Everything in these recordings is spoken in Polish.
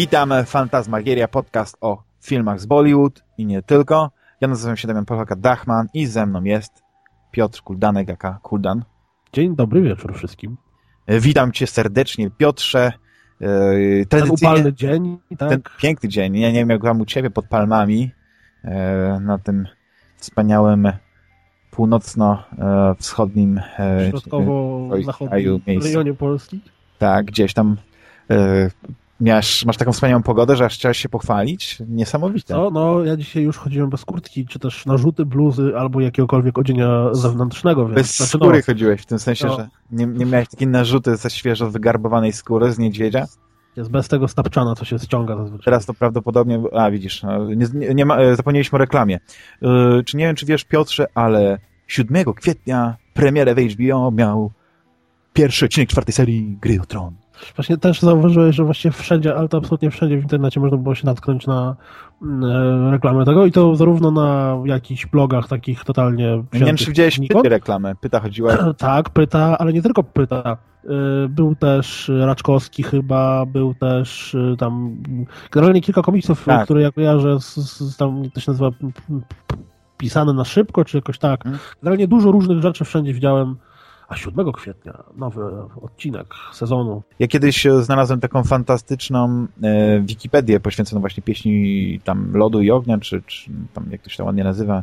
Witam, Fantasmagieria, podcast o filmach z Bollywood i nie tylko. Ja nazywam się Damian Polaka Dachman i ze mną jest Piotr Kuldanek, aka Kuldan. Dzień dobry wieczór wszystkim. Witam cię serdecznie, Piotrze. Yy, ten upalny dzień. Tak? Ten piękny dzień. Ja nie wiem, jak tam u ciebie pod palmami yy, na tym wspaniałym północno-wschodnim yy, środkowo-zachodnim rejonie Polski. Tak, gdzieś tam Miałeś, masz taką wspaniałą pogodę, że aż chciałeś się pochwalić? Niesamowite. No, no, ja dzisiaj już chodziłem bez kurtki, czy też narzuty, bluzy, albo jakiegokolwiek odzienia zewnętrznego. Więc, bez znaczy, skóry no. chodziłeś, w tym sensie, no. że nie, nie miałeś takiej narzuty ze świeżo wygarbowanej skóry z niedźwiedzia? Jest bez tego stapczana, co się ściąga zazwyczaj. Teraz to prawdopodobnie, a widzisz, no, nie, nie, ma, e, zapomnieliśmy o reklamie. Yy, czy nie wiem, czy wiesz, Piotrze, ale 7 kwietnia premierę w HBO miał pierwszy odcinek czwartej serii Gry o Tron. Właśnie też zauważyłeś, że właściwie wszędzie, ale to absolutnie wszędzie w internecie można było się natknąć na mm, e, reklamę tego i to zarówno na jakichś blogach takich totalnie... Nie wiem, czy widziałeś Pyty reklamę. Pyta chodziła? tak, Pyta, ale nie tylko Pyta. E, był też Raczkowski chyba, był też e, tam generalnie kilka komiksów, tak. które ja kojarzę z, z tam, to się nazywa pisane na szybko, czy jakoś tak. Hmm. Generalnie dużo różnych rzeczy wszędzie widziałem a 7 kwietnia nowy odcinek sezonu. Ja kiedyś e, znalazłem taką fantastyczną e, Wikipedię poświęconą właśnie pieśni tam lodu i ognia, czy, czy tam jak to się ładnie nazywa,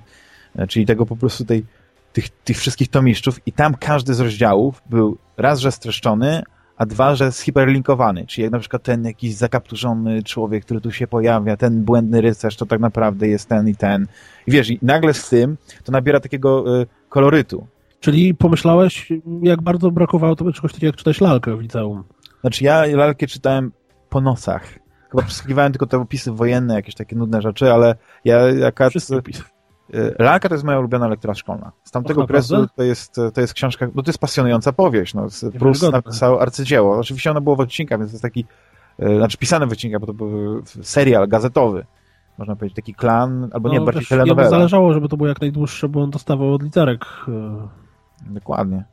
e, czyli tego po prostu tej, tych, tych wszystkich tomiszczów i tam każdy z rozdziałów był raz, że streszczony, a dwa, że zhiperlinkowany, czyli jak na przykład ten jakiś zakapturzony człowiek, który tu się pojawia, ten błędny rycerz, to tak naprawdę jest ten i ten. I wiesz, i nagle z tym to nabiera takiego y, kolorytu. Czyli pomyślałeś, jak bardzo brakowało to czegoś takiego, jak czytać lalkę w liceum. Znaczy ja lalkę czytałem po nosach. Chyba przeskakiwałem tylko te opisy wojenne, jakieś takie nudne rzeczy, ale ja jaka... Y, lalka to jest moja ulubiona lektura szkolna. Z tamtego okresu to jest, to jest książka, no to jest pasjonująca powieść. No, Prus napisał arcydzieło. Oczywiście ono było w odcinkach, więc to jest taki, y, znaczy pisane w odcinkach, bo to był serial gazetowy. Można powiedzieć, taki klan, albo no, nie, bardziej telenowela. zależało, żeby to było jak najdłuższe, bo on dostawał od literek y, Dokładnie.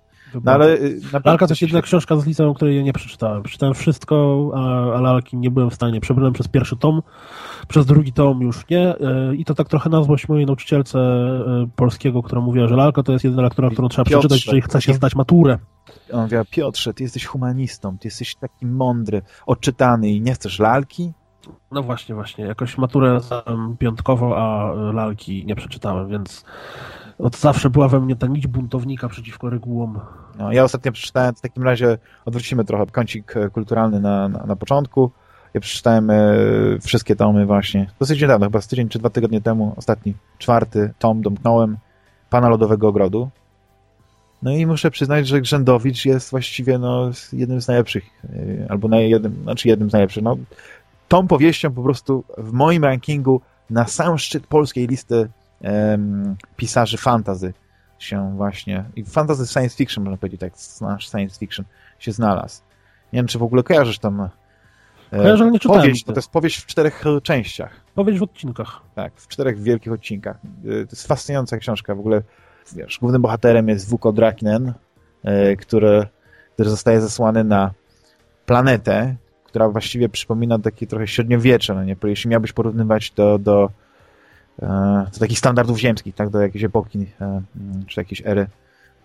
No ale... Y, Lalka to jest jedna książka z liceum, której nie przeczytałem. Przeczytałem wszystko, a, a Lalki nie byłem w stanie. Przebyłem przez pierwszy tom, przez drugi tom już nie. Y, I to tak trochę na złość mojej nauczycielce y, polskiego, która mówiła, że Lalka to jest jedyna lektura, którą trzeba Piotrze, przeczytać, jeżeli chce się zdać maturę. On mówiła, Piotrze, ty jesteś humanistą, ty jesteś taki mądry, odczytany i nie chcesz lalki? No właśnie, właśnie. Jakoś maturę piątkowo, a lalki nie przeczytałem, więc od zawsze była we mnie ta nić buntownika przeciwko regułom. No, ja ostatnio przeczytałem, w takim razie odwrócimy trochę kącik e, kulturalny na, na, na początku. Ja przeczytałem e, wszystkie tomy właśnie, dosyć niedawno, chyba z tydzień czy dwa tygodnie temu, ostatni, czwarty tom domknąłem Pana Lodowego Ogrodu. No i muszę przyznać, że Grzędowicz jest właściwie no, jednym z najlepszych, e, albo na jednym, znaczy jednym z najlepszych. No, tą powieścią po prostu w moim rankingu na sam szczyt polskiej listy pisarzy fantazy się właśnie, i fantazy science fiction, można powiedzieć tak, nasz science fiction się znalazł. Nie wiem, czy w ogóle kojarzysz tam e, Kojarzę, nie czytałem. Powieść, to jest powieść w czterech częściach. Powieść w odcinkach. Tak, w czterech wielkich odcinkach. E, to jest fascynująca książka. W ogóle, wiesz, głównym bohaterem jest Vuko Drakinen, e, który, który zostaje zesłany na planetę, która właściwie przypomina takie trochę średniowiecze, no nie? Jeśli miałbyś porównywać do, do E, do takich standardów ziemskich, tak, do jakiejś epoki, e, czy jakiejś ery,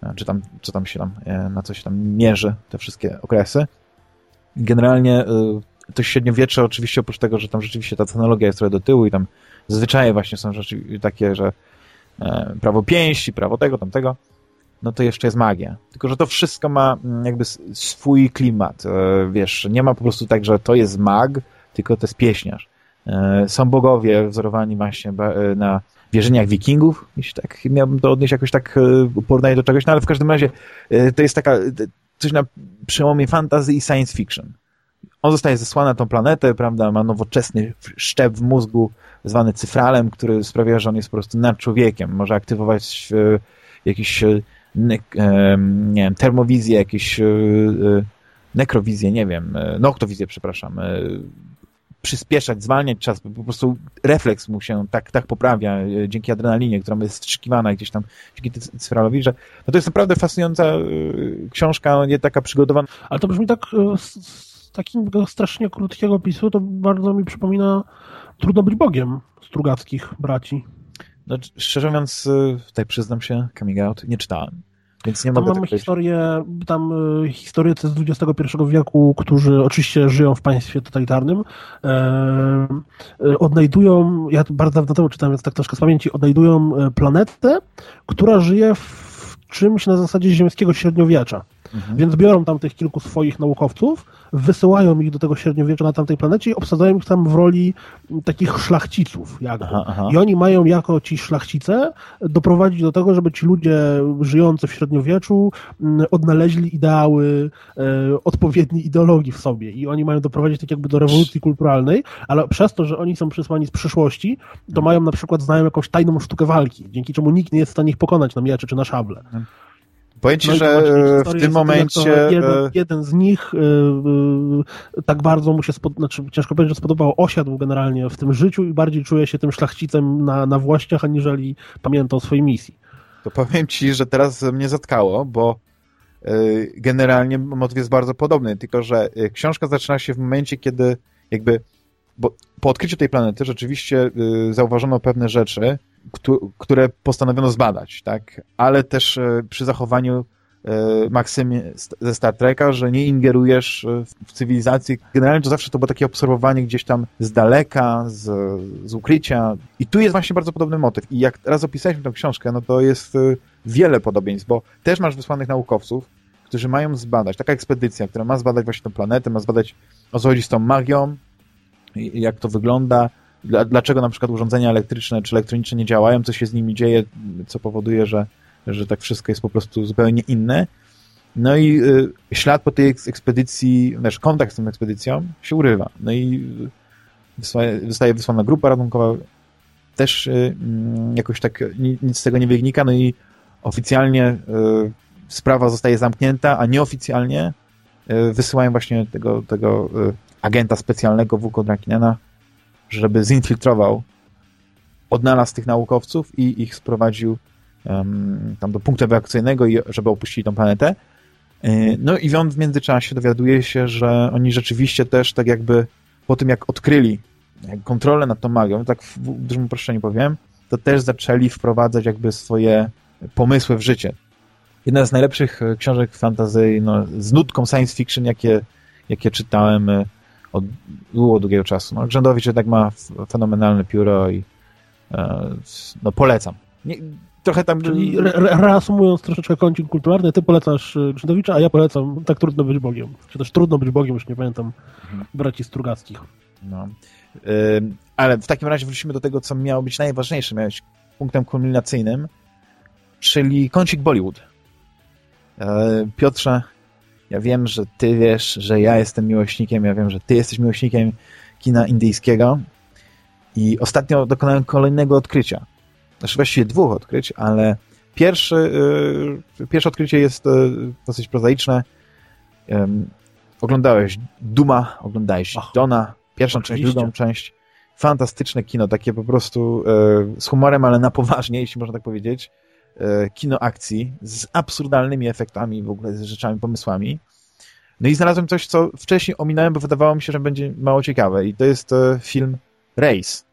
e, czy tam, co tam się tam, na co się tam mierzy, te wszystkie okresy. Generalnie to średniowiecze oczywiście oprócz tego, że tam rzeczywiście ta technologia jest trochę do tyłu i tam zwyczaje właśnie są rzeczy takie, że prawo pięści, prawo tego, tamtego, no to jeszcze jest magia. Tylko, że to wszystko ma mm, jakby swój klimat. Wiesz, nie ma po prostu tak, że to jest mag, tylko to jest pieśniarz. E, są bogowie wzorowani właśnie e, na wierzeniach wikingów, jeśli tak miałbym to odnieść jakoś tak e, porównanie do czegoś, no ale w każdym razie to jest taka coś na przełomie fantasy i science fiction. On zostaje zesłany na tą planetę, prawda, ma nowoczesny szczep w mózgu zwany cyfralem, który sprawia, że on jest po prostu nad człowiekiem. Może aktywować jakieś nie wiem, termowizję, jakieś nekrowizję, nie wiem, noktowizję, przepraszam, przyspieszać, zwalniać czas, po prostu refleks mu się tak, tak poprawia e, dzięki adrenalinie, która jest wstrzykiwana gdzieś tam dzięki Cyfralowi, że no to jest naprawdę fascynująca e, książka, nie taka przygotowana. Ale to brzmi tak, e, takiego strasznie krótkiego opisu to bardzo mi przypomina Trudno być Bogiem Strugackich braci. No, szczerze mówiąc, tutaj przyznam się, coming out, nie czytałem. Więc nie tam mogę mamy tak historię, tam y, historycy z XXI wieku, którzy oczywiście żyją w państwie totalitarnym, e, e, odnajdują, ja bardzo dawno temu czytałem, więc tak troszkę z pamięci, odnajdują e, planetę, która żyje w czymś na zasadzie ziemskiego średniowiecza. Mhm. Więc biorą tam tych kilku swoich naukowców, wysyłają ich do tego średniowiecza na tamtej planecie i obsadzają ich tam w roli takich szlachciców jakby. Aha, aha. I oni mają jako ci szlachcice doprowadzić do tego, żeby ci ludzie żyjący w średniowieczu mm, odnaleźli ideały e, odpowiedniej ideologii w sobie i oni mają doprowadzić tak jakby do rewolucji kulturalnej, ale przez to, że oni są przysłani z przyszłości, to mają na przykład znają jakąś tajną sztukę walki, dzięki czemu nikt nie jest w stanie ich pokonać na miecze czy na szable. Powiem ci, no że w tym momencie... Jeden, e, jeden, z nich yy, tak bardzo mu się, spod... znaczy ciężko powiedzieć, że spodobało, osiadł generalnie w tym życiu i bardziej czuje się tym szlachcicem na, na włościach, aniżeli pamięta o swojej misji. To powiem ci, że teraz mnie zatkało, bo yy, generalnie motyw jest bardzo podobny, tylko że książka zaczyna się w momencie, kiedy jakby bo po odkryciu tej planety rzeczywiście yy, zauważono pewne rzeczy, które postanowiono zbadać, tak? Ale też e, przy zachowaniu e, maksymy ze Star Treka, że nie ingerujesz e, w cywilizację. Generalnie to zawsze to było takie obserwowanie gdzieś tam z daleka, z, z ukrycia. I tu jest właśnie bardzo podobny motyw. I jak teraz opisaliśmy tę książkę, no to jest wiele podobieństw, bo też masz wysłanych naukowców, którzy mają zbadać, taka ekspedycja, która ma zbadać właśnie tę planetę, ma zbadać o co chodzi z tą magią, jak to wygląda, dlaczego na przykład urządzenia elektryczne czy elektroniczne nie działają, co się z nimi dzieje, co powoduje, że, że tak wszystko jest po prostu zupełnie inne. No i y, ślad po tej ekspedycji, znaczy kontakt z tą ekspedycją się urywa. No i zostaje, wysłana grupa ratunkowa, też y, mm, jakoś tak nic z tego nie wynika, no i oficjalnie y, sprawa zostaje zamknięta, a nieoficjalnie y, wysyłają właśnie tego, tego y, agenta specjalnego Wuko Drakinena, żeby zinfiltrował, odnalazł tych naukowców i ich sprowadził um, tam do punktu ewakuacyjnego, i żeby opuścili tą planetę. E, no i on w międzyczasie dowiaduje się, że oni rzeczywiście też tak jakby po tym, jak odkryli kontrolę nad tą magią, tak w dużym uproszczeniu powiem, to też zaczęli wprowadzać jakby swoje pomysły w życie. Jedna z najlepszych e, książek fantasy no, z nutką science fiction, jakie, jakie czytałem e, od długo, długiego czasu. No, Grzędowicz jednak ma fenomenalne pióro i e, no polecam. Nie, trochę tam... Czyli re reasumując troszeczkę kącik kulturalny, ty polecasz e, Grzędowicza, a ja polecam Tak trudno być Bogiem. Czy też Trudno być Bogiem, już nie pamiętam, mhm. braci Strugackich. No. ale w takim razie wrócimy do tego, co miało być najważniejsze, miałeś punktem kulminacyjnym, czyli kącik Bollywood. E, Piotrze, ja wiem, że ty wiesz, że ja jestem miłośnikiem, ja wiem, że ty jesteś miłośnikiem kina indyjskiego i ostatnio dokonałem kolejnego odkrycia. Znaczy właściwie dwóch odkryć, ale pierwszy, yy, pierwsze odkrycie jest yy, dosyć prozaiczne. Yy, oglądałeś Duma, oglądałeś Ach, Dona, pierwszą oczywiście. część, drugą część. Fantastyczne kino, takie po prostu y, z humorem, ale na poważnie, jeśli można tak powiedzieć. E, kino akcji z absurdalnymi efektami, w ogóle z rzeczami, pomysłami. No i znalazłem coś, co wcześniej ominąłem, bo wydawało mi się, że będzie mało ciekawe i to jest e, film Race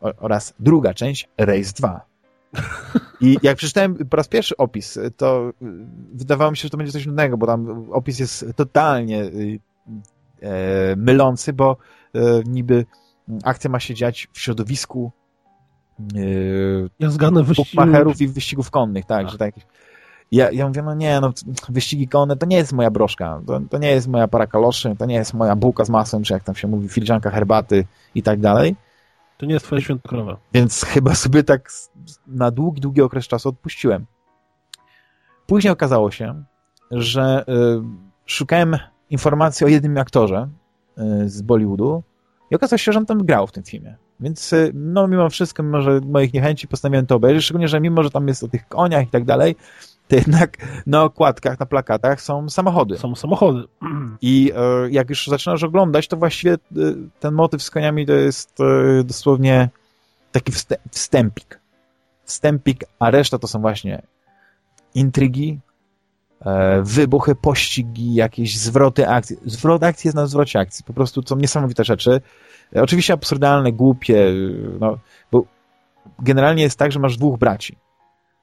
oraz druga część Race 2. I jak przeczytałem po raz pierwszy opis, to e, wydawało mi się, że to będzie coś nudnego, bo tam opis jest totalnie mylący, bo niby akcja ma się dziać w środowisku ja zgadnę wyścigów. Macherów i wyścigów konnych, tak, że tak. Ja, ja mówię, no nie, no wyścigi konne to nie jest moja broszka, to, to nie jest moja para kaloszy, to nie jest moja bułka z masłem, czy jak tam się mówi, filiżanka herbaty i tak dalej. To nie jest twoja świętokrowa. Więc chyba sobie tak na długi, długi okres czasu odpuściłem. Później okazało się, że y, szukałem informacji o jednym aktorze y, z Bollywoodu i okazało się, że on tam grał w tym filmie. Więc y, no mimo wszystko, mimo że moich niechęci postanowiłem to obejrzeć, szczególnie, że mimo, że tam jest o tych koniach i tak dalej, to jednak na okładkach, na plakatach są samochody. Są samochody. I e, jak już zaczynasz oglądać, to właściwie e, ten motyw z koniami to jest e, dosłownie taki wstępik. Wstępik, a reszta to są właśnie intrygi, e, wybuchy, pościgi, jakieś zwroty akcji. Zwrot akcji jest na zwrocie akcji. Po prostu są niesamowite rzeczy. E, oczywiście absurdalne, głupie, no, bo generalnie jest tak, że masz dwóch braci,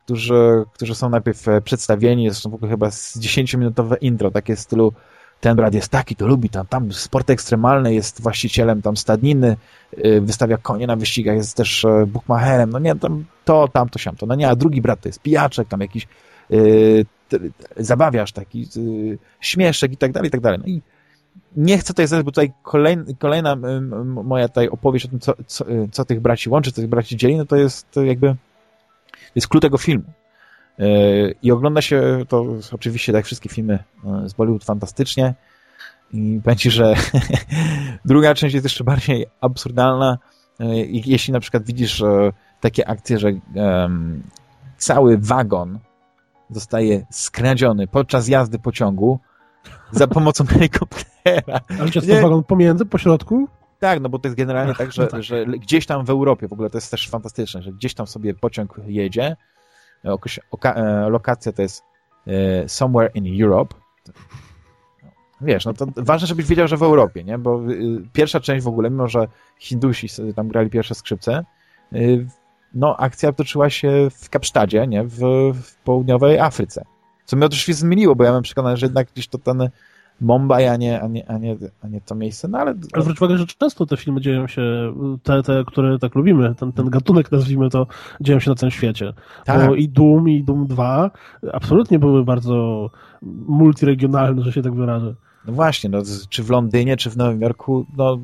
którzy, którzy są najpierw e, przedstawieni, są w ogóle chyba z 10-minutowe intro, takie w stylu ten brat jest taki, to lubi tam, tam sport ekstremalny, jest właścicielem tam stadniny, y, wystawia konie na wyścigach, jest też e, bukmacherem, no nie, tam to, tam, to, siam to, no nie, a drugi brat to jest pijaczek, tam jakiś yy, zabawiasz taki, yy, śmieszek i tak dalej, i tak dalej. No i nie chcę tutaj zadać, bo tutaj kolejna, kolejna moja tutaj opowieść o tym, co, co, co tych braci łączy, co tych braci dzieli, no to jest jakby, jest klucz tego filmu. I ogląda się to oczywiście, tak wszystkie filmy e, z Bollywood, fantastycznie. I Ci, że druga część jest jeszcze bardziej absurdalna. Jeśli na przykład widzisz takie akcje, że cały wagon zostaje skradziony podczas jazdy pociągu za pomocą helikoptera. Ale czy jest to wagon pomiędzy, po środku? Tak, no bo to jest generalnie Ach, tak, że, no tak, że gdzieś tam w Europie, w ogóle to jest też fantastyczne, że gdzieś tam sobie pociąg jedzie, E, lokacja to jest e, Somewhere in Europe. Wiesz, no to ważne, żebyś wiedział, że w Europie, nie? Bo y, pierwsza część w ogóle, mimo że Hindusi sobie tam grali pierwsze skrzypce, y, no akcja toczyła się w Kapsztadzie, nie? W, w południowej Afryce. Co mnie oczywiście zmieniło, bo ja mam przekonanie, że jednak gdzieś to ten Mumbai, a nie, a nie, a nie, a nie to miejsce, no ale... Ale zwróć uwagę, że często te filmy dzieją się, te, te które tak lubimy, ten, ten gatunek nazwijmy to, dzieją się na całym świecie. Tak. Bo i Doom, i Doom 2 absolutnie były bardzo multiregionalne, że się tak wyrażę. No właśnie, no, czy w Londynie, czy w Nowym Jorku, no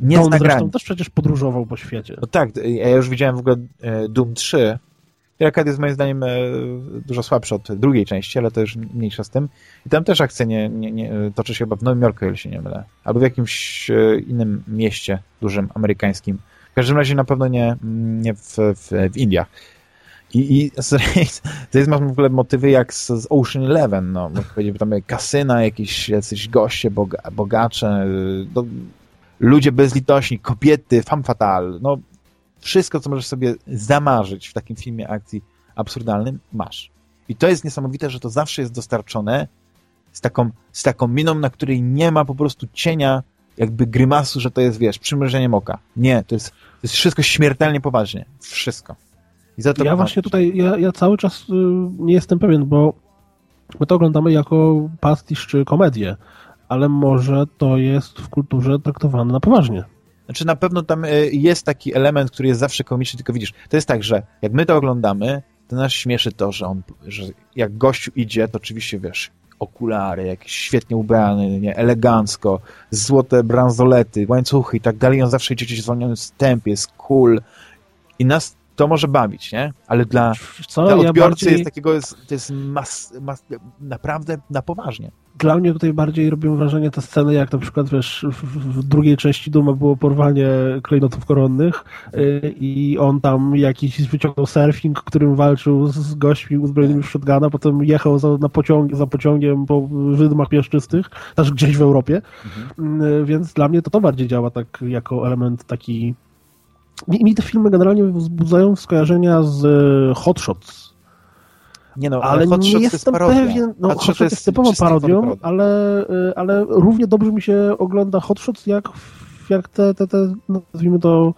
nie no, on zresztą też przecież podróżował po świecie. No tak, ja już widziałem w ogóle e, Doom 3, Wielkad jest moim zdaniem e, dużo słabszy od drugiej części, ale to już mniejsza z tym. I tam też akcja nie, nie, nie, toczy się chyba w Nowym Jorku, jeśli się nie mylę. Albo w jakimś e, innym mieście dużym, amerykańskim. W każdym razie na pewno nie, nie w, w, w Indiach. I, i to jest w ogóle motywy jak z, z Ocean Eleven, no, powiedzieć, tam kasyna, jakieś jacyś goście, boga, bogacze, no, ludzie bezlitośni, kobiety, femme fatale, no wszystko, co możesz sobie zamarzyć w takim filmie akcji absurdalnym, masz. I to jest niesamowite, że to zawsze jest dostarczone z taką, z taką miną, na której nie ma po prostu cienia jakby grymasu, że to jest, wiesz, przymrużeniem oka. Nie, to jest, to jest wszystko śmiertelnie poważnie. Wszystko. I za to ja właśnie tutaj, ja, ja cały czas y, nie jestem pewien, bo my to oglądamy jako pastisz czy komedię, ale może to jest w kulturze traktowane na poważnie. Znaczy na pewno tam e, jest taki element, który jest zawsze komiczny, tylko widzisz, to jest tak, że jak my to oglądamy, to nas śmieszy to, że on, że jak gościu idzie, to oczywiście wiesz, okulary, jakiś świetnie ubrany, nie, elegancko, złote bransolety, łańcuchy i tak dalej, on zawsze idzie gdzieś w zwolnionym stępie, jest cool. I nas to może bawić, nie? Ale dla, Co? dla odbiorcy ja bardziej... jest takiego, jest, to jest mas, mas, naprawdę na poważnie. Dla mnie tutaj bardziej robią wrażenie te sceny, jak na przykład, wiesz, w, drugiej części Duma było porwanie klejnotów koronnych yy, i on tam jakiś wyciągnął surfing, którym walczył z, gośćmi uzbrojonymi w shotguna, potem jechał za, na pociąg, za pociągiem po wydmach piaszczystych, też gdzieś w Europie, mhm. yy, więc dla mnie to to bardziej działa tak jako element taki mi, mi te filmy generalnie wzbudzają skojarzenia z e, Hot Shots. Nie no, ale Hot nie jestem pewien. No, Hot, Hot jest typową parodią, ale, e, ale równie dobrze mi się ogląda Hot Shots jak, jak te, te, te, nazwijmy to,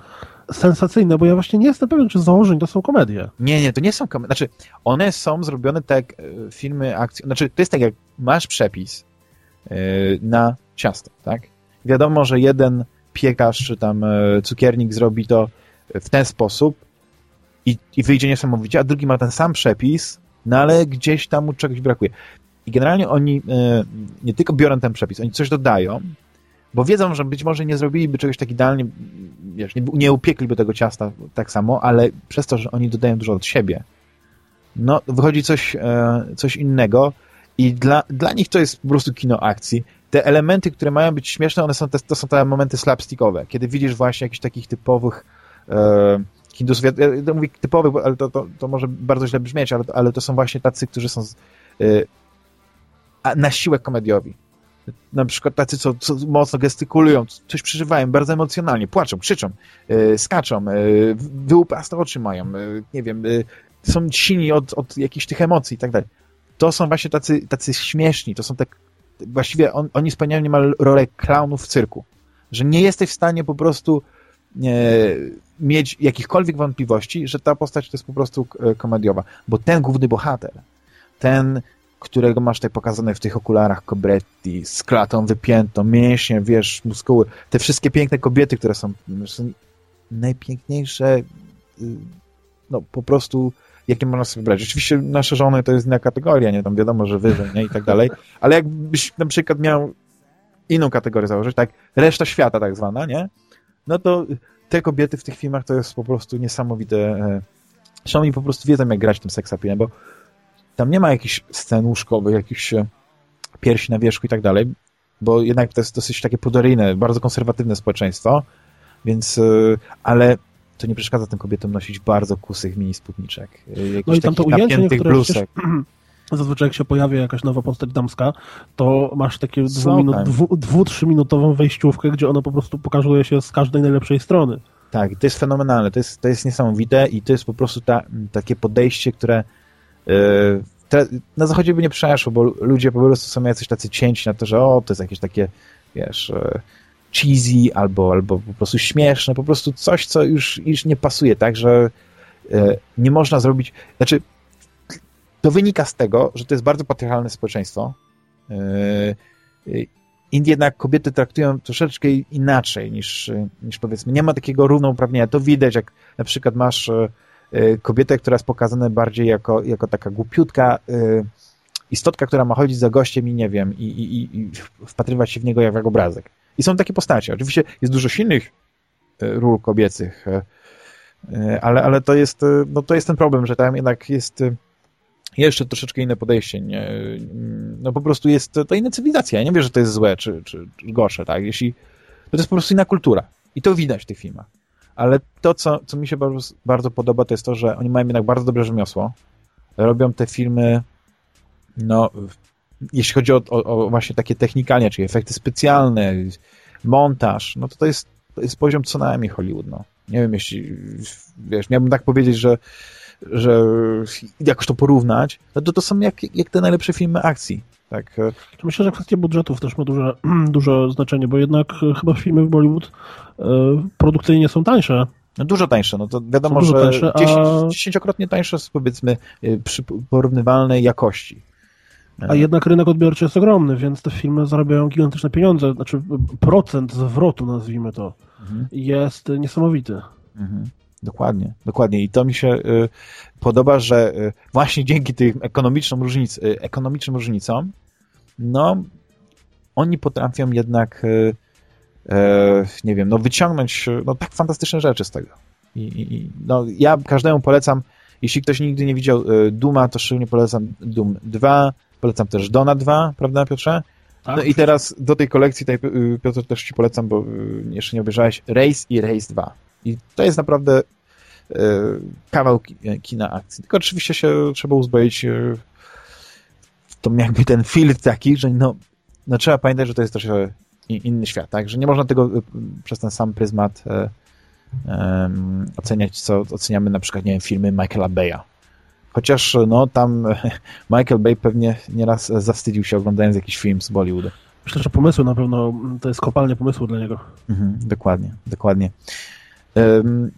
sensacyjne, bo ja właśnie nie jestem pewien, czy z założeń to są komedie. Nie, nie, to nie są komedie. Znaczy, one są zrobione tak, e, filmy akcji. Znaczy, to jest tak, jak masz przepis na ciasto, tak? Wiadomo, że jeden piekarz czy tam e, cukiernik zrobi to w ten sposób i, i wyjdzie niesamowicie, a drugi ma ten sam przepis, no ale gdzieś tam mu czegoś brakuje. I generalnie oni e, nie tylko biorą ten przepis, oni coś dodają, bo wiedzą, że być może nie zrobiliby czegoś tak idealnie, wiesz, nie, nie upiekliby tego ciasta tak samo, ale przez to, że oni dodają dużo od siebie, no wychodzi coś, e, coś innego i dla, dla nich to jest po prostu kino akcji te elementy, które mają być śmieszne, one są te, to są te momenty slapstickowe, kiedy widzisz właśnie jakichś takich typowych e, Hindusów, ja, ja mówię typowych, ale to, to, to może bardzo źle brzmieć, ale, ale to są właśnie tacy, którzy są e, na siłę komediowi. Na przykład tacy, co, co mocno gestykulują, coś przeżywają, bardzo emocjonalnie, płaczą, krzyczą, e, skaczą, e, wyłupaste oczy mają, nie wiem, są silni od, od jakichś tych emocji i tak dalej. to są właśnie tacy, tacy śmieszni, to są tak, właściwie on, oni spełniają niemal rolę klaunów w cyrku, że nie jesteś w stanie po prostu e, mieć jakichkolwiek wątpliwości, że ta postać to jest po prostu e, komediowa, bo ten główny bohater, ten, którego masz tutaj pokazane w tych okularach Cobretti, z klatą wypiętą, mięśnie, wiesz, muskuły, te wszystkie piękne kobiety, które są, są najpiękniejsze, y, no po prostu jakie można sobie brać. Oczywiście nasze żony to jest inna kategoria, nie? Tam wiadomo, że wyżej, nie? I tak dalej. Ale jakbyś na przykład miał inną kategorię założyć, tak? Reszta świata tak zwana, nie? No to te kobiety w tych filmach to jest po prostu niesamowite. Zresztą oni po prostu wiedzą, jak grać tym seksapinem, bo tam nie ma jakichś scen łóżkowych, jakichś e, piersi na wierzchu i tak dalej, bo jednak to jest dosyć takie puderyjne, bardzo konserwatywne społeczeństwo, więc, e, ale to nie przeszkadza tym kobietom nosić bardzo kusych mini spódniczek. No i tam to ujęcie, blusek. Zazwyczaj jak się pojawia jakaś nowa postać damska, to masz takie dwu, dwu, trzyminutową wejściówkę, gdzie ona po prostu pokazuje się z każdej najlepszej strony. Tak, to jest fenomenalne, to jest, to jest niesamowite i to jest po prostu ta, takie podejście, które yy, na zachodzie by nie przeszło, bo ludzie po prostu są jacyś tacy cięci na to, że o, to jest jakieś takie, wiesz, yy, cheesy albo, albo po prostu śmieszne, po prostu coś, co już, już nie pasuje, tak, że yy, nie można zrobić, znaczy to wynika z tego, że to jest bardzo patriarchalne społeczeństwo. Yy, Indie jednak kobiety traktują troszeczkę inaczej niż, niż powiedzmy, nie ma takiego równouprawnienia. To widać, jak na przykład masz kobietę, która jest pokazana bardziej jako, jako taka głupiutka istotka, która ma chodzić za gościem i nie wiem, i, i, i wpatrywać się w niego jak w obrazek. I są takie postacie. Oczywiście jest dużo silnych ról kobiecych, ale, ale to, jest, no to jest ten problem, że tam jednak jest jeszcze troszeczkę inne podejście. Nie? No po prostu jest to inna cywilizacja. Ja nie wiem, że to jest złe czy, czy, czy gorsze, tak? Jeśli to jest po prostu inna kultura. I to widać w tych filmach. Ale to, co, co mi się bardzo, bardzo podoba, to jest to, że oni mają jednak bardzo dobre rzemiosło. Robią te filmy, no, jeśli chodzi o, o, o właśnie takie technikalnie, czyli efekty specjalne, montaż, no to to jest, to jest poziom co najmniej Hollywood, no. Nie wiem, jeśli, wiesz, miałbym tak powiedzieć, że że jakoś to porównać, no to to są jak, jak te najlepsze filmy akcji. Tak. Myślę, że kwestia budżetów też ma duże, duże znaczenie, bo jednak chyba filmy w Bollywood e, produkcyjnie są tańsze. No dużo tańsze, no to wiadomo, że tańsze, a... dziesięciokrotnie tańsze powiedzmy e, przy porównywalnej jakości. A jednak rynek odbiorczy jest ogromny, więc te filmy zarabiają gigantyczne pieniądze, znaczy procent zwrotu, nazwijmy to, mhm. jest niesamowity. Mhm. Dokładnie, dokładnie. I to mi się y, podoba, że y, właśnie dzięki tym ekonomicznym, różnic, y, ekonomicznym różnicom, no, oni potrafią jednak, y, y, nie wiem, no, wyciągnąć no, tak fantastyczne rzeczy z tego. I, i, no, ja każdemu polecam, jeśli ktoś nigdy nie widział y, Duma, to szczególnie polecam Doom 2, polecam też Dona 2, prawda Piotrze? Tak. No i teraz do tej kolekcji, tutaj, Piotr, też ci polecam, bo jeszcze nie obejrzałeś, Race i Race 2. I to jest naprawdę e, kawał kina akcji. Tylko oczywiście się trzeba uzbroić e, w to jakby ten filtr taki, że no, no trzeba pamiętać, że to jest troszkę inny świat, tak? Że nie można tego e, przez ten sam pryzmat um, oceniać, co oceniamy na przykład, nie wiem, filmy Michaela Bay'a. Chociaż no tam Michael Bay pewnie nieraz zawstydził się oglądając jakiś film z Bollywoodu. Myślę, że pomysły na pewno, to jest kopalnia pomysłu dla niego. Mhm, dokładnie, dokładnie.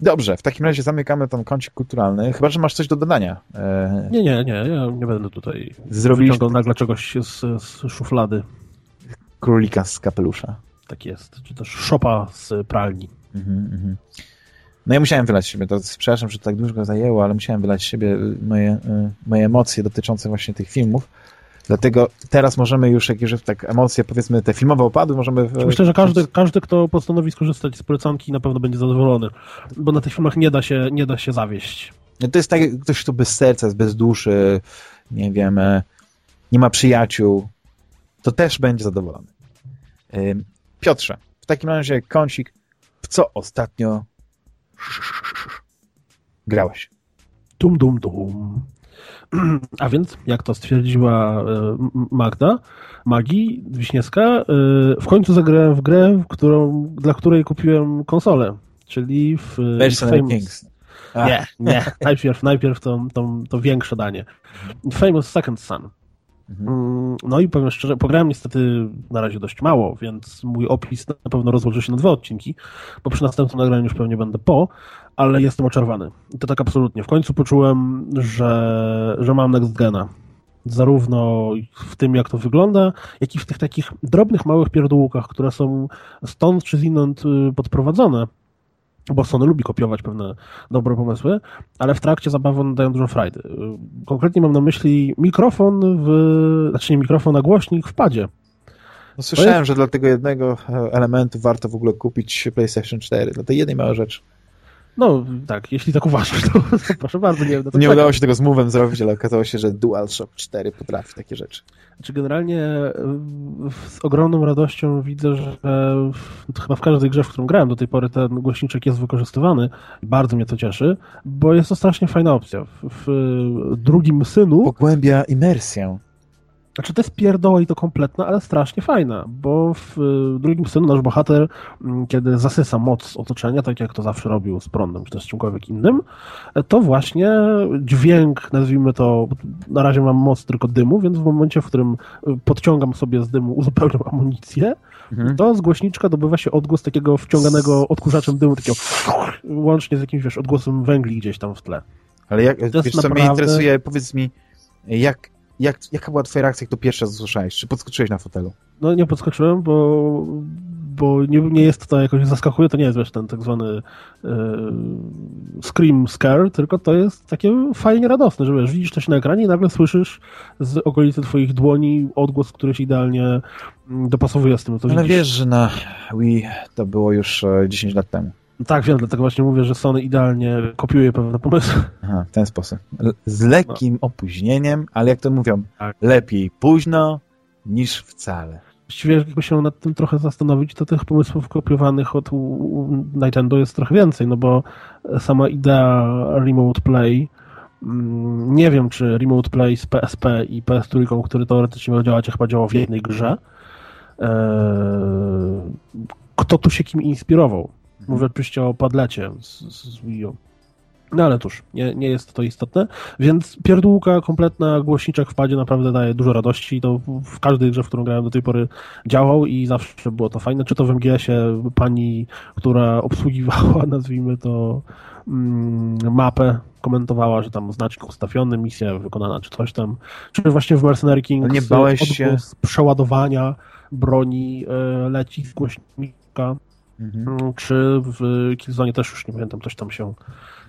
Dobrze, w takim razie zamykamy ten kącik kulturalny, chyba, że masz coś do dodania. E, nie, nie, nie, ja nie będę tutaj Zrobiliś... wyciągał nagle czegoś z, z szuflady. Królika z kapelusza. Tak jest, czy też szopa z pralni. Mhm, mhm. No ja musiałem wylać siebie, to przepraszam, że to tak dużo zajęło, ale musiałem wylać siebie y, moje, y, moje emocje dotyczące właśnie tych filmów. Dlatego teraz możemy już, jak już tak emocje, powiedzmy, te filmowe opadły, możemy... Myślę, że każdy, każdy, kto postanowi skorzystać z polecanki, na pewno będzie zadowolony, bo na tych filmach nie da się, nie da się zawieść. To jest tak, ktoś, kto bez serca, jest bez duszy, nie wiem, e, nie ma przyjaciół, to też będzie zadowolony. Piotrze, w takim razie kącik, w co ostatnio grałeś? Dum, dum, dum. A więc, jak to stwierdziła e, Magda, Magi Wiśniewska, e, w końcu zagrałem w grę, w którą, dla której kupiłem konsolę, czyli w Famous... Kings. Nie, nie. najpierw, najpierw to, to, to większe danie. Famous Second Son. Mhm. Mm, no i powiem szczerze, pograłem niestety na razie dość mało, więc mój opis na pewno rozłoży się na dwa odcinki, bo przy następnym nagraniu już pewnie będę po, ale jestem oczarowany. I to tak absolutnie. W końcu poczułem, że, że mam next gena. Zarówno w tym, jak to wygląda, jak i w tych takich drobnych, małych pierdółkach, które są stąd czy inąd y, podprowadzone bo Sony lubi kopiować pewne dobre pomysły, ale w trakcie zabawy dają dużo frajdy. Konkretnie mam na myśli mikrofon w, znaczy nie mikrofon, a głośnik w padzie. No słyszałem, jest... że dla tego jednego elementu warto w ogóle kupić PlayStation 4, dla tej jednej małej rzeczy. No tak, jeśli tak uważasz, to, to proszę bardzo. Nie, no nie udało się tego z Move'em zrobić, ale okazało się, że DualShock 4 potrafi takie rzeczy. Znaczy generalnie z ogromną radością widzę, że chyba w każdej grze, w którą grałem do tej pory ten głośniczek jest wykorzystywany. Bardzo mnie to cieszy, bo jest to strasznie fajna opcja. W drugim synu... Pogłębia imersję. Znaczy to jest pierdoła i to kompletna, ale strasznie fajna, bo w drugim synu nasz bohater, mm, kiedy zasysa moc otoczenia, tak jak to zawsze robił z prądem, czy też czymkolwiek innym, to właśnie dźwięk, nazwijmy to, na razie mam moc tylko dymu, więc w momencie, w którym podciągam sobie z dymu, uzupełniam amunicję, mhm. to z głośniczka dobywa się odgłos takiego wciąganego odkurzaczem dymu, takiego łącznie z jakimś, wiesz, odgłosem węgli gdzieś tam w tle. Ale jak, wiesz, co naprawdę... mnie interesuje, powiedz mi, jak jak, jaka była twoja reakcja, jak to pierwszy raz usłyszałeś? Czy podskoczyłeś na fotelu? No nie podskoczyłem, bo, bo nie, nie jest to jakoś zaskakuje, to nie jest wiesz, ten tak zwany e, scream scare, tylko to jest takie fajnie radosne, że wiesz, widzisz coś na ekranie i nagle słyszysz z okolicy twoich dłoni odgłos, który się idealnie mm, dopasowuje z tym, co Ale widzisz. wiesz, że na Wii to było już 10 e, lat temu. Tak, wiem, dlatego właśnie mówię, że Sony idealnie kopiuje pewne pomysły. Aha, w ten sposób. Z lekkim no. opóźnieniem, ale jak to mówią, tak. lepiej późno niż wcale. Właściwie jakby się nad tym trochę zastanowić, to tych pomysłów kopiowanych od Nintendo jest trochę więcej, no bo sama idea Remote Play, mm, nie wiem, czy Remote Play z PSP i PS3, który teoretycznie miał działać, chyba działał w jednej grze. Eee, kto tu się kim inspirował? Mówię oczywiście o Padlecie z, z Wii U. No ale cóż, nie, nie jest to istotne. Więc pierdółka kompletna, głośniczek w padzie naprawdę daje dużo radości. To w każdej grze, w którą grałem do tej pory działał i zawsze było to fajne. Czy to w MGS-ie pani, która obsługiwała, nazwijmy to, mm, mapę, komentowała, że tam znacznik ustawiony, misja wykonana, czy coś tam. Czy właśnie w Mercenary Kings nie bałeś się przeładowania broni e, leci z głośnika Mhm. Czy w Killzone też już nie pamiętam, coś tam się,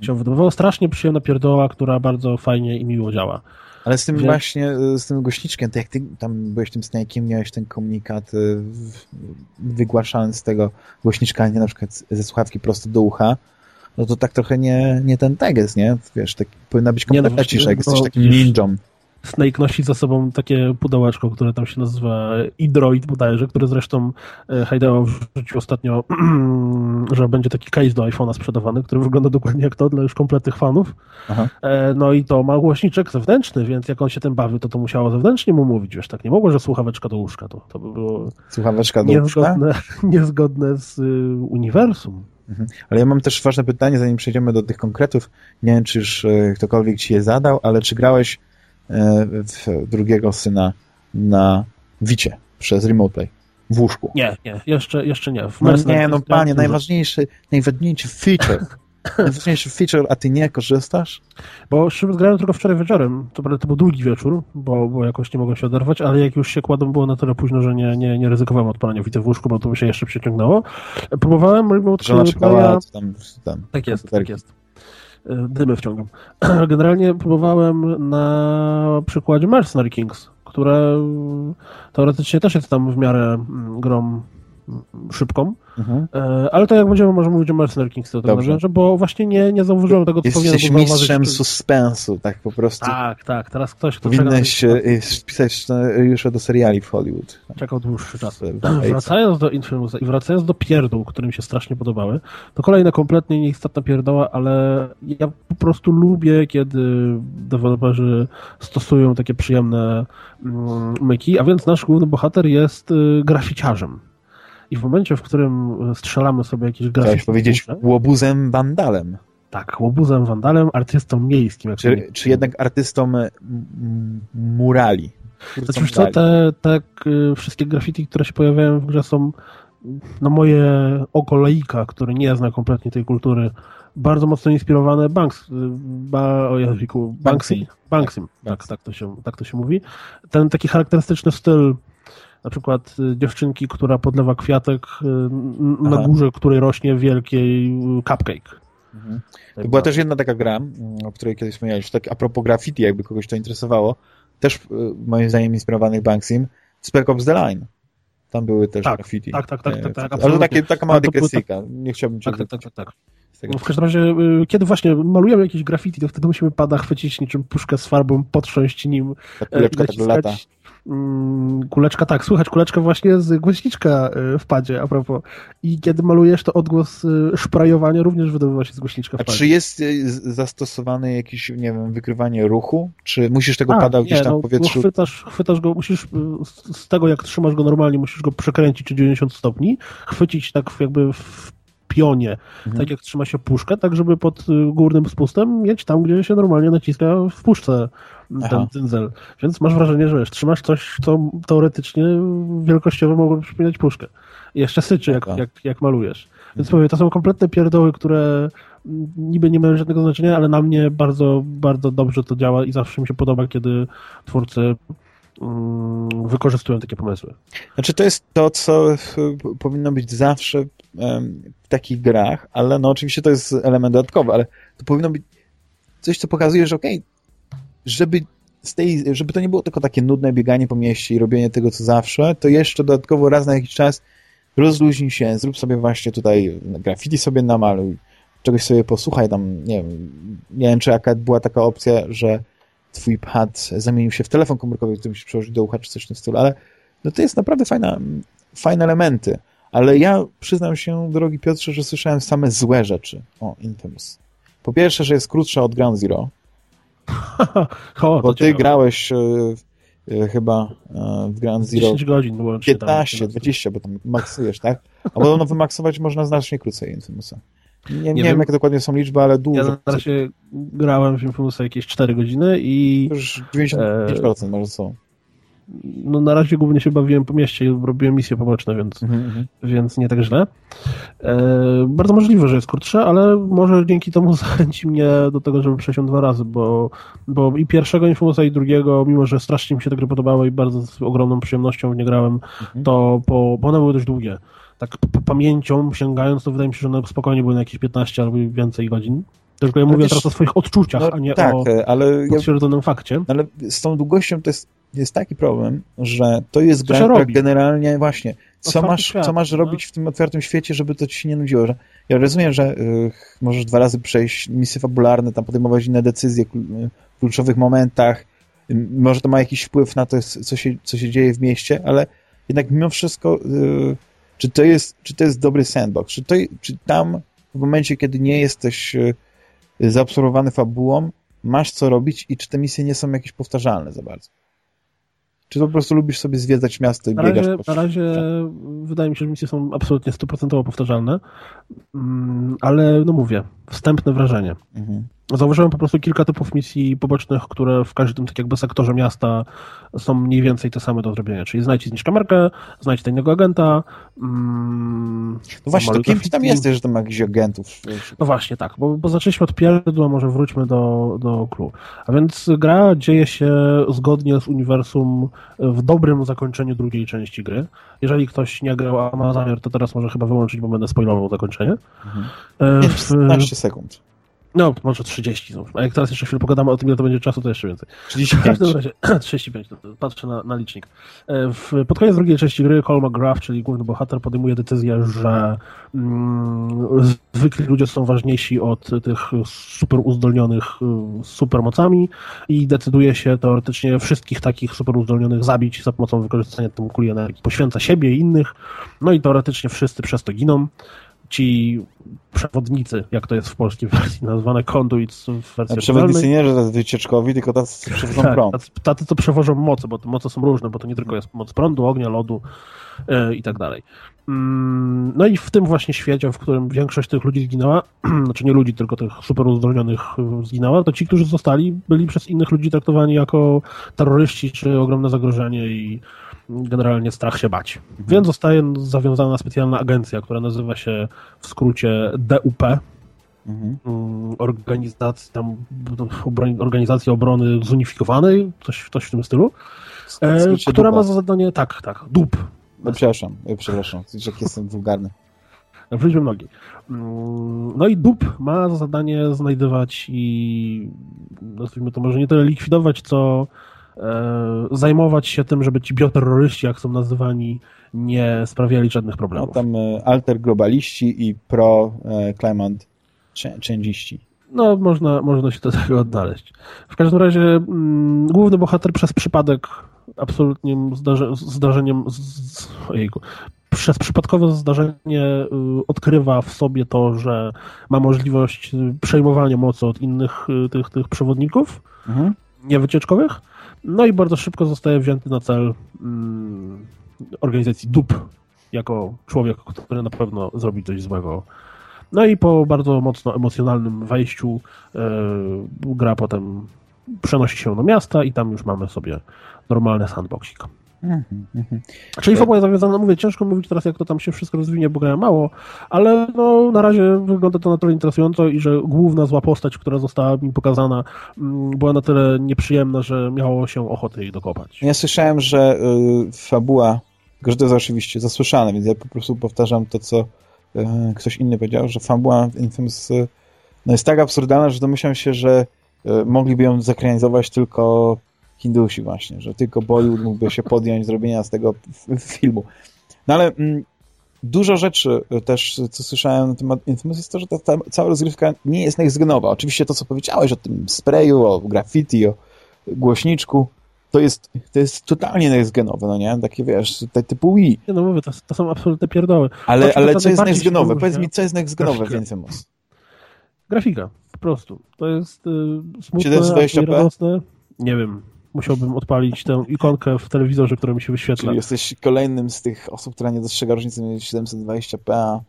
się wydawało. Strasznie przyjemna pierdoła, która bardzo fajnie i miło działa. Ale z tym Więc... właśnie, z tym głośniczkiem, to jak ty tam byłeś tym Snake'iem, miałeś ten komunikat y, wygłaszając z tego głośniczka, nie na przykład ze słuchawki prosto do ucha, no to tak trochę nie, nie ten teges, nie? Wiesz, tak, powinna być kompletna no, cisza, jak jesteś takim ninją. Snake nosi za sobą takie pudełeczko, które tam się nazywa iDroid bodajże, które zresztą e, Hideo wrzucił ostatnio, że będzie taki case do iPhone'a sprzedawany, który wygląda dokładnie jak to dla już kompletnych fanów. Aha. E, no i to ma głośniczek zewnętrzny, więc jak on się tym bawił, to to musiało zewnętrznie mu mówić, wiesz, tak nie mogło, że słuchaweczka do łóżka, to, to by było słuchaweczka do niezgodne, łóżka? niezgodne z y, uniwersum. Mhm. Ale ja mam też ważne pytanie, zanim przejdziemy do tych konkretów. Nie wiem, czy już y, ktokolwiek ci je zadał, ale czy grałeś E, drugiego syna na Wicie przez Remote Play w łóżku. Nie, nie, jeszcze, jeszcze nie. W no nie, no panie, najważniejszy, najważniejszy feature. najważniejszy feature, a ty nie korzystasz? Bo grałem tylko wczoraj wieczorem. To, to był długi wieczór, bo, bo jakoś nie mogłem się oderwać, ale jak już się kładłem, było na tyle późno, że nie, nie, nie ryzykowałem odpalania Wity w łóżku, bo to by się jeszcze przeciągnęło. Próbowałem Remote Playa... Tam, tam, tak jest, tak jest dymy wciągam. Generalnie próbowałem na przykładzie Mercenary Kings, które teoretycznie też jest tam w miarę mm, grom szybką, mhm. E, ale to jak będziemy może mówić o Mercenary Kings, to tak nawiążę, bo właśnie nie, nie zauważyłem tego, co Jesteś mistrzem suspensu, tak po prostu. Tak, tak, teraz ktoś, kto Powinieneś pisać już do seriali w Hollywood. Czekał dłuższy czas. Wracając do Infamousa i wracając do pierdół, którym się strasznie podobały, to kolejna kompletnie nieistotna pierdoła, ale ja po prostu lubię, kiedy deweloperzy stosują takie przyjemne mm, myki, a więc nasz główny bohater jest y, graficiarzem. I w momencie, w którym strzelamy sobie jakieś grafiki... Chciałeś powiedzieć łobuzem wandalem. Tak, łobuzem wandalem, artystą miejskim. czy, czy jednak artystą murali? Znaczy, co, te, te y, wszystkie graffiti, które się pojawiają w grze są na moje oko laika, który nie zna kompletnie tej kultury, bardzo mocno inspirowane Banks, ba, o jazyku, Banksy, Banksy, tak, tak, tak, to się, tak to się mówi. Ten taki charakterystyczny styl na przykład y, dziewczynki, która podlewa kwiatek na Aha. górze, której rośnie wielki cupcake. Mhm. To była też jedna taka gra, mm, o której kiedyś wspomniałeś, tak a propos graffiti, jakby kogoś to interesowało, też moim zdaniem inspirowanych Banksim, Spec Ops The Line. Tam były też tak, graffiti. Tak, tak, tak. tak, tak ale to takie, taka mała dygresyjka. Nie chciałbym cię... Tak, tak, tak, tak. No w każdym razie, y, kiedy właśnie malujemy jakieś graffiti, to wtedy musimy pada chwycić niczym puszkę z farbą, potrząść nim. Ta kuleczka tak lata. Mm, kuleczka, tak, słychać kuleczkę właśnie z głośniczka y, w padzie, a propos. I kiedy malujesz, to odgłos y, szprajowania również wydobywa się z głośniczka w padzie. A czy jest zastosowany jakiś, nie wiem, wykrywanie ruchu? Czy musisz tego a, pada gdzieś tam no, w powietrzu? Chwytasz, chwytasz go, musisz z tego, jak trzymasz go normalnie, musisz go przekręcić o 90 stopni, chwycić tak jakby w pionie, mhm. tak jak trzyma się puszkę, tak żeby pod y, górnym spustem mieć tam, gdzie się normalnie naciska w puszce ten cyndzel. Więc masz wrażenie, że wiesz, trzymasz coś, co teoretycznie wielkościowo mogłoby przypominać puszkę. I jeszcze syczy, jak, jak, jak malujesz. Więc mhm. mówię, to są kompletne pierdoły, które niby nie mają żadnego znaczenia, ale na mnie bardzo, bardzo dobrze to działa i zawsze mi się podoba, kiedy twórcy wykorzystują takie pomysły. Znaczy to jest to, co powinno być zawsze w takich grach, ale no oczywiście to jest element dodatkowy, ale to powinno być coś, co pokazuje, że okej, okay, żeby z tej, żeby to nie było tylko takie nudne bieganie po mieście i robienie tego, co zawsze, to jeszcze dodatkowo raz na jakiś czas rozluźnij się, zrób sobie właśnie tutaj graffiti sobie namaluj, czegoś sobie posłuchaj tam, nie wiem, nie wiem, czy jaka była taka opcja, że twój pad zamienił się w telefon komórkowy, który musisz przełożyć do ucha czy coś w tym stylu, ale no to jest naprawdę fajna, fajne elementy. Ale ja przyznam się, drogi Piotrze, że słyszałem same złe rzeczy o Infamous. Po pierwsze, że jest krótsza od Ground Zero, o, bo ty grałeś e, e, chyba e, w Ground Zero 10 godzin 15, tam, 20, bo tam maksujesz, tak? A podobno wymaksować można znacznie krócej Infamousa. Nie, nie, nie wiem, jakie dokładnie są liczby, ale dużo. Ja na razie grałem w Infamousa jakieś 4 godziny i... Już 95% e... może są. No na razie głównie się bawiłem po mieście i robiłem misje poboczne, więc, mm-hmm. więc nie tak źle. E, bardzo możliwe, że jest krótsze, ale może dzięki temu zachęci mnie do tego, żeby ją dwa razy, bo, bo i pierwszego Infamousa i drugiego, mimo że strasznie mi się te gry podobały i bardzo z ogromną przyjemnością w nie grałem, mm-hmm. to po, bo one były dość długie tak pamięcią sięgając, to wydaje mi się, że one spokojnie były na jakieś 15 albo więcej godzin. Tylko ja mówię teraz o swoich odczuciach, no, a nie tak, o ale potwierdzonym ja, fakcie. Ale z tą długością to jest, jest taki problem, że to jest gra, która generalnie właśnie, co masz, świat, co masz no? robić w tym otwartym świecie, żeby to ci się nie nudziło. Że, ja rozumiem, że y, możesz dwa razy przejść misje fabularne, tam podejmować inne decyzje w kluczowych momentach, y, może to ma jakiś wpływ na to, co się, co się dzieje w mieście, ale jednak mimo wszystko y, czy to jest, czy to jest dobry sandbox? Czy, to, czy tam w momencie, kiedy nie jesteś e, zaabsorbowany fabułą, masz co robić i czy te misje nie są jakieś powtarzalne za bardzo? Czy to po prostu lubisz sobie zwiedzać miasto i na biegasz? Razie, na razie wydaje mi się, że misje są absolutnie stuprocentowo powtarzalne, mm, ale no mówię, wstępne wrażenie. Mhm. Zauważyłem po prostu kilka typów misji pobocznych, które w każdym tak jakby sektorze miasta są mniej więcej te same do zrobienia. Czyli znajdź zniszcz kamerkę, znajdź tajnego agenta. Mm, no właśnie, to kim tam jesteś, że tam jakichś agentów? No właśnie, tak, bo, bo zaczęliśmy od pierdła, może wróćmy do, do clue. A więc gra dzieje się zgodnie z uniwersum w dobrym zakończeniu drugiej części gry. Jeżeli ktoś nie grał, a ma zamiar, to teraz może chyba wyłączyć, bo będę spoilował zakończenie. Mhm. 15 sekund. No, może 30 znów. A jak teraz jeszcze chwilę pogadamy o tym, ile to będzie czasu, to jeszcze więcej. 35. W każdym razie, 35, patrzę na, na licznik. E, w, pod koniec drugiej części gry Cole McGrath, czyli główny bohater, podejmuje decyzję, że mm, zwykli ludzie są ważniejsi od tych super uzdolnionych y, supermocami i decyduje się teoretycznie wszystkich takich super uzdolnionych zabić za pomocą wykorzystania tym kuli energii. Poświęca siebie i innych, no i teoretycznie wszyscy przez to giną ci przewodnicy, jak to jest w polskiej wersji nazwane, conduits w wersji Przewodnicy nie, że tacy wycieczkowi, tylko tacy, co przewożą tak, prąd. Tacy, tacy, co przewożą moce, bo te moce są różne, bo to nie tylko jest moc prądu, ognia, lodu yy, i tak dalej. Mm, no i w tym właśnie świecie, w którym większość tych ludzi zginęła, znaczy nie ludzi, tylko tych super uzdolnionych y, zginęła, to ci, którzy zostali, byli przez innych ludzi traktowani jako terroryści czy ogromne zagrożenie i generalnie strach się bać. Mhm. Więc zostaje zawiązana specjalna agencja, która nazywa się w skrócie DUP, mhm. Mm, organizacji, tam, organizacji obrony zunifikowanej, coś, coś w tym stylu, e, która ma za zadanie, tak, tak, DUP. No, przepraszam, przepraszam, jak jestem wulgarny. W nogi. Mm, no i DUP ma za zadanie znajdywać i nazwijmy to może nie tyle likwidować, co E, zajmować się tym, żeby ci bioterroryści, jak są nazywani, nie sprawiali żadnych problemów. No, tam e, alter globaliści i pro e, climate change'iści. No, można, można się do tego odnaleźć. W każdym razie mm, główny bohater przez przypadek absolutnym zdarze, zdarzeniem z, ojejku, przez przypadkowe zdarzenie y, odkrywa w sobie to, że ma możliwość przejmowania mocy od innych y, tych, tych przewodników mhm. niewycieczkowych no i bardzo szybko zostaje wzięty na cel mm, organizacji DUP jako człowiek, który na pewno zrobi coś złego. No i po bardzo mocno emocjonalnym wejściu yy, gra potem przenosi się do miasta i tam już mamy sobie normalny sandboxik. Mm -hmm. Czyli fabuła zawiązana, no mówię, ciężko mówić teraz, jak to tam się wszystko rozwinie, bo grałem mało, ale no, na razie wygląda to na tyle interesująco i że główna zła postać, która została mi pokazana, mm, była na tyle nieprzyjemna, że miało się ochotę jej dokopać. Ja słyszałem, że y, fabuła, tylko że to jest oczywiście zasłyszane, więc ja po prostu powtarzam to, co y, ktoś inny powiedział, że fabuła Infamous y, no jest tak absurdalna, że domyślam się, że y, mogliby ją zakranizować tylko Hindusi właśnie, że tylko Bollywood mógłby się podjąć zrobienia z tego filmu. No ale mm, dużo rzeczy też, co słyszałem na temat Infamous jest to, że ta, ta cała rozgrywka nie jest next-genowa. Oczywiście to, co powiedziałeś o tym sprayu, o graffiti, o głośniczku, to jest, to jest totalnie next-genowe, no nie? Takie, wiesz, te, typu Wii. Nie no mówię, to, to są absolutne pierdoły. Ale, ale co jest next-genowe? Powiedz mi, co jest next-genowe w Infamous? Grafika, po prostu. To jest y, smutne, 720p? Nie wiem, musiałbym odpalić tę ikonkę w telewizorze, która mi się wyświetla. Czyli jesteś kolejnym z tych osób, która nie dostrzega różnicy między 720p a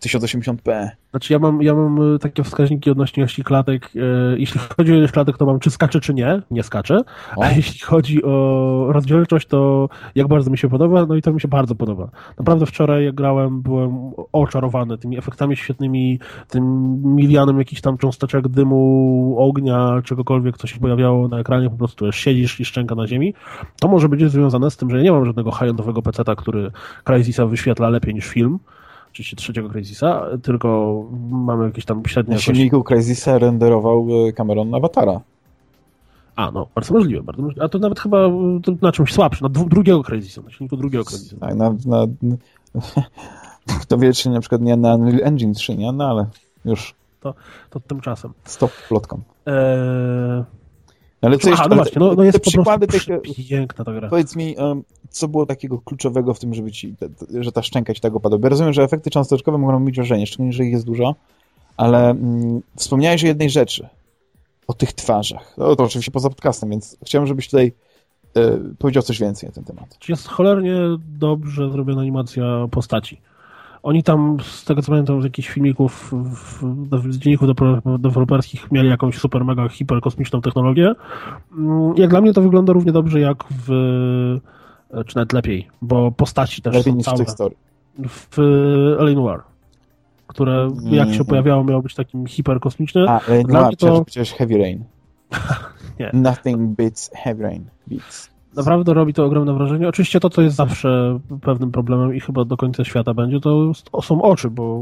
1080p. Znaczy ja mam, ja mam e, takie wskaźniki odnośnie ilości klatek. E, jeśli chodzi o ilość klatek, to mam czy skacze, czy nie. Nie skacze. O. A jeśli chodzi o rozdzielczość, to jak bardzo mi się podoba, no i to mi się bardzo podoba. Naprawdę wczoraj jak grałem, byłem oczarowany tymi efektami świetnymi, tym milianem jakichś tam cząsteczek dymu, ognia, czegokolwiek, co się pojawiało na ekranie, po prostu siedzisz i szczęka na ziemi. To może być związane z tym, że ja nie mam żadnego high-endowego peceta, który Crysisa wyświetla lepiej niż film oczywiście trzeciego Crysisa, tylko mamy jakieś tam średnie... Na silniku Crysisa renderował e, Cameron Avatara. A, no, bardzo możliwe, bardzo możliwe. A to nawet chyba to na czymś słabszym, na drugiego Crysisa, na silniku drugiego Crysisa. Tak, na, na, kto wie, czy na przykład nie na Unreal Engine 3, nie? No, ale już... To, to tymczasem. Stop plotką. Eee... Ale co Aha, jeszcze, no właśnie, no, no jest te przykłady takie, piękna ta gra. Powiedz mi, um, co było takiego kluczowego w tym, żeby ci, że ta szczęka ci tak opadła? Ja rozumiem, że efekty cząsteczkowe mogą mieć wrażenie, szczególnie, że ich jest dużo, ale mm, wspomniałeś o jednej rzeczy, o tych twarzach. No, to oczywiście poza podcastem, więc chciałem, żebyś tutaj e, powiedział coś więcej na ten temat. Jest cholernie dobrze zrobiona animacja postaci. Oni tam, z tego co pamiętam, z jakichś filmików, z dzienników deweloperskich mieli jakąś super, mega, hiper kosmiczną technologię. Mm, jak dla mnie to wygląda równie dobrze jak w, czy nawet lepiej, bo postaci też lepiej są niż całe. w Story. W Alien War które jak się pojawiało miało być takim hiperkosmiczne. A, Alien War, to... przecież Heavy Rain. nie. Nothing beats Heavy Rain. Beats. Naprawdę robi to ogromne wrażenie. Oczywiście to, co jest zawsze pewnym problemem i chyba do końca świata będzie, to są oczy, bo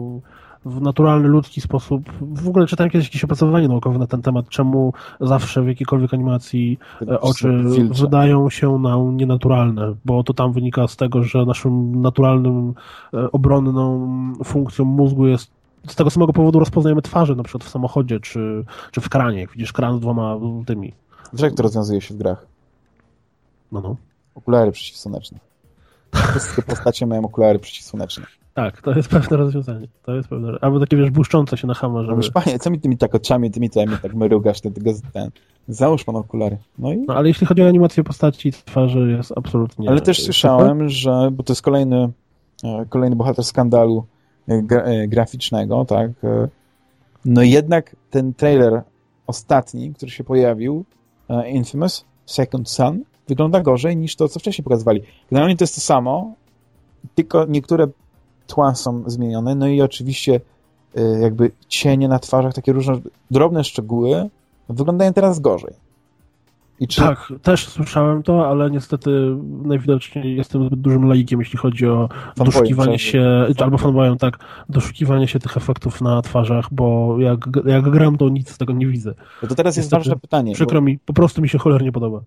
w naturalny, ludzki sposób. W ogóle czytałem kiedyś jakieś opracowanie naukowe na ten temat, czemu zawsze w jakiejkolwiek animacji e, oczy wydają się nam nienaturalne, bo to tam wynika z tego, że naszym naturalnym, e, obronną funkcją mózgu jest z tego samego powodu rozpoznajemy twarze, na przykład w samochodzie czy, czy w kranie, jak widzisz kran z dwoma tymi. Wiesz, jak to rozwiązuje się w grach? No, no. Okulary przeciwsłoneczne. Wszystkie postacie mają okulary przeciwsłoneczne. Tak, to jest pewne rozwiązanie. To jest pewne. Albo takie, wiesz, błyszczące się na hama, żeby... No panie, co mi tymi tak oczami, tymi tymi tak mrugasz, ten, ten, załóż pan okulary. No i... No ale jeśli chodzi o animację postaci twarzy, jest absolutnie... Ale też słyszałem, że, bo to jest kolejny, e, kolejny bohater skandalu e, gra, e, graficznego, tak, no jednak ten trailer ostatni, który się pojawił, Infamous Second Son, wygląda gorzej niż to, co wcześniej pokazywali. Generalnie to jest to samo, tylko niektóre tła są zmienione, no i oczywiście y, jakby cienie na twarzach, takie różne drobne szczegóły wyglądają teraz gorzej. Czy... Tak, też słyszałem to, ale niestety najwidoczniej jestem zbyt dużym laikiem, jeśli chodzi o fanboy, doszukiwanie się, fanboy. albo fanboyem, tak, doszukiwanie się tych efektów na twarzach, bo jak, jak gram, to nic z tego nie widzę. No to teraz niestety, jest ważne pytanie. Przykro bo... mi, po prostu mi się cholernie podoba.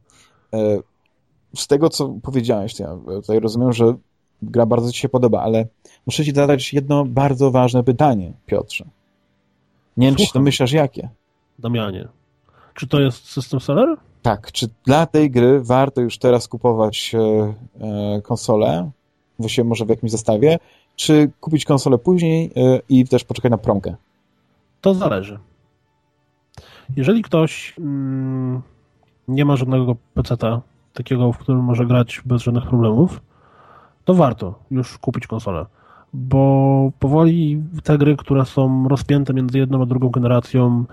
E, z tego, co powiedziałeś, ja tutaj rozumiem, że gra bardzo ci się podoba, ale muszę ci zadać jedno bardzo ważne pytanie, Piotrze. Nie wiem, czy to myślisz jakie. Damianie, czy to jest system seller? Tak, czy dla tej gry warto już teraz kupować e, e, konsolę, właściwie może w jakimś zestawie, czy kupić konsolę później e, i też poczekać na promkę? To zależy. Jeżeli ktoś mm, nie ma żadnego peceta, takiego, w którym może grać bez żadnych problemów, to warto już kupić konsolę. Bo powoli te gry, które są rozpięte między jedną a drugą generacją,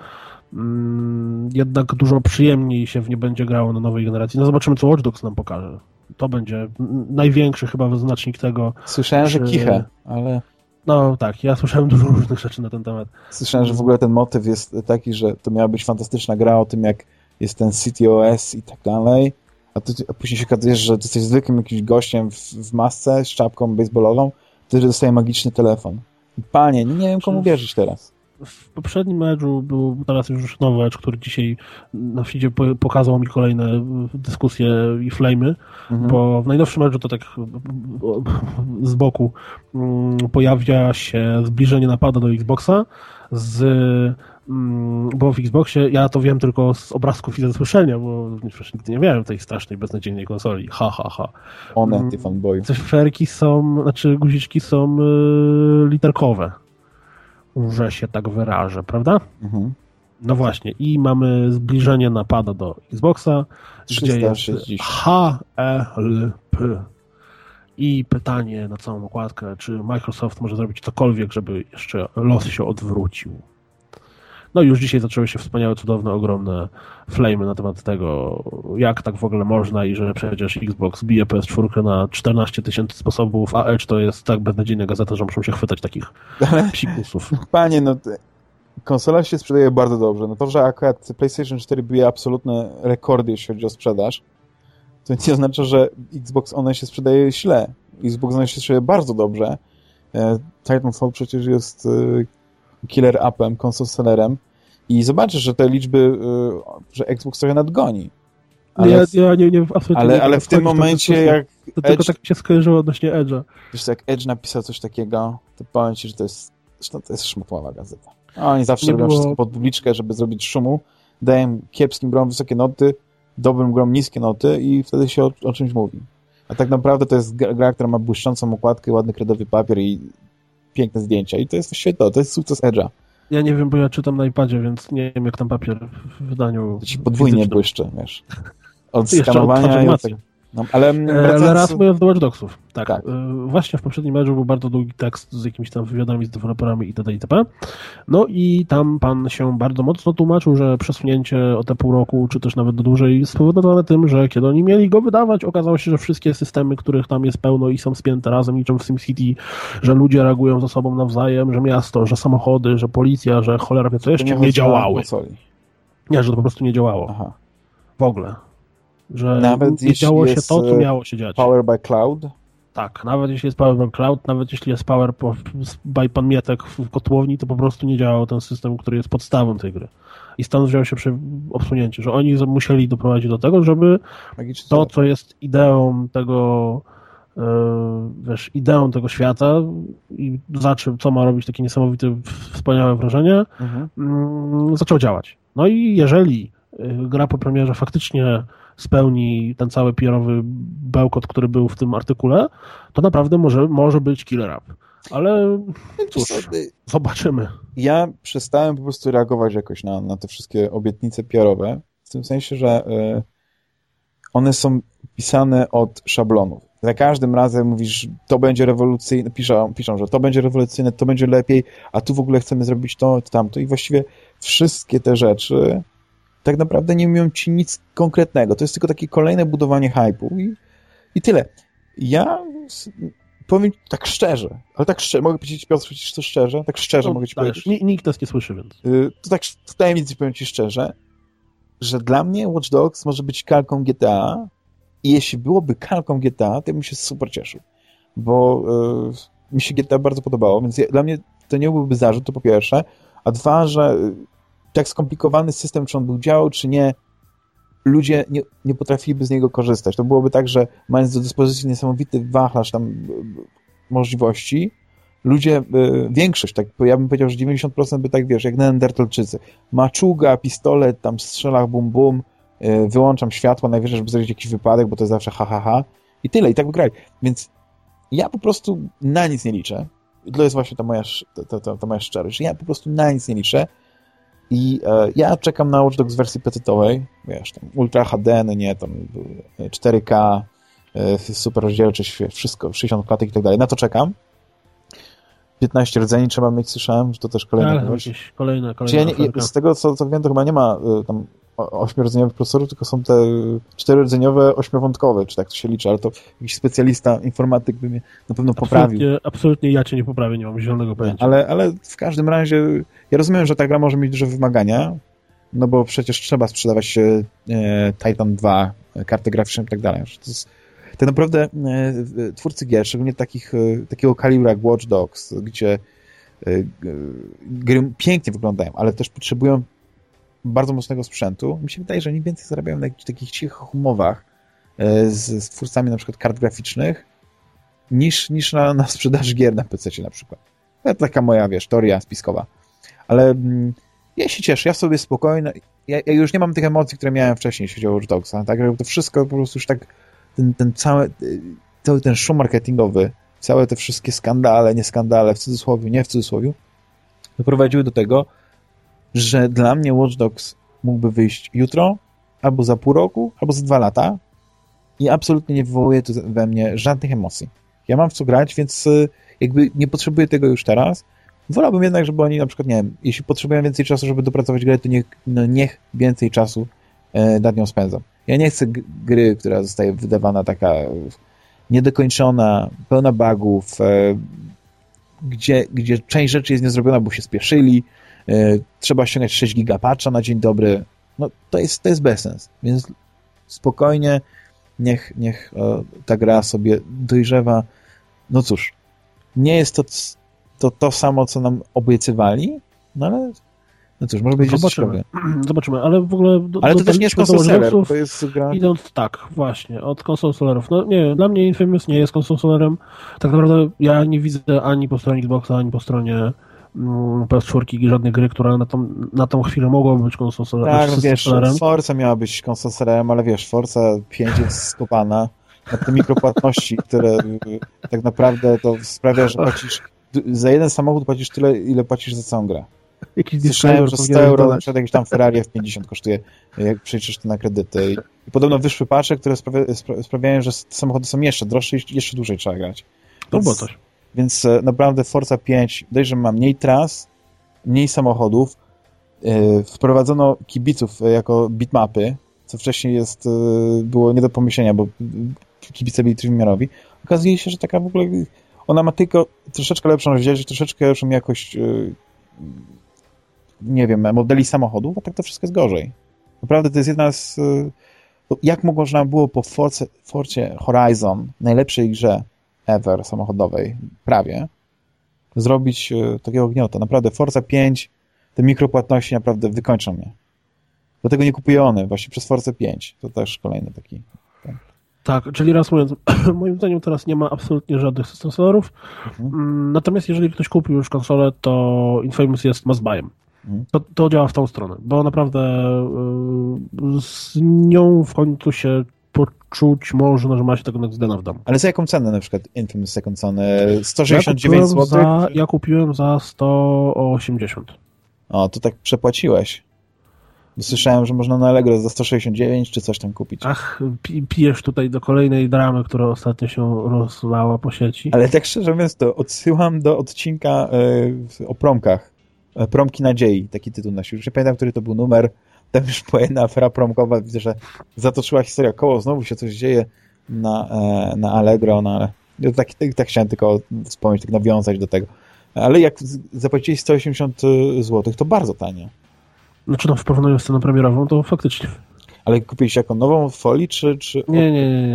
mm, jednak dużo przyjemniej się w nie będzie grało na nowej generacji. No zobaczymy, co Watch Dogs nam pokaże. To będzie największy chyba wyznacznik tego. Słyszałem, że kichę, ale... No tak, ja słyszałem dużo różnych rzeczy na ten temat. Słyszałem, że w ogóle ten motyw jest taki, że to miała być fantastyczna gra o tym, jak jest ten CTOS i tak dalej, a, ty, a później się okazuje, że ty jesteś zwykłym jakimś gościem w, w masce z czapką baseballową, który dostaje magiczny telefon. Panie, nie wiem komu wierzyć teraz. W poprzednim meczu był teraz już nowy mecz, który dzisiaj na feedzie pokazał mi kolejne dyskusje i flamy, mhm. bo w najnowszym meczu to tak z boku mm, pojawia się zbliżenie napada do Xboxa z Mm, bo w Xboxie ja to wiem tylko z obrazków i ze słyszenia, bo przecież nigdy nie miałem tej strasznej, beznadziejnej konsoli. Ha, ha, ha. One, ty mm, fanboy. Cyferki są, znaczy guziczki są y, literkowe, że się tak wyrażę, prawda? Mhm. No właśnie, i mamy zbliżenie napada do Xboxa, 360. gdzie jest HLP. I pytanie na całą okładkę, czy Microsoft może zrobić cokolwiek, żeby jeszcze los się odwrócił. No i już dzisiaj zaczęły się wspaniałe, cudowne, ogromne flamy na temat tego, jak tak w ogóle można i że przecież Xbox bije PS4 na 14 tysięcy sposobów, a Edge to jest tak beznadziejna gazeta, że muszą się chwytać takich psikusów. Panie, no konsola się sprzedaje bardzo dobrze. No to, że akurat PlayStation 4 bije absolutne rekordy, jeśli chodzi o sprzedaż, to nie oznacza, że Xbox One się sprzedaje źle. Xbox One się sprzedaje bardzo dobrze. E, Titanfall przecież jest e, killer appem, console sellerem i zobaczysz, że te liczby, y, że Xbox trochę nadgoni. Ale, ja, ja nie, nie, absolutnie ale, nie ale w tym momencie, jak. To Edge, tylko tak mi się skojarzyło odnośnie Edge'a. Wiesz, jak Edge napisał coś takiego, to powiem ci, że to jest. Zresztą to jest szmutława gazeta. Oni zawsze nie robią było... wszystko pod publiczkę, żeby zrobić szumu. Dają kiepskim grom wysokie noty, dobrym grom niskie noty i wtedy się o, o czymś mówi. A tak naprawdę to jest gra, która ma błyszczącą okładkę, ładny kredowy papier i piękne zdjęcia i to jest to, to jest sukces Edge'a. Ja nie wiem, bo ja czytam na iPadzie, więc nie wiem, jak tam papier w wydaniu to ci podwójnie fizycznym. błyszczy, wiesz. Od skanowania i od tego. No, ale, e, ale raz mówiąc do Watch Dogsów. Tak. tak. E, właśnie w poprzednim meczu był bardzo długi tekst z jakimiś tam wywiadami z deweloperami itd. itp. No i tam pan się bardzo mocno tłumaczył, że przesunięcie o te pół roku, czy też nawet dłużej spowodowane tym, że kiedy oni mieli go wydawać, okazało się, że wszystkie systemy, których tam jest pełno i są spięte razem, niczym w SimCity, że ludzie reagują ze sobą nawzajem, że miasto, że samochody, że policja, że cholera wie co jeszcze, nie, nie działały. Nie, że to po prostu nie działało. Aha. W ogóle. Że nawet nie działo się to, co e, miało się dziać. Power by Cloud? Tak, nawet jeśli jest Power by Cloud, nawet jeśli jest Power by Pan Mietek w kotłowni, to po prostu nie działał ten system, który jest podstawą tej gry. I stąd wziął się przy obsunięcie, że oni musieli doprowadzić do tego, żeby to, co jest ideą tego e, wiesz, ideą tego świata i za czym, co ma robić takie niesamowite, wspaniałe wrażenie, mhm. Mm, zaczął działać. No i jeżeli gra po premierze faktycznie spełni ten cały PR-owy bełkot, który był w tym artykule, to naprawdę może, może być killer app. Ale cóż, zobaczymy. Ja przestałem po prostu reagować jakoś na, na te wszystkie obietnice PR-owe, w tym sensie, że y, one są pisane od szablonów. Za każdym razem mówisz, to będzie rewolucyjne, piszą, piszą, że to będzie rewolucyjne, to będzie lepiej, a tu w ogóle chcemy zrobić to, to tamto i właściwie wszystkie te rzeczy tak naprawdę nie mówią ci nic konkretnego. To jest tylko takie kolejne budowanie hype'u i, i tyle. Ja powiem tak szczerze, ale tak szczerze, mogę powiedzieć Piotr, to szczerze, tak szczerze no, mogę ci powiedzieć. Nikt nas nie słyszy, więc. Y, to tak tajemnicy powiem ci szczerze, że dla mnie Watch Dogs może być kalką GTA i jeśli byłoby kalką GTA, to bym się super cieszył, bo y, mi się GTA bardzo podobało, więc ja, dla mnie to nie byłby zarzut, to po pierwsze, a dwa, że y, tak skomplikowany system, czy on był działał, czy nie, ludzie nie, nie potrafiliby z niego korzystać. To byłoby tak, że mając do dyspozycji niesamowity wachlarz tam y, możliwości, ludzie, y, większość, tak, ja bym powiedział, że 90% by tak, wiesz, jak neandertalczycy. Maczuga, pistolet, tam strzelach, bum, bum, y, wyłączam światło, najwyżej, żeby zrobić jakiś wypadek, bo to jest zawsze ha, ha, ha. I tyle, i tak wygrali. Więc ja po prostu na nic nie liczę. To jest właśnie ta moja, ta, ta, ta moja szczerość. Ja po prostu na nic nie liczę. I e, ja czekam na Watch Dogs wersji petitowej, wiesz, tam Ultra HD, no nie, tam 4K, e, super rozdzielczość, wszystko, 60 klatek i tak dalej. Na to czekam. 15 rdzeni trzeba mieć, słyszałem, że to też kolejna Ale, jakieś kolejne, kolejne ja nie, Z tego, co, co wiem, to chyba nie ma y, tam ośmiordzeniowych procesorów, tylko są te czterordzeniowe, ośmiowątkowe, czy tak to się liczy, ale to jakiś specjalista, informatyk by mnie na pewno poprawił. Absolutnie, absolutnie ja cię nie poprawię, nie mam zielonego pojęcia. Ale, ale w każdym razie, ja rozumiem, że ta gra może mieć duże wymagania, no bo przecież trzeba sprzedawać e, Titan 2, karty graficzne i tak dalej. To jest, tak naprawdę e, twórcy gier, szczególnie takich, e, takiego kalibru jak Watch Dogs, gdzie e, gry pięknie wyglądają, ale też potrzebują bardzo mocnego sprzętu. Mi się wydaje, że oni więcej zarabiają na jakichś takich cichych umowach z, z twórcami na przykład kart graficznych niż, niż na, na sprzedaż gier na PC na przykład. To taka moja, wiesz, teoria spiskowa. Ale mm, ja się cieszę, ja sobie spokojnie, ja, ja, już nie mam tych emocji, które miałem wcześniej, jeśli chodzi o Watch Dogsa, tak, to wszystko po prostu już tak ten, ten cały, cały ten show marketingowy, całe te wszystkie skandale, nie skandale, w cudzysłowie, nie w cudzysłowie, doprowadziły do tego, że dla mnie Watch Dogs mógłby wyjść jutro, albo za pół roku, albo za dwa lata i absolutnie nie wywołuje to we mnie żadnych emocji. Ja mam w co grać, więc y, jakby nie potrzebuję tego już teraz. Wolałbym jednak, żeby oni na przykład, nie wiem, jeśli potrzebują więcej czasu, żeby dopracować grę, to niech, no niech więcej czasu e, nad nią spędzą. Ja nie chcę gry, która zostaje wydawana taka niedokończona, pełna bugów, e, gdzie, gdzie część rzeczy jest niezrobiona, bo się spieszyli, trzeba ściągać 6 gigapatcha na dzień dobry. No to jest, to jest bezsens. Więc spokojnie niech, niech e, ta gra sobie dojrzewa. No cóż, nie jest to, to to samo, co nam obiecywali, no ale no cóż, może być Zobaczymy. Zobaczymy, ale w ogóle... Do, ale to też nie jest konsolerer, to jest gra... Idąc tak, właśnie, od konsolerów. No nie, dla mnie Infamous nie jest konsolerem. Tak naprawdę ja nie widzę ani po stronie Xboxa, ani po stronie mm, PS4 żadnej gry, która na tą, na tą chwilę mogłaby być konsolerem. Tak, no wiesz, Forza miała być konsolerem, ale wiesz, Forza 5 jest skopana na te mikropłatności, które tak naprawdę to sprawia, że płacisz za jeden samochód płacisz tyle, ile płacisz za całą grę. Jakiś Słyszałem, że 100 euro na przykład jakiś tam Ferrari F50 kosztuje, jak przejdziesz to na kredyty. I, i podobno wyszły pacze, które sprawia, spra sprawiają, że samochody są jeszcze droższe i jeszcze dłużej trzeba grać. Więc, no bo coś. Więc e, naprawdę Forza 5, dość, że ma mniej tras, mniej samochodów, yy, wprowadzono kibiców jako bitmapy, co wcześniej jest, było nie do pomyślenia, bo kibice byli trójwymiarowi. Okazuje się, że taka w ogóle ona ma tylko troszeczkę lepszą rozdzielczość, troszeczkę lepszą jakość nie wiem, modeli samochodów, a tak to wszystko jest gorzej. Naprawdę to jest jedna z... Jak można było po Force, Forcie Horizon, najlepszej grze ever samochodowej, prawie, zrobić y, takiego gniota. Naprawdę Forza 5, te mikropłatności naprawdę wykończą mnie. Dlatego nie kupuję one, właśnie przez Force 5. To też kolejny taki... Tak, tak czyli raz mówiąc, moim zdaniem teraz nie ma absolutnie żadnych system sellerów, mhm. Mm, natomiast jeżeli ktoś kupił już konsolę, to Infamous jest must buyem. Mhm. To, to działa w tą stronę, bo naprawdę yy, z nią w końcu się poczuć można, że ma się tego Nextgena w domu. Ale za jaką cenę na przykład Infamous Second Son? 169 ja zł? Ja kupiłem za 180. O, to tak przepłaciłeś. Słyszałem, że można na Allegro za 169 czy coś tam kupić. Ach, pijesz tutaj do kolejnej dramy, która ostatnio się rozlała po sieci. Ale tak szczerze mówiąc, to odsyłam do odcinka y, o promkach. E, Promki Nadziei, taki tytuł nosił. Już nie pamiętam, który to był numer. Tam już była jedna afera promkowa. Widzę, że zatoczyła historia koło. Znowu się coś dzieje na, e, na Allegro, no ale tak, tak, tak chciałem tylko wspomnieć, tak nawiązać do tego. Ale jak zapłacili 180 zł, to bardzo tanie. Znaczy no w porównaniu z ceną premierową, to faktycznie. Ale kupiłeś jako nową folii, czy... czy... Nie, nie, nie,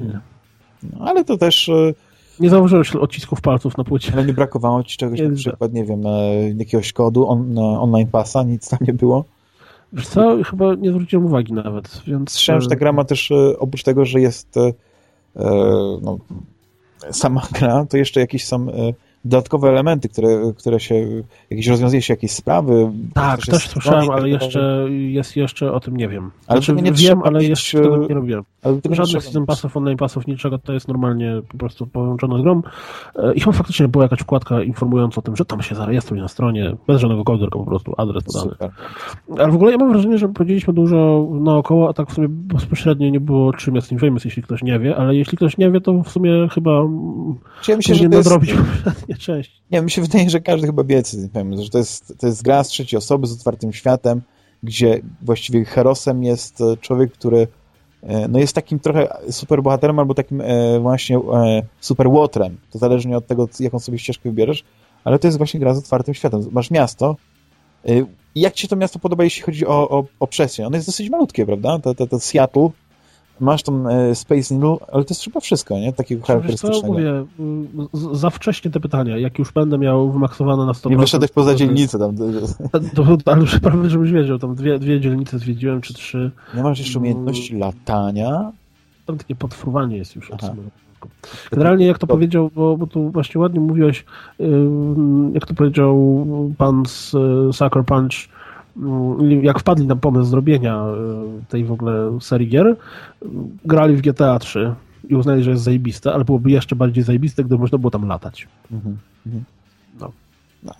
nie. No, ale to też... E, nie założyłeś odcisków palców na płycie. Ale nie brakowało ci czegoś, nie na przykład, nie wiem, jakiegoś kodu on, online pasa, nic tam nie było? Wiesz co, chyba nie zwróciłem uwagi nawet, więc... Słyszałem, że ta gra ma też, e, oprócz tego, że jest e, no, sama gra, to jeszcze jakieś są dodatkowe elementy, które, które się, jakieś rozwiązuje się jakieś sprawy. Tak, też, słyszałem, ale jeszcze jest jeszcze o tym nie wiem. Ale znaczy, nie wiem, ale mieć, jeszcze tego nie robiłem. Żadnych system pasów, online pasów, niczego, to jest normalnie po prostu połączone z grą. E, I chyba faktycznie była jakaś wkładka informująca o tym, że tam się zarejestruj na stronie, bez żadnego kodu, tylko po prostu adres podany. Super. Ale w ogóle ja mam wrażenie, że powiedzieliśmy dużo naokoło, a tak w sumie bezpośrednio nie było czym jest Infamous, jeśli ktoś nie wie, ale jeśli ktoś nie wie, to w sumie chyba ja myślę, że to jest... nadrobić Cześć. Nie, mi się wydaje, że każdy chyba wie, że to jest, to jest gra z trzeciej osoby, z otwartym światem, gdzie właściwie herosem jest e, człowiek, który e, no jest takim trochę superbohaterem albo takim e, właśnie superłotrem. To zależnie od tego, jaką sobie ścieżkę wybierzesz, ale to jest właśnie gra z otwartym światem. Masz miasto. Jak ci się to miasto podoba, jeśli chodzi o, o, o przestrzeń? Ono jest dosyć malutkie, prawda? To, to, to Seattle masz tą e, Space Needle, ale to jest chyba wszystko, nie? Takiego charakterystycznego. Mówię, za wcześnie te pytania. Jak już będę miał wymaksowane na 100%... Nie wyszedłeś poza dzielnicę tam. To, to, ale prawie, żebyś wiedział, tam dwie, dwie dzielnice zwiedziłem, czy trzy. Nie masz jeszcze umiejętności mm. latania? Tam takie podfruwanie jest już. Generalnie jak to, powiedział, bo, bo tu właśnie ładnie mówiłeś, jak to powiedział pan z e, Sucker Punch, Mm, jak wpadli na pomysł zrobienia e, tej w ogóle serii gier, grali w GTA 3 i uznali, że jest zajebiste, ale byłoby jeszcze bardziej zajebiste, gdyby można było tam latać. Mhm, mhm. No. no.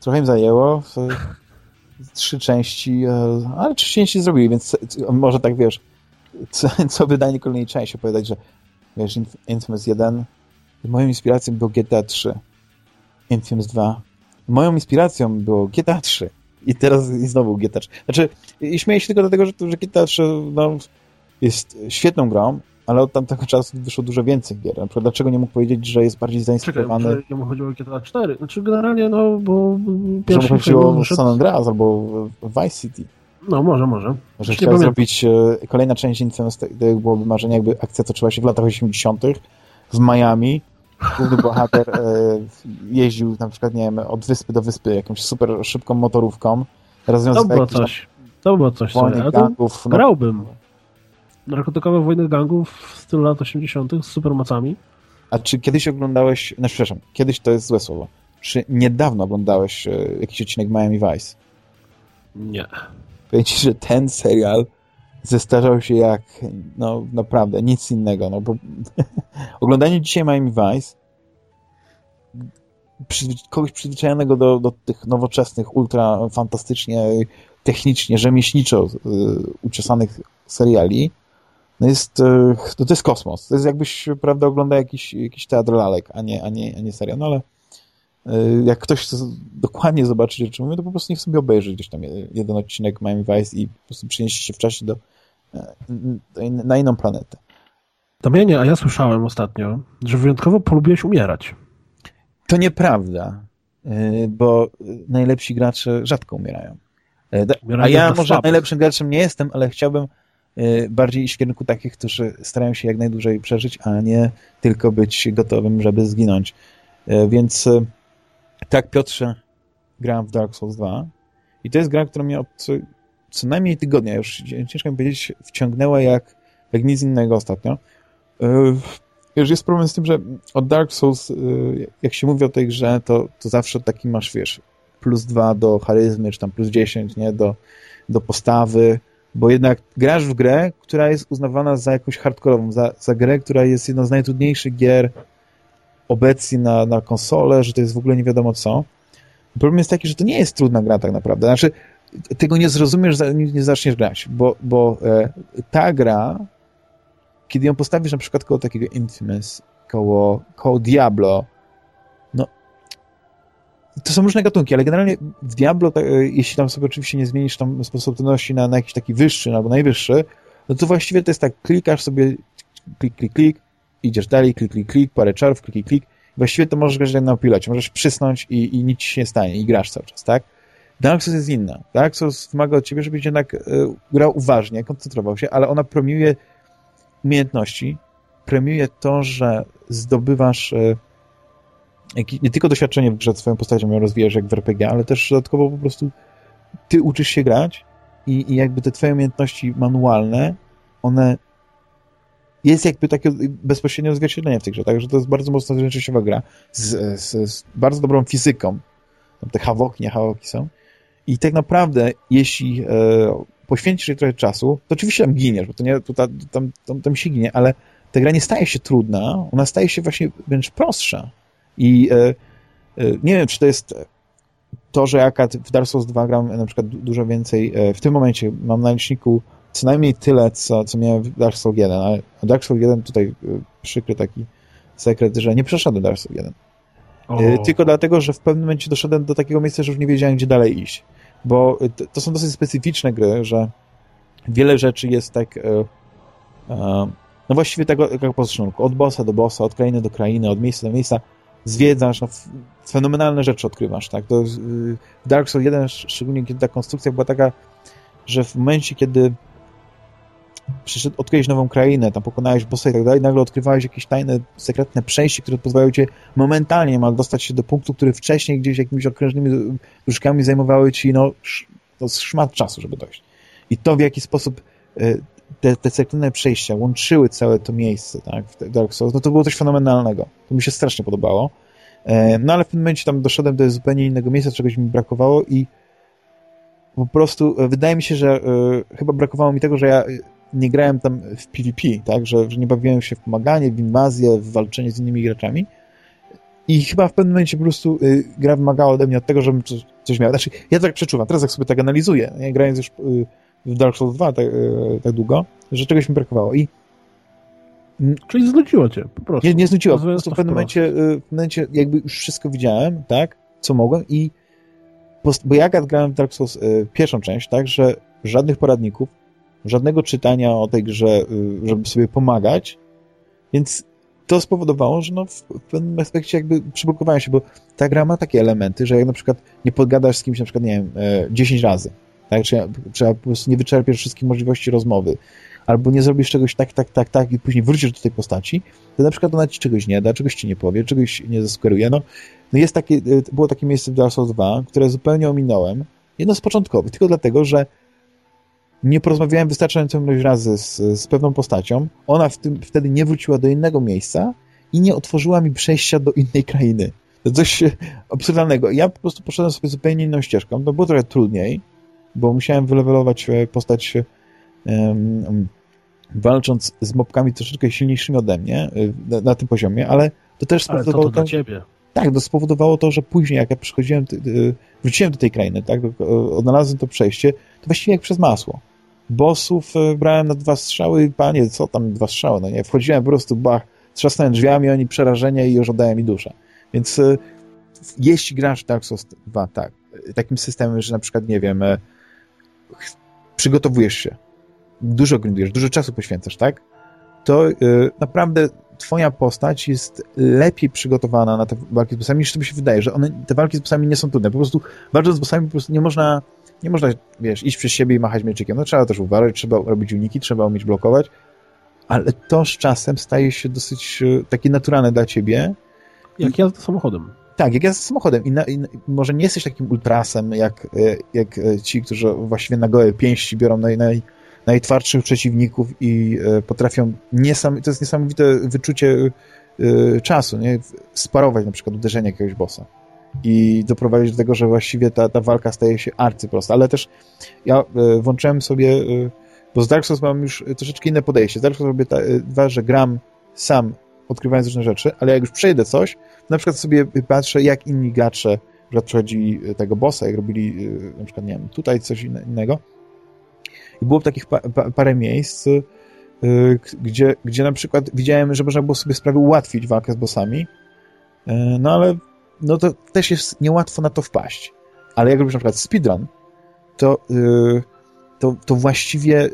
trochę im zajęło. Trzy części, e, ale trzy części zrobili, więc może tak wiesz, co, co wydanie kolejnej części opowiadać, że wiesz, Infamous 1 moją inspiracją był GTA 3 Infamous 2 moją inspiracją było GTA 3 i teraz i znowu GTA 3. Znaczy, i śmieję się tylko dlatego, że, że GTA 3 no, jest świetną grą, ale od tamtego czasu wyszło dużo więcej gier. Na przykład, dlaczego nie mógł powiedzieć, że jest bardziej zainspirowany... Czekaj, mógł chodziło o GTA 4. Znaczy, generalnie, no, bo... Że chodziło o San Andreas albo Vice City. No, może, może. Że chciał zrobić e, kolejna część Infamous, byłoby marzenie, jakby akcja toczyła się w latach 80 w Miami, główny bohater e, jeździł na przykład, nie wiem, od wyspy do wyspy jakąś super szybką motorówką. To było coś. To było coś. Wojny gangów. No. Grałbym. Narkotykowe wojny gangów w stylu lat 80. z supermocami. A czy kiedyś oglądałeś, no przepraszam, kiedyś to jest złe słowo, czy niedawno oglądałeś e, jakiś odcinek Miami Vice? Nie. Powiem ci, że ten serial zestarzał się jak, no naprawdę, nic innego, no bo oglądanie dzisiaj Miami Vice przy, kogoś przyzwyczajonego do, do tych nowoczesnych, ultra fantastycznie, technicznie, rzemieślniczo y, uczesanych seriali, no jest, y, to, to jest kosmos. To jest jakbyś, prawda, oglądał jakiś, jakiś teatr lalek, a nie, a nie, a nie serial. No ale y, jak ktoś chce dokładnie zobaczyć, o czym mówię, to po prostu niech sobie obejrzy gdzieś tam jeden odcinek Miami Vice i po prostu przeniesie się w czasie do, na inną planetę. Damianie, a ja słyszałem ostatnio, że wyjątkowo polubiłeś umierać. To nieprawda, y, bo najlepsi gracze rzadko umierają. Y, a ja może słabych. najlepszym graczem nie jestem, ale chciałbym bardziej iść w kierunku takich, którzy starają się jak najdłużej przeżyć, a nie tylko być gotowym, żeby zginąć. Więc tak, Piotrze, grałem w Dark Souls 2 i to jest gra, która mnie od co najmniej tygodnia, już ciężko mi powiedzieć, wciągnęła jak, jak nic innego ostatnio. Już jest problem z tym, że od Dark Souls, jak się mówi o tej grze, to, to zawsze taki masz, wiesz, plus dwa do charyzmy, czy tam plus 10, nie, do, do postawy, bo jednak grasz w grę, która jest uznawana za jakąś hardkorową, za, za grę, która jest jedną z najtrudniejszych gier obecnie na, na konsolę, że to jest w ogóle nie wiadomo co. Problem jest taki, że to nie jest trudna gra tak naprawdę. Znaczy, tego nie zrozumiesz, zanim nie zaczniesz grać, bo, bo e, ta gra, kiedy ją postawisz na przykład koło takiego Infamous, koło, koło Diablo, no to są różne gatunki, ale generalnie w Diablo, tak, jeśli tam sobie oczywiście nie zmienisz tam sposób trudności na, na jakiś taki wyższy albo najwyższy, no to właściwie to jest tak, klikasz sobie klik, klik, klik, idziesz dalej, klik, klik, klik, parę czarów, klik, klik, klik. Właściwie to możesz grać na pilocie, możesz przysnąć i, i nic się nie stanie i grasz cały czas, tak? Dark Souls jest inna. Dark Souls wymaga od ciebie, żebyś jednak y, grał uważnie, koncentrował się, ale ona premiuje umiejętności, premiuje to, że zdobywasz y, nie tylko doświadczenie w grze swoją postacią ją rozwijasz jak w RPG, ale też dodatkowo po prostu ty uczysz się grać i, i jakby te twoje umiejętności manualne, one jest jakby takie bezpośrednie odzwierciedlenie w tej grze, także to jest bardzo mocno zręcznościowa gra z, z, z, bardzo dobrą fizyką. Tam te hawoki, nie hawoki są. I tak naprawdę, jeśli e, poświęcisz jej trochę czasu, to oczywiście tam giniesz, bo to nie, to tam, tam, tam, tam się ginie, ale ta gra nie staje się trudna, ona staje się właśnie wręcz prostsza. I e, e, nie wiem, czy to jest to, że jak w Dark Souls 2 gram na przykład dużo więcej, w tym momencie mam na liczniku co najmniej tyle, co, co miałem w Dark Souls 1, ale Dark Souls 1 tutaj przykry taki sekret, że nie przeszedłem Dark Souls 1. O. Tylko dlatego, że w pewnym momencie doszedłem do takiego miejsca, że już nie wiedziałem, gdzie dalej iść. Bo to są dosyć specyficzne gry, że wiele rzeczy jest tak e, e, no właściwie tego jak po sznurku. Od bossa do bossa, od krainy do krainy, od miejsca do miejsca zwiedzasz, no, fenomenalne rzeczy odkrywasz, tak? To, y, w Dark Souls 1 szczególnie kiedy ta konstrukcja była taka, że w momencie, kiedy przyszedł, odkryłeś nową krainę, tam pokonałeś bossa i tak dalej, nagle odkrywałeś jakieś tajne, sekretne przejście, które pozwalają ci momentalnie mal dostać się do punktu, który wcześniej gdzieś jakimiś okrężnymi dróżkami zajmowały ci, no, to szmat czasu, żeby dojść. I to, w jaki sposób y, te, te sekretne przejścia łączyły całe to miejsce, tak, w Dark Souls, no to było coś fenomenalnego. To mi się strasznie podobało. E, no ale w tym momencie tam doszedłem do zupełnie innego miejsca, czegoś mi brakowało i po prostu e, wydaje mi się, że chyba brakowało mi tego, że ja nie grałem tam w PvP, tak, że, że nie bawiłem się w pomaganie, w inwazję, w walczenie z innymi graczami. I chyba w pewnym momencie po prostu y, gra wymagała ode mnie od tego, żebym coś, miał. Znaczy, ja tak przeczuwam, teraz jak sobie tak analizuję, nie, grając już y, w Dark Souls 2 tak, y, tak długo, że czegoś mi brakowało. I Czyli znudziło cię, po prostu. Nie, nie znudziło, po prostu w pewnym momencie, y, w momencie jakby już wszystko widziałem, tak, co mogłem i bo ja grałem w Dark Souls y, pierwszą część, tak, że żadnych poradników, żadnego czytania o tej grze, y, żeby sobie pomagać, więc to spowodowało, że no w pewnym aspekcie jakby przyblokowałem się, bo ta gra ma takie elementy, że jak na przykład nie podgadasz z kimś na przykład, nie wiem, 10 e, razy, tak, trzeba, trzeba po prostu nie wyczerpiesz wszystkich możliwości rozmowy, albo nie zrobisz czegoś tak, tak, tak, tak i później wrócisz do tej postaci, to na przykład ona ci czegoś nie da, czegoś ci nie powie, czegoś nie zasugeruje. No, no jest takie, e, było takie miejsce w Dark Souls 2, które zupełnie ominąłem, jedno z początkowych, tylko dlatego, że nie porozmawiałem wystarczającą ilość razy z, z pewną postacią, ona w tym, wtedy nie wróciła do innego miejsca i nie otworzyła mi przejścia do innej krainy. To coś absurdalnego. Ja po prostu poszedłem sobie zupełnie inną ścieżką. To było trochę trudniej, bo musiałem wylewelować e, postać um, walcząc z mobkami troszeczkę silniejszymi ode mnie e, na, na tym poziomie, ale to też spowodowało ale to, to, to ciebie. Tak, to spowodowało to, że później jak ja przychodziłem, wróciłem do tej krainy, tak, odnalazłem to przejście, to właściwie jak przez masło bossów e, brałem na dwa strzały i panie, co tam dwa strzały, no nie, wchodziłem po prostu, bach, trzasnąłem drzwiami, oni przerażenie i już oddają mi duszę. Więc e, jeśli grasz Dark Souls 2, tak, takim systemem, że na przykład, nie wiem, e, przygotowujesz się, dużo grindujesz, dużo czasu poświęcasz, tak, to naprawdę twoja postać jest lepiej przygotowana na te walki z bossami, niż to mi się wydaje, że one, te walki z bossami nie są trudne. Po prostu walcząc z bossami po prostu nie można nie można, wiesz, iść przez siebie i machać mieczykiem. No trzeba też uważać, trzeba robić uniki, trzeba umieć blokować, ale to z czasem staje się dosyć e, takie naturalne dla ciebie. Jak jazda samochodem. Tak, jak jazda samochodem. I, na, I, może nie jesteś takim ultrasem, jak, e, jak e, ci, którzy właściwie na gołe pięści biorą naj, naj, najtwardszych przeciwników i potrafią niesam, to jest niesamowite wyczucie czasu, nie? Sparować na przykład uderzenie jakiegoś bossa. i doprowadzić do tego, że właściwie ta, ta walka staje się arcyprosta. Ale też ja y, włączyłem sobie, bo z Dark Souls mam już troszeczkę inne podejście. Z Dark Souls robię ta, dwa, że gram sam, odkrywając różne rzeczy, ale jak już przejdę coś, na przykład sobie patrzę, jak inni gracze przykład przechodzili tego bossa, jak robili na przykład, nie wiem, tutaj coś innego. I było takich pa, pa, parę miejsc, Y, gdzie, gdzie na przykład widziałem, że można było sobie sprawę ułatwić walkę z bossami, y, no ale no to też jest niełatwo na to wpaść. Ale jak robisz na przykład speedrun, to, y, to, to właściwie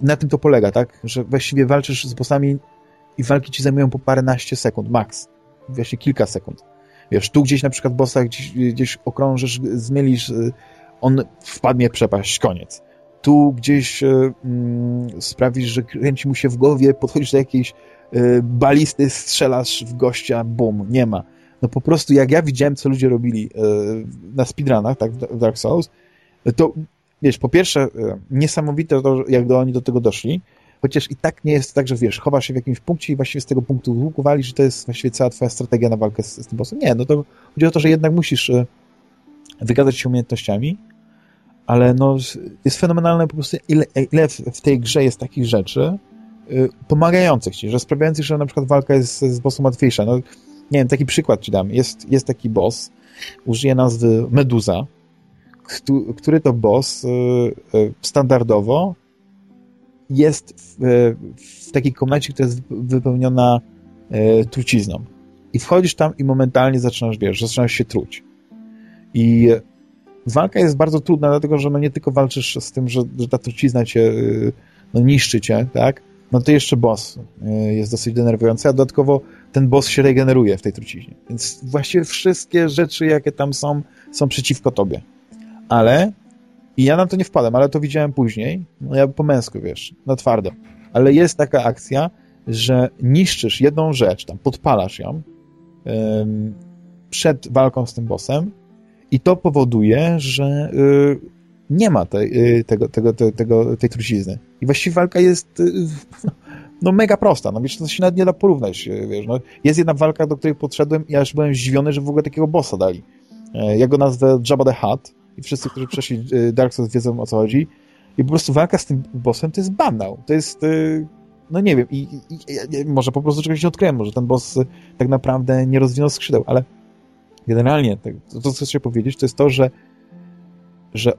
na tym to polega, tak? Że właściwie walczysz z bossami i walki ci zajmują po paręnaście sekund, max. Właśnie kilka sekund. Wiesz, tu gdzieś na przykład bossa gdzieś, gdzieś okrążysz, zmylisz, on wpadnie w przepaść, koniec tu gdzieś e, mm, sprawisz, że kręci mu się w głowie, podchodzisz do jakiejś e, balisty, strzelasz w gościa, bum, nie ma. No po prostu jak ja widziałem, co ludzie robili e, na speedrunach, tak, w Dark Souls, to wiesz, po pierwsze niesamowite to, jak do oni do tego doszli, chociaż i tak nie jest tak, że wiesz, chowasz się w jakimś punkcie i właściwie z tego punktu łuku że to jest właściwie cała twoja strategia na walkę z, z tym bossem. Nie, no to chodzi o to, że jednak musisz wykazać się umiejętnościami, ale no, jest fenomenalne po prostu, ile, ile w tej grze jest takich rzeczy y, pomagających ci, że sprawiających, że na przykład walka jest z bossem łatwiejsza. No, nie wiem, taki przykład ci dam. Jest, jest taki boss, użyję nazwy Meduza, który to boss y, y, standardowo jest w, w takiej komnacie, która jest wypełniona trucizną. I wchodzisz tam i momentalnie zaczynasz, wiesz, zaczynasz się truć. I walka jest bardzo trudna, dlatego że no nie tylko walczysz z tym, że, że ta trucizna cię y, no, niszczy cię, tak? No to jeszcze boss y, jest dosyć denerwujący, a dodatkowo ten boss się regeneruje w tej truciźnie. Więc właściwie wszystkie rzeczy, jakie tam są, są przeciwko tobie. Ale i ja na to nie wpadam, ale to widziałem później, no ja po męsku, wiesz, na twardo. Ale jest taka akcja, że niszczysz jedną rzecz, tam podpalasz ją przed walką z tym bossem i to powoduje, że y, nie ma tej, y, tego, tego, tego, tej trucizny. I właściwie walka jest y, no mega prosta, no wiesz, to się nawet nie da porównać, wiesz, no, jest jedna walka, do której podszedłem i aż byłem zdziwiony, że w ogóle takiego bossa dali. E, ja go nazwę Jabba the Hutt i wszyscy, którzy przeszli Dark Souls wiedzą o co chodzi. I po prostu walka z tym bossem to jest banał, to jest no nie wiem, i, i, i może po prostu czegoś nie odkryłem, może ten boss tak naprawdę nie rozwinął skrzydeł, ale generalnie to, to co chcę powiedzieć, to jest to, że, że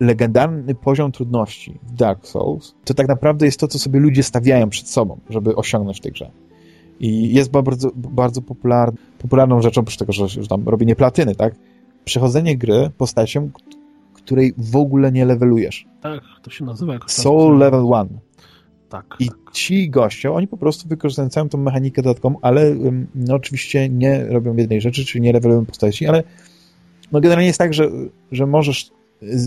legendarny poziom trudności w Dark Souls to tak naprawdę jest to, co sobie ludzie stawiają przed sobą, żeby osiągnąć tej grze. I jest bardzo, bardzo popular, popularną rzeczą, oprócz tego, że, że tam robienie platyny, tak? Przechodzenie gry postacią, której w ogóle nie levelujesz. Tak, to się nazywa jak Soul Level 1. Tak. I ci goście, oni po prostu wykorzystają tą mechanikę dodatkową, ale no, oczywiście nie robią jednej rzeczy, czyli nie levelują postaci, ale no, generalnie jest tak, że, że możesz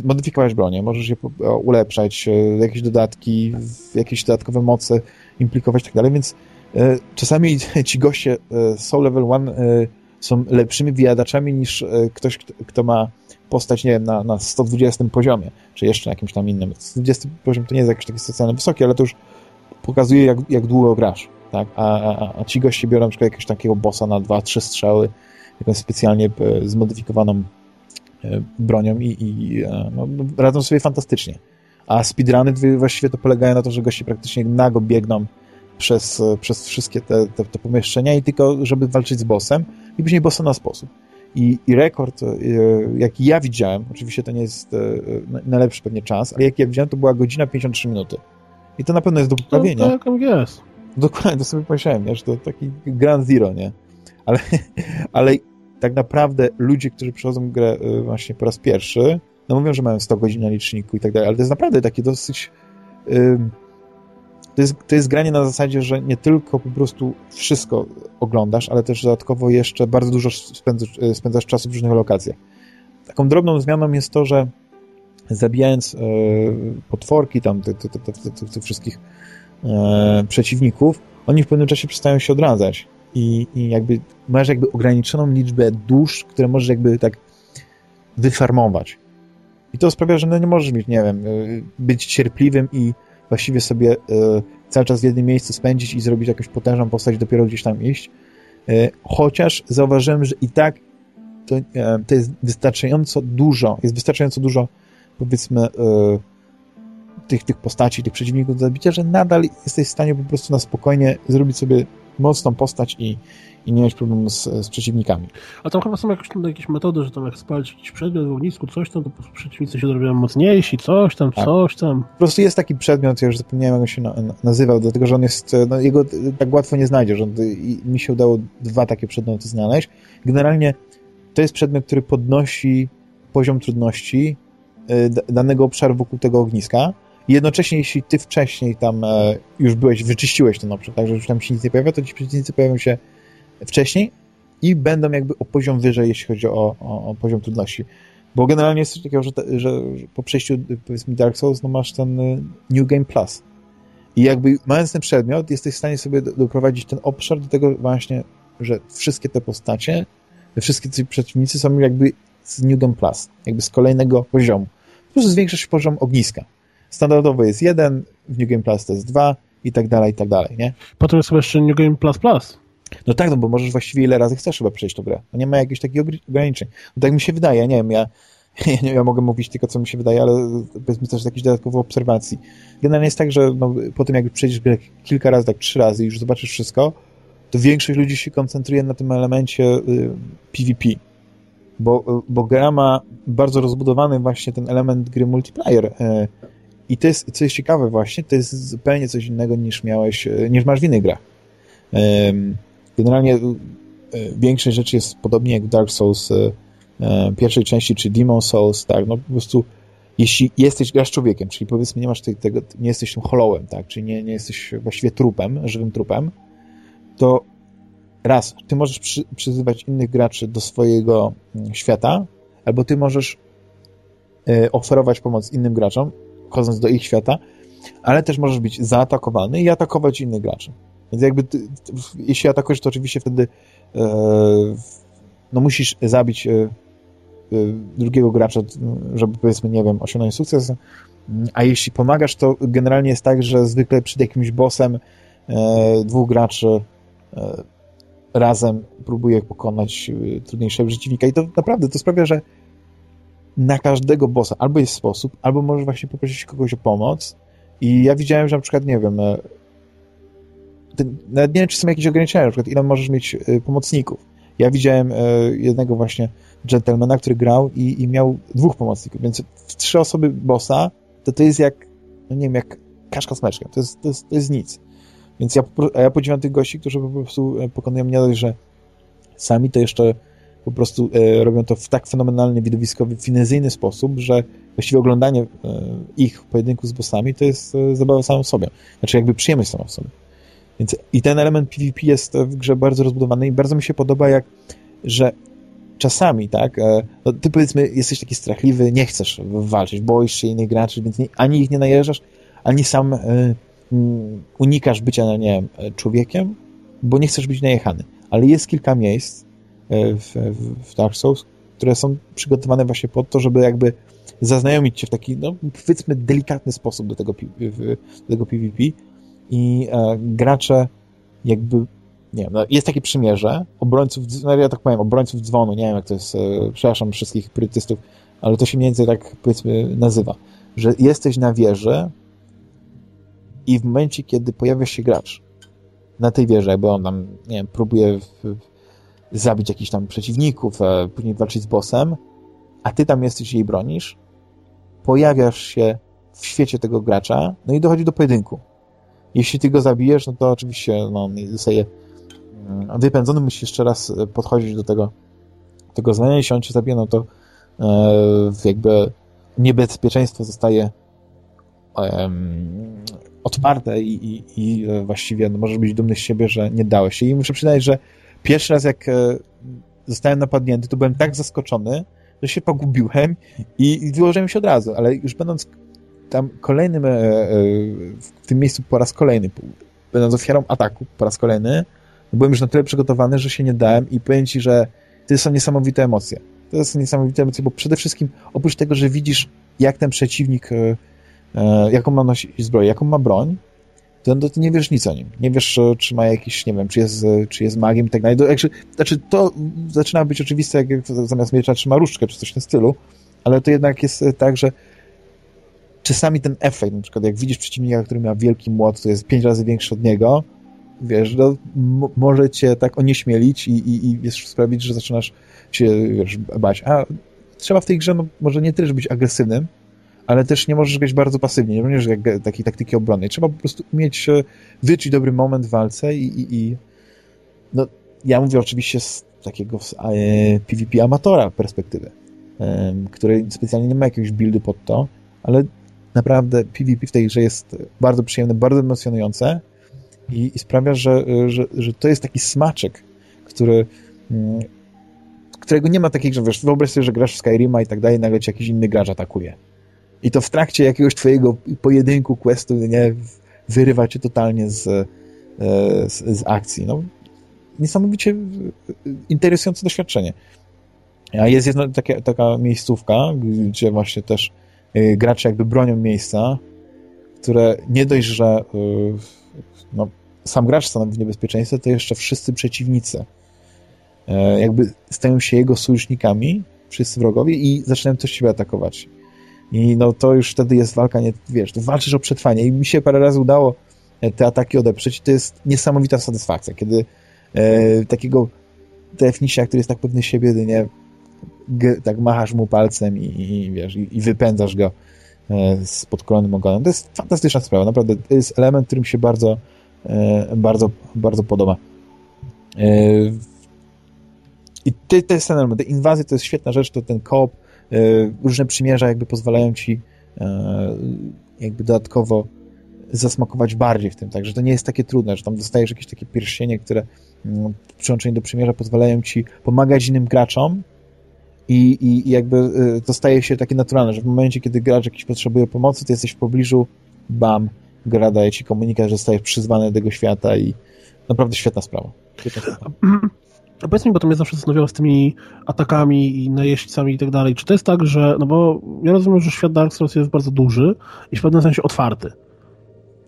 modyfikować bronię, możesz je ulepszać, e, jakieś dodatki, jakieś dodatkowe moce implikować tak dalej, więc e, czasami ci goście e, Soul Level 1 są lepszymi wyjadaczami niż ktoś, kto, kto ma postać, nie wiem, na, na 120 poziomie, czy jeszcze na jakimś tam innym. 120 poziom to nie jest jakiś taki specjalnie wysoki, ale to już pokazuje, jak, jak długo grasz, tak? A, a, a ci goście biorą na przykład jakiegoś takiego bossa na 2-3 strzały, jakąś specjalnie e, zmodyfikowaną e, bronią i, i e, no, radzą sobie fantastycznie. A speedruny właściwie to polegają na to, że goście praktycznie nago biegną przez, przez wszystkie te, te, te pomieszczenia i tylko, żeby walczyć z bossem i później bossa na sposób. I, i rekord, jaki ja widziałem, oczywiście to nie jest najlepszy pewnie czas, ale jaki ja widziałem, to była godzina 53 minuty. I to na pewno jest do poprawienia. No, tak, jest. Dokładnie, to sobie pomyślałem, że to taki Grand Zero, nie? Ale, ale tak naprawdę ludzie, którzy przychodzą grę y, właśnie po raz pierwszy, no mówią, że mają 100 godzin na liczniku i tak dalej, ale to jest naprawdę takie dosyć... to, jest, to jest granie na zasadzie, że nie tylko po prostu wszystko oglądasz, ale też dodatkowo jeszcze bardzo dużo spędzasz, y, spędzasz czasu w różnych lokacjach. Taką drobną zmianą jest to, że zabijając e, potworki, tam tych wszystkich e, przeciwników, oni w pewnym czasie przestają się odradzać. I, I jakby masz jakby ograniczoną liczbę dusz, które możesz jakby tak wyfarmować. I to sprawia, że no nie możesz mieć, nie wiem, e, być cierpliwym i właściwie sobie cały czas w jednym miejscu spędzić i zrobić jakąś potężną postać, dopiero gdzieś tam iść. Chociaż zauważyłem, że i tak to, e, to jest wystarczająco dużo, jest wystarczająco dużo, powiedzmy, e, tych, tych postaci, tych przeciwników do zabicia, że nadal jesteś w stanie po prostu na spokojnie zrobić sobie mocną postać i, i nie mieć problemu z, z, przeciwnikami. A tam chyba są jakieś, tam, jakieś metody, że tam jak spalić jakiś przedmiot w ognisku, coś tam, to przeciwnicy się zrobią mocniejsi, coś tam, tak. coś tam. Po prostu jest taki przedmiot, ja już zapomniałem jak on się na, na, nazywał, dlatego, że on jest, no, jego tak łatwo nie znajdziesz. On, i mi się udało dwa takie przedmioty znaleźć. Generalnie to jest przedmiot, który podnosi poziom trudności y, danego obszaru wokół tego ogniska, jednocześnie, jeśli ty wcześniej tam e, już byłeś, wyczyściłeś ten obszar, tak, że już tam się nic nie pojawia, to ci przeciwnicy pojawią się wcześniej i będą jakby o poziom wyżej, jeśli chodzi o, o, o poziom trudności. Bo generalnie jest coś takiego, że, te, że po przejściu powiedzmy Dark Souls, no masz ten e, New Game Plus. I jakby mając ten przedmiot, jesteś w stanie sobie doprowadzić ten obszar do tego właśnie, że wszystkie te postacie, wszystkie ci przeciwnicy są jakby z New Game Plus, jakby z kolejnego poziomu. Po prostu zwiększasz poziom ogniska. Standardowo jest jeden, w New Game Plus to jest dwa i tak dalej, i tak dalej, nie? Potem jest jeszcze New Game Plus Plus. No tak, no bo możesz właściwie ile razy chcesz chyba przejść tą grę. No nie ma jakichś takich ograniczeń. No tak mi się wydaje, nie wiem, ja, ja, ja mogę mówić tylko, co mi się wydaje, ale powiedzmy też z jakichś dodatkowych obserwacji. Generalnie jest tak, że no, po tym jak przejdziesz grę kilka razy, tak trzy razy i już zobaczysz wszystko, to większość ludzi się koncentruje na tym elemencie y, PvP. Bo, bo gra ma bardzo rozbudowany właśnie ten element gry multiplayer. Y, i to jest, co jest ciekawe właśnie, to jest zupełnie coś innego niż miałeś, e, niż masz w innych grach. Generalnie e, większość rzeczy jest podobnie jak w Dark Souls e, pierwszej części, czy Demon Souls, tak, no po prostu jeśli jesteś, grasz człowiekiem, czyli powiedzmy nie masz tego, nie jesteś tym holołem, tak, czyli nie, nie jesteś właściwie trupem, żywym trupem, to raz, ty możesz przy, przyzywać innych graczy do swojego mm, świata, albo ty możesz oferować pomoc innym graczom, wchodząc do ich świata, ale też możesz być zaatakowany i atakować innych graczy. Więc jakby ty, jeśli atakujesz, to oczywiście wtedy e, no musisz zabić e, e, drugiego gracza, żeby powiedzmy, nie wiem, osiągnąć sukces, a jeśli pomagasz, to generalnie jest tak, że zwykle przed jakimś bossem e, dwóch graczy e, razem próbuje pokonać e, trudniejszego przeciwnika i to naprawdę to sprawia, że na każdego bossa albo jest sposób, albo możesz właśnie poprosić kogoś o pomoc i ja widziałem, że na przykład, nie wiem, e, nawet nie wiem, czy są jakieś ograniczenia, na przykład ile możesz mieć e, pomocników. Ja widziałem e, jednego właśnie gentlemana, który grał i, i miał dwóch pomocników, więc w trzy osoby bossa to to jest jak, no nie wiem, jak kaszka z meczkiem. To jest, to jest, to jest nic. Więc ja, ja podziwiam tych gości, którzy po prostu pokonują nie dość, że sami to jeszcze po prostu e, robią to w tak fenomenalny, widowiskowy, finezyjny sposób, że właściwie oglądanie e, ich pojedynku z bossami to jest e, zabawa samą sobie. Znaczy jakby przyjemność samą sobie. Więc i ten element PvP jest w grze bardzo rozbudowany i bardzo mi się podoba, jak, że czasami, tak, no ty powiedzmy jesteś taki strachliwy, nie chcesz walczyć, boisz się innych graczy, więc nie, ani ich nie najeżdżasz, ani sam y, unikasz bycia, nie wiem, człowiekiem, bo nie chcesz być najechany. Ale jest kilka miejsc, E, w, w Dark Souls, które są przygotowane właśnie po to, żeby jakby zaznajomić się w taki, no powiedzmy, delikatny sposób do tego, do tego PvP. I e, gracze jakby, nie wiem, no, jest takie przymierze obrońców, no ja tak powiem, obrońców dzwonu, nie wiem jak to jest, e, przepraszam wszystkich prytystów, ale to się mniej więcej tak powiedzmy nazywa, że jesteś na wieży i w momencie, kiedy pojawia się gracz na tej wieży, jakby on tam, nie wiem, próbuje w, zabić jakichś tam przeciwników, e, później walczyć z bossem, a ty tam jesteś i jej bronisz, pojawiasz się w świecie tego gracza, no i dochodzi do pojedynku. Jeśli ty go zabijesz, no to oczywiście no, zostaje mm, wypędzony, musisz jeszcze raz e, podchodzić do tego tego zdania, jeśli on cię zabije, no to e, jakby niebezpieczeństwo zostaje um, otwarte i, i, i właściwie no, możesz być dumny z siebie, że nie dałeś się. I muszę przyznać, że Pierwszy raz, jak e, zostałem napadnięty, to byłem tak zaskoczony, że się pogubiłem i wyłożyłem się od razu, ale już będąc tam kolejnym, e, e, w tym miejscu po raz kolejny, będąc ofiarą ataku po raz kolejny, byłem już na tyle przygotowany, że się nie dałem i powiem ci, że to są niesamowite emocje. To są niesamowite emocje, bo przede wszystkim oprócz tego, że widzisz, jak ten przeciwnik, jaką ma nosić zbroję, jaką ma broń, to, to ty nie wiesz nic o nim. Nie wiesz, czy ma jakiś, nie wiem, czy jest, czy jest magiem i tak dalej. Znaczy, to zaczyna być oczywiste, jak zamiast miecza trzyma różdżkę, czy coś w tym stylu, ale to jednak jest tak, że czasami ten efekt, na przykład jak widzisz przeciwnika, który ma wielki młot, to jest pięć razy większy od niego, wiesz, no, może cię tak onieśmielić i, i, i wiesz, sprawić, że zaczynasz się, wiesz, bać. A trzeba w tej grze, no, może nie tyle, być agresywnym, ale też nie możesz grać bardzo pasywnie, nie będziesz takiej taktyki obronnej. Trzeba po prostu umieć e, wyczuć dobry moment w walce i, i, i no, ja mówię oczywiście z takiego e, PvP amatora perspektywy, e, której specjalnie nie ma jakiegoś buildu pod to, ale naprawdę PvP w tej grze jest bardzo przyjemne, bardzo emocjonujące i, i sprawia, że, że, że to jest taki smaczek, który mm, którego nie ma takiej, że wiesz, wyobraź sobie, że grasz w Skyrima i tak dalej, nagle ci jakiś inny gracz atakuje. I to w trakcie jakiegoś twojego pojedynku, questu, nie, wyrywa cię totalnie z, e, z, z akcji. No, niesamowicie interesujące doświadczenie. A jest jedna taka, taka miejscówka, gdzie właśnie też y, gracze jakby bronią miejsca, które nie dość, że no, sam gracz stanowi w niebezpieczeństwie, to jeszcze wszyscy przeciwnicy jakby stają się jego sojusznikami, wszyscy wrogowie i zaczynają też ciebie atakować. I no to już wtedy jest walka, nie, wiesz, to walczysz o przetrwanie i mi się parę razy udało e, te ataki odeprzeć to jest niesamowita satysfakcja, kiedy e, takiego TF-nisia, który jest tak pewny siebie, nie, tak machasz mu palcem i, i wiesz, i, i, wypędzasz go e, z podkolonym ogonem. To jest fantastyczna sprawa, naprawdę. To jest element, który mi się bardzo, e, bardzo, bardzo podoba. E, I te, te, ten element, te inwazje to jest świetna rzecz, to ten koop, różne przymierza jakby pozwalają ci e, jakby dodatkowo zasmakować bardziej w tym, także to nie jest takie trudne, że tam dostajesz jakieś takie pierścienie, które mm, w przyłączeniu do przymierza pozwalają ci pomagać innym graczom i, i, jakby y, to staje się takie naturalne, że w momencie, kiedy gracz jakiś potrzebuje pomocy, to jesteś w pobliżu, bam, gra daje ci komunikat, że zostajesz przyzwany do tego świata i naprawdę świetna sprawa. Świetna sprawa. A powiedz mi, bo to mnie zawsze zastanawiało z tymi atakami i najeźdźcami i tak dalej. Czy to jest tak, że, no bo ja rozumiem, że świat Dark Souls jest bardzo duży i w pewnym sensie otwarty.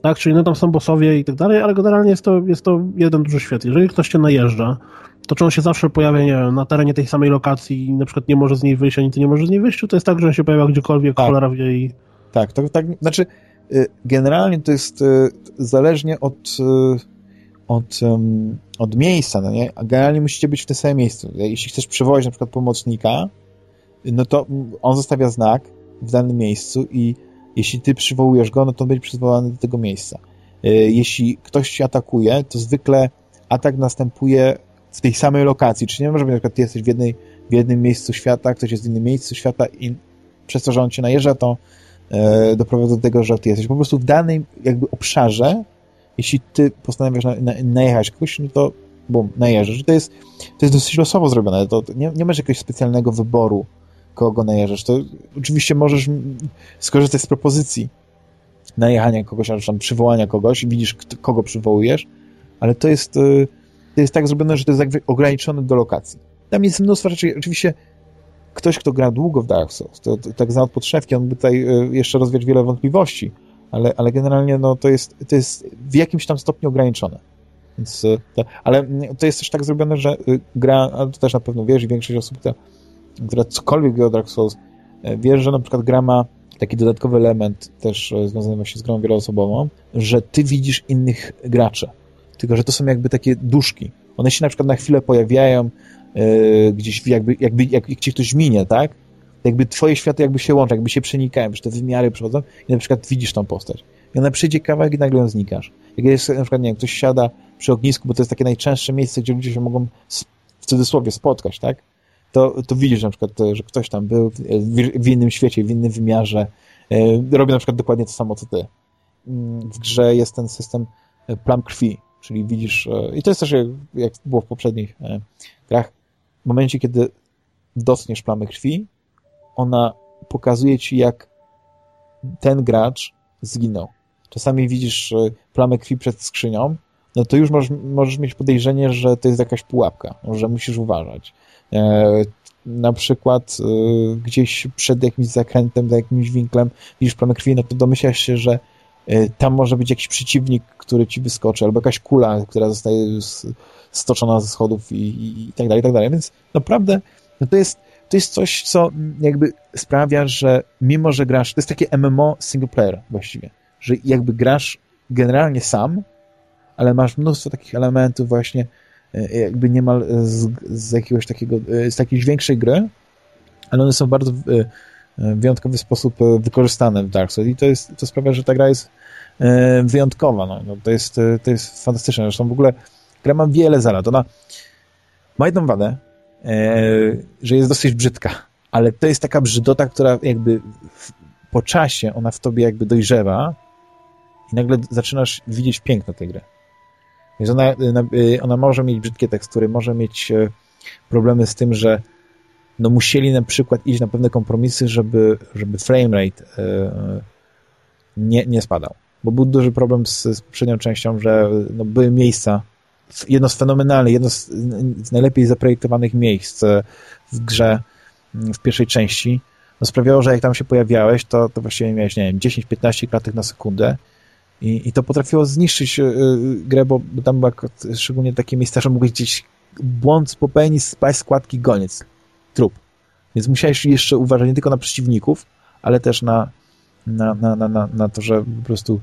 Tak, czyli no tam są bossowie i tak dalej, ale generalnie jest to, jest to jeden duży świat. Jeżeli ktoś cię najeżdża, to czy on się zawsze pojawia, nie wiem, na terenie tej samej lokacji i na przykład nie może z niej wyjść, ani ty nie możesz z niej wyjść, czy to jest tak, że on się pojawia gdziekolwiek, tak. cholera wie i... Tak, to tak, znaczy y, generalnie to jest y, zależnie od, y, od, od miejsca, no nie? Generalnie musicie być w tym samym miejscu. Jeśli chcesz przywołać na przykład pomocnika, no to on zostawia znak w danym miejscu i jeśli ty przywołujesz go, no to on będzie przywołany do tego miejsca. Jeśli ktoś cię atakuje, to zwykle atak następuje w tej samej lokacji. Czy nie może być, na przykład ty jesteś w, jednej, w jednym miejscu świata, ktoś jest w innym miejscu świata i przez to, że on cię najeżdża, to e, doprowadza do tego, że ty jesteś po prostu w danym jakby obszarze, jeśli ty postanawiasz na, na, najechać kogoś, no to bum, najeżdżasz. To jest, to jest dosyć losowo zrobione. To, nie, nie masz jakiegoś specjalnego wyboru, kogo najeżdżasz. To oczywiście możesz skorzystać z propozycji najechania kogoś, albo tam przywołania kogoś i widzisz, kogo przywołujesz, ale to jest... Y, to jest tak zrobione, że to jest ograniczone do lokacji. Tam jest mnóstwo rzeczy. Oczywiście ktoś, kto gra długo w Dark Souls, to, to tak zna od podszewki, on by tutaj e, jeszcze rozwiać wiele wątpliwości, ale, ale generalnie no, to, jest, to jest w jakimś tam stopniu ograniczone. Więc, e, to, ale to jest też tak zrobione, że e, gra, a to też na pewno wiesz i większość osób, która, która cokolwiek wie o Dark Souls, wiesz, że na przykład gra ma taki dodatkowy element też związany właśnie z grą wieloosobową, że ty widzisz innych graczy tylko że to są jakby takie duszki. One się na przykład na chwilę pojawiają yy, gdzieś jakby, jakby jak, jak ci ktoś minie, tak? Jakby twoje światy jakby się łączą, jakby się przenikają, że te wymiary przychodzą i na przykład widzisz tą postać. I ona przyjdzie kawałek i nagle ją znikasz. Jak jest na przykład, nie wiem, ktoś siada przy ognisku, bo to jest takie najczęstsze miejsce, gdzie ludzie się mogą w cudzysłowie spotkać, tak? To, to widzisz na przykład, że ktoś tam był w, w innym świecie, w innym wymiarze, yy, robi na przykład dokładnie to samo, co ty. Yy, w grze jest ten system plam krwi, Czyli widzisz, e, i to jest też jak było w poprzednich e, grach, w momencie, kiedy dotkniesz plamy krwi, ona pokazuje ci, jak ten gracz zginął. Czasami widzisz e, plamę krwi przed skrzynią, no to już możesz, możesz mieć podejrzenie, że to jest jakaś pułapka, że musisz uważać. na przykład gdzieś przed jakimś zakrętem, za jakimś winklem widzisz plamę krwi, no to domyślasz się, że tam może być jakiś przeciwnik, który ci wyskoczy, albo jakaś kula, która zostaje stoczona ze schodów i, i, i tak dalej, i tak dalej. Więc naprawdę no to jest to jest coś, co jakby sprawia, że mimo, że grasz, to jest takie MMO single player właściwie, że jakby grasz generalnie sam, ale masz mnóstwo takich elementów właśnie e, jakby niemal z, z jakiegoś takiego, e, z jakiejś większej gry, ale one są w bardzo e, wyjątkowy sposób wykorzystane w Dark Souls i to, jest, to sprawia, że ta gra jest wyjątkowa. No, no to, jest, to jest fantastyczne. Zresztą w ogóle gra ma wiele zalet. Ona ma jedną wadę, że jest dosyć brzydka, ale to jest taka brzydota, która jakby po czasie ona w tobie jakby dojrzewa i nagle zaczynasz widzieć piękno tej gry. Więc ona, ona może mieć brzydkie tekstury, może mieć e, problemy z tym, że no musieli na przykład iść na pewne kompromisy, żeby, żeby framerate e, nie, nie spadał. Bo był duży problem z, z częścią, że no, były miejsca, jedno z fenomenalnych, jedno z, najlepiej zaprojektowanych miejsc e, w grze w pierwszej części, no sprawiało, że jak tam się pojawiałeś, to, to właściwie miałeś, nie wiem, 10-15 klatek na sekundę. I, i to potrafiło zniszczyć y, grę, bo, tam były szczególnie takie miejsca, że mogłeś gdzieś błąd popełnić, spaść składki, goniec, trup. Więc musiałeś jeszcze uważać nie tylko na przeciwników, ale też na, na, na, na, na to, że po prostu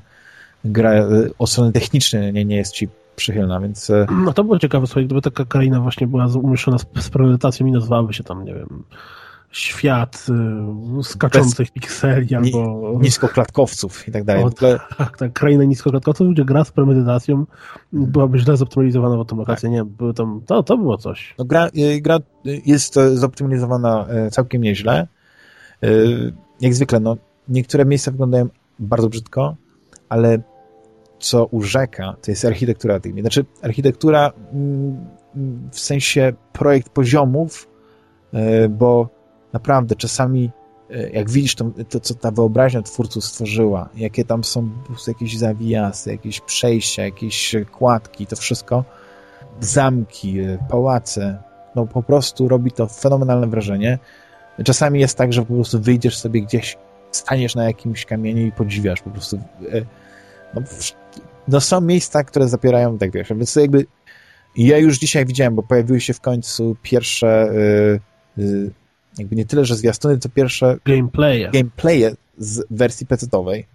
gra y, od strony technicznej nie, nie jest ci przychylna, więc... Y, no to było ciekawe, słuchaj, gdyby taka kraina właśnie była umieszczona z, z premedytacją i nazywałaby się tam, nie wiem, świat y, skaczących Bez, pikseli albo... Niskoklatkowców i tak dalej. O, tak, tak, kraina niskoklatkowców, gdzie gra z premedytacją byłaby źle zoptymalizowana, bo tą lokację, tak. nie były tam, to, to było coś. No, gra, y, gra jest zoptymalizowana y, całkiem nieźle. Jak zwykle, no, niektóre miejsca wyglądają bardzo brzydko, ale co urzeka, to jest architektura tych. Znaczy, architektura mm, w sensie projekt poziomów, bo naprawdę czasami e, jak widzisz to, to, co ta wyobraźnia twórców stworzyła, jakie tam są jakieś zawijasy, jakieś przejścia, jakieś kładki, to wszystko, zamki, e, pałace, no po prostu robi to fenomenalne wrażenie. Czasami jest tak, że po prostu wyjdziesz sobie gdzieś, staniesz na jakimś kamieniu i podziwiasz po prostu. E, no, no są miejsca, które zapierają tak wiesz, więc jakby ja już dzisiaj widziałem, bo pojawiły się w końcu pierwsze jakby nie tyle, że zwiastuny, co pierwsze gameplaye, gameplaye z wersji PC-owej,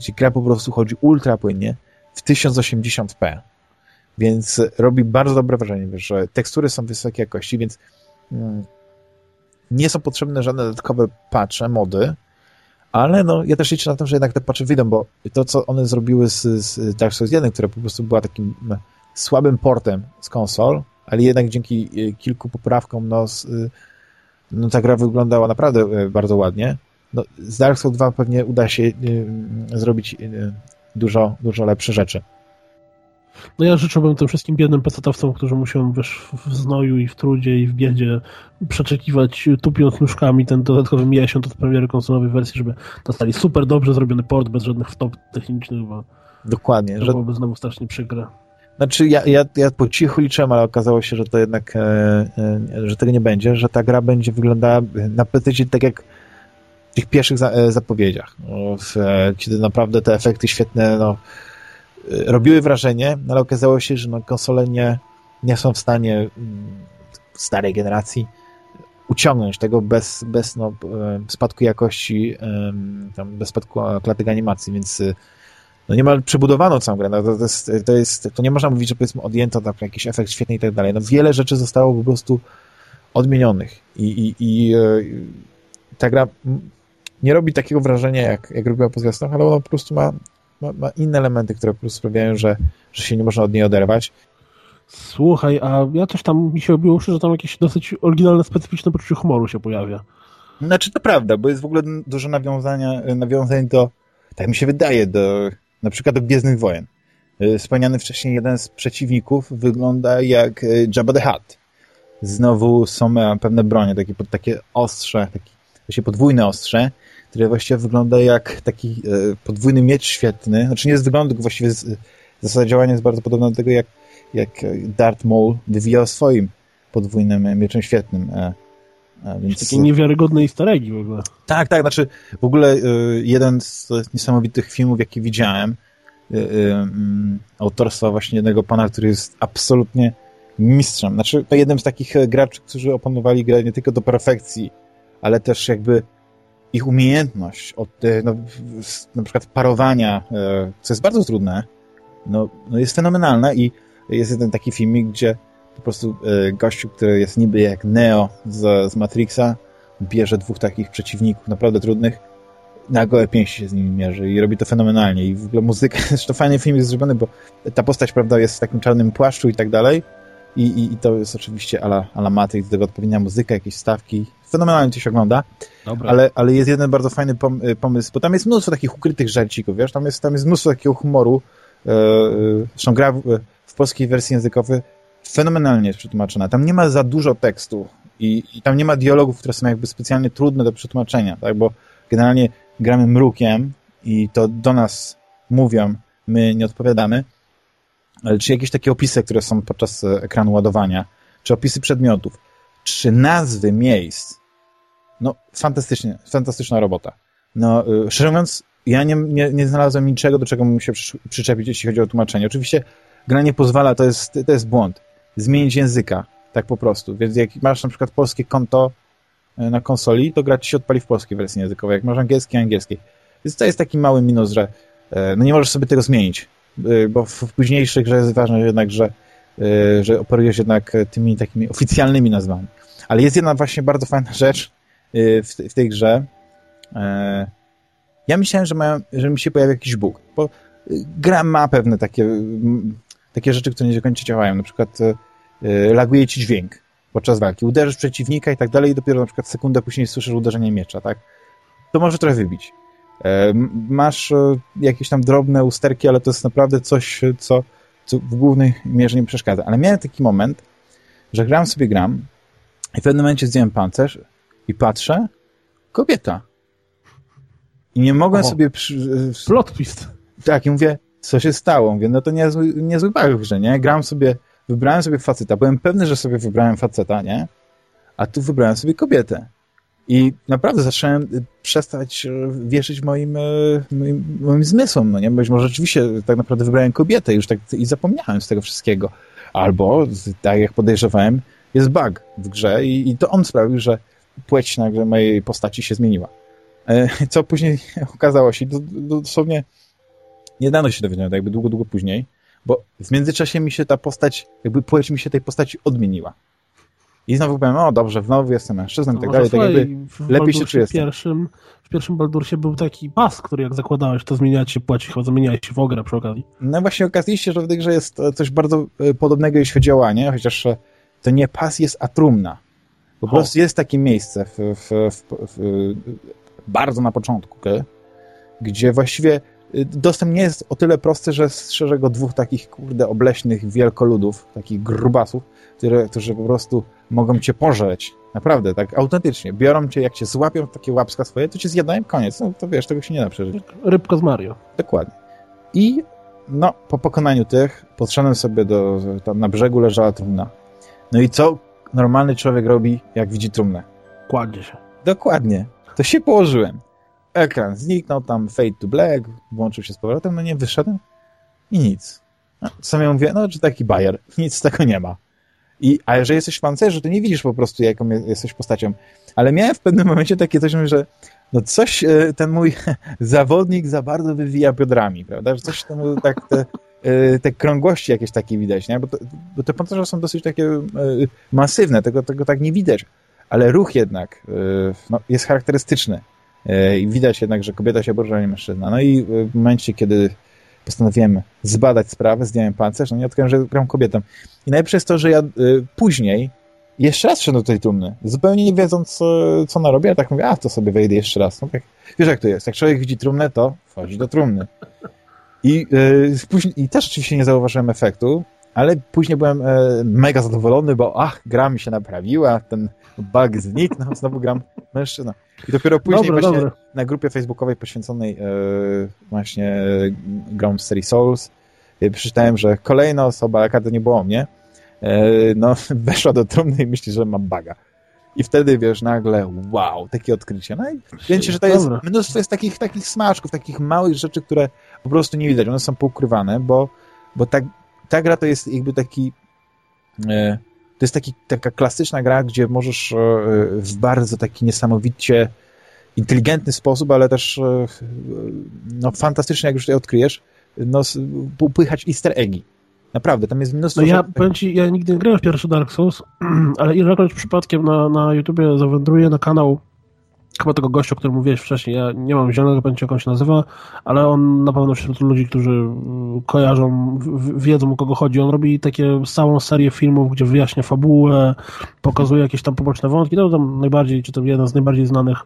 gdzie gra po prostu chodzi ultra płynnie w 1080p. Więc robi bardzo dobre wrażenie, wiesz, że tekstury są wysokiej jakości, więc mm, nie są potrzebne żadne dodatkowe patche, mody, ale no, ja też liczę na to, że jednak te patche wyjdą, bo to, co one zrobiły z, z Dark Souls 1, które po prostu była takim słabym portem z konsol, ale jednak dzięki y, kilku poprawkom, no, z, y, no ta gra wyglądała naprawdę e, bardzo ładnie. No, z Dark Souls 2 pewnie uda się y, zrobić y, dużo, dużo lepsze rzeczy. No ja życzyłbym tym wszystkim biednym pecetowcom, którzy muszą wiesz, w znoju i w trudzie i w biedzie przeczekiwać tupiąc nóżkami ten dodatkowy miesiąc od premiery konsolowej wersji, żeby dostali super dobrze zrobiony port bez żadnych wtop technicznych, bo Dokładnie. To byłoby znowu strasznie przykre. Znaczy, ja, ja, ja po cichu liczyłem, ale okazało się, że to jednak, e, e, że tego nie będzie, że ta gra będzie wyglądała na PC tak jak w tych pierwszych za, e, zapowiedziach. No, w, e, kiedy naprawdę te efekty świetne no, robiły wrażenie, no, ale okazało się, że no, konsole nie, nie są w stanie mm, starej generacji uciągnąć tego bez, bez no, e, spadku jakości, tam, bez spadku klatek animacji, więc no niemal przebudowano całą grę. No to, to, jest, to, jest, to nie można mówić, że powiedzmy odjęto tam jakiś efekt świetny i tak dalej. No wiele rzeczy zostało po prostu odmienionych i, i, i ta gra nie robi takiego wrażenia, jak, jak robiła po zwiastunach, ale ona po prostu ma, ma, ma, inne elementy, które po prostu sprawiają, że, że się nie można od niej oderwać. Słuchaj, a ja też tam mi się obiło że tam jakieś dosyć oryginalne, specyficzne poczucie humoru się pojawia. Znaczy to prawda, bo jest w ogóle dużo nawiązania, nawiązań do, tak mi się wydaje, do na przykład do Gwiezdnych Wojen. E, wspomniany wcześniej jeden z przeciwników wygląda jak e, Jabba the Hutt. Znowu są e, pewne bronie, takie, takie ostrze, takie właśnie podwójne ostrze, które właściwie wygląda jak taki podwójny miecz świetny. Znaczy nie z wyglądu, właściwie z, zasada działania jest bardzo podobna do tego, jak, jak Darth Maul wywijał swoim podwójnym mieczem świetnym. Więc... Takie niewiarygodne easter w ogóle. Tak, tak, znaczy w ogóle jeden z niesamowitych filmów, jaki widziałem, mm, autorstwa właśnie jednego pana, który jest absolutnie mistrzem. Znaczy to jeden z takich e, graczy, którzy opanowali grę nie tylko do perfekcji, ale też jakby ich umiejętność od e, no, na przykład parowania, e, co jest bardzo trudne, no, no jest fenomenalna i jest jeden taki filmik, gdzie po prostu gościu, który jest niby jak Neo z, z Matrixa, bierze dwóch takich przeciwników naprawdę trudnych, na gołe pięści się z nimi mierzy i robi to fenomenalnie i w ogóle muzyka, zresztą fajny film jest zrobiony, bo ta postać, prawda, jest w takim czarnym płaszczu i tak dalej, i, i, i to jest oczywiście ala, ala Matrix, do tego odpowiednia muzyka, jakieś stawki. Fenomenalnie to się ogląda. Ale, ale jest jeden bardzo fajny y, pomysł, bo tam jest mnóstwo takich ukrytych żarcików, wiesz, tam jest, tam jest mnóstwo takiego humoru. E, zresztą gra w, w polskiej wersji językowej fenomenalnie jest przetłumaczona. Tam nie ma za dużo tekstu i, i tam nie ma dialogów, które są jakby specjalnie trudne do przetłumaczenia, tak, bo generalnie gramy mrukiem i to do nas mówią, my nie odpowiadamy, czy jakieś takie opisy, które są podczas e, ekranu ładowania, czy opisy przedmiotów, czy nazwy miejsc, no fantastycznie, fantastyczna robota. No, e, szczerze mówiąc, ja nie, nie, nie znalazłem niczego, do czego mógł się przyczepić, jeśli chodzi o tłumaczenie. Oczywiście gra nie pozwala, to jest, to jest błąd, zmienić języka, tak po prostu. Więc jak masz na przykład polskie konto e, na konsoli, to gra ci się odpali w polskiej wersji językowej. Jak masz angielski, angielskiej. Więc to jest taki mały minus, że no nie możesz sobie tego zmienić. Y, bo w późniejszych grze jest ważne jednak, że, y, że operujesz jednak tymi takimi oficjalnymi nazwami. Ale jest jedna właśnie bardzo fajna rzecz y, w, w tej grze. Ja myślałem, że, mają, że mi się pojawi jakiś bóg, bo gra ma pewne takie, takie rzeczy, które nie do końca działają. Na przykład laguje ci dźwięk podczas walki. Uderzysz przeciwnika i tak dalej i dopiero na przykład sekundę później słyszysz uderzenie miecza, tak? To może trochę wybić. E, masz e, jakieś tam drobne usterki, ale to jest naprawdę coś, co, co w głównej mierze nie przeszkadza. Ale miałem taki moment, że gram sobie gram i w pewnym momencie zdjąłem pancerz i patrzę, kobieta. I nie mogłem sobie... Przy... E, Plot twist. Tak, i mówię, co się stało? Mówię, no to niezły, niezły bug grze, nie? Gram sobie, wybrałem sobie faceta, byłem pewny, że sobie wybrałem faceta, nie? A tu wybrałem sobie kobietę. I naprawdę zacząłem y, przestać y, wierzyć moim, y, moim, moim zmysłom, no nie? Być może rzeczywiście tak naprawdę wybrałem kobietę już tak i zapomniałem z tego wszystkiego. Albo, tak jak podejrzewałem, jest bug w grze i, i to on sprawił, że płeć nagle mojej postaci się zmieniła. E, co później okazało się, dosłownie niedawno się dowiedziałem, jakby długo, długo później, bo w międzyczasie mi się ta postać, jakby płeć mi się tej postaci odmieniła. I znowu powiem, o dobrze, znowu jestem mężczyzną i tak dalej, tak jakby lepiej się czuję. W pierwszym, w pierwszym Baldursie był taki pas, który jak zakładałeś, to zmieniać się płaci, zamieniałeś się w ogrę przy okazji. No właśnie okazuje się, że w tej grze jest coś bardzo e, podobnego, jeśli chodzi o łanie, chociaż e, to nie pas jest, a trumna. Po prostu jest takie miejsce w, w, w, bardzo na początku, okay? gdzie właściwie e, dostęp nie jest o tyle prosty, że strzeże go dwóch takich, kurde, obleśnych wielkoludów, takich grubasów, które, którzy po prostu mogą cię pożreć. Naprawdę, tak autentycznie. Biorą cię, jak cię złapią takie łapska swoje, to cię zjadają, koniec. No to wiesz, tego się nie da przeżyć. Rybka z Mario. Dokładnie. I no, po pokonaniu tych podszedłem sobie do, tam na brzegu leżała trumna. No i co normalny człowiek robi, jak widzi trumnę? Kładzie się. Dokładnie. To się położyłem. Ekran zniknął, tam fade to black, włączył się z powrotem, no nie, wyszedłem i nic. No, co ja mówię, no, czy taki bajer, nic z tego nie ma. I, a jeżeli jesteś w pancerzu, to nie widzisz po prostu, jaką jesteś postacią. Ale miałem w pewnym momencie takie coś, że no coś e, ten mój zawodnik za bardzo wywija biodrami, prawda? Że coś temu tak te, e, te krągłości jakieś takie widać, nie? Bo, to, bo te pancerze są dosyć takie e, masywne, tego, tego tak nie widać. Ale ruch jednak no, jest charakterystyczny. I widać jednak, że kobieta się borza, nie mężczyzna. No i w momencie, kiedy postanowiłem zbadać sprawę, zdjąłem pancerz, no i odkryłem, że gram kobietą. I najlepsze jest to, że ja y, później jeszcze raz szedłem do tej trumny, zupełnie nie wiedząc, co, co ona robi, ja tak mówię, a to sobie wejdę jeszcze raz. No tak, wiesz jak to jest, jak człowiek widzi trumnę, to wchodzi do trumny. I, y, później, I też oczywiście nie zauważyłem efektu, ale później byłem e, mega zadowolony, bo ach, gra mi się naprawiła, ten bug zniknął, znowu gram mężczyzna. I dopiero później dobra, właśnie dobra. na grupie facebookowej poświęconej e, właśnie e, grom serii Souls e, przeczytałem, że kolejna osoba, jaka to nie było mnie, no weszła do trumny i myśli, że mam baga. I wtedy, wiesz, nagle, wow, takie odkrycie. No i wiecie, że to jest mnóstwo jest takich, takich smaczków, takich małych rzeczy, które po prostu nie widać. One są poukrywane, bo, bo ta, ta gra to jest jakby taki to jest taki, taka klasyczna gra, gdzie możesz e, w bardzo taki niesamowicie inteligentny sposób, ale też e, no, fantastycznie, jak już tutaj odkryjesz, no, upychać easter eggi. Naprawdę, tam jest mnóstwo... No ja powiem ci, ja nigdy nie grałem w pierwszy Dark Souls, ale ilekroć przypadkiem na, na YouTubie zawędruję na kanał chyba tego gościa, o którym mówiłeś wcześniej, ja nie mam zielonego pojęcia, jak on się nazywa, ale on na pewno wśród ludzi, którzy mm, kojarzą, wiedzą o kogo chodzi. On robi takie całą serię filmów, gdzie wyjaśnia fabułę, pokazuje jakieś tam poboczne wątki. To tam najbardziej, czy to jeden z najbardziej znanych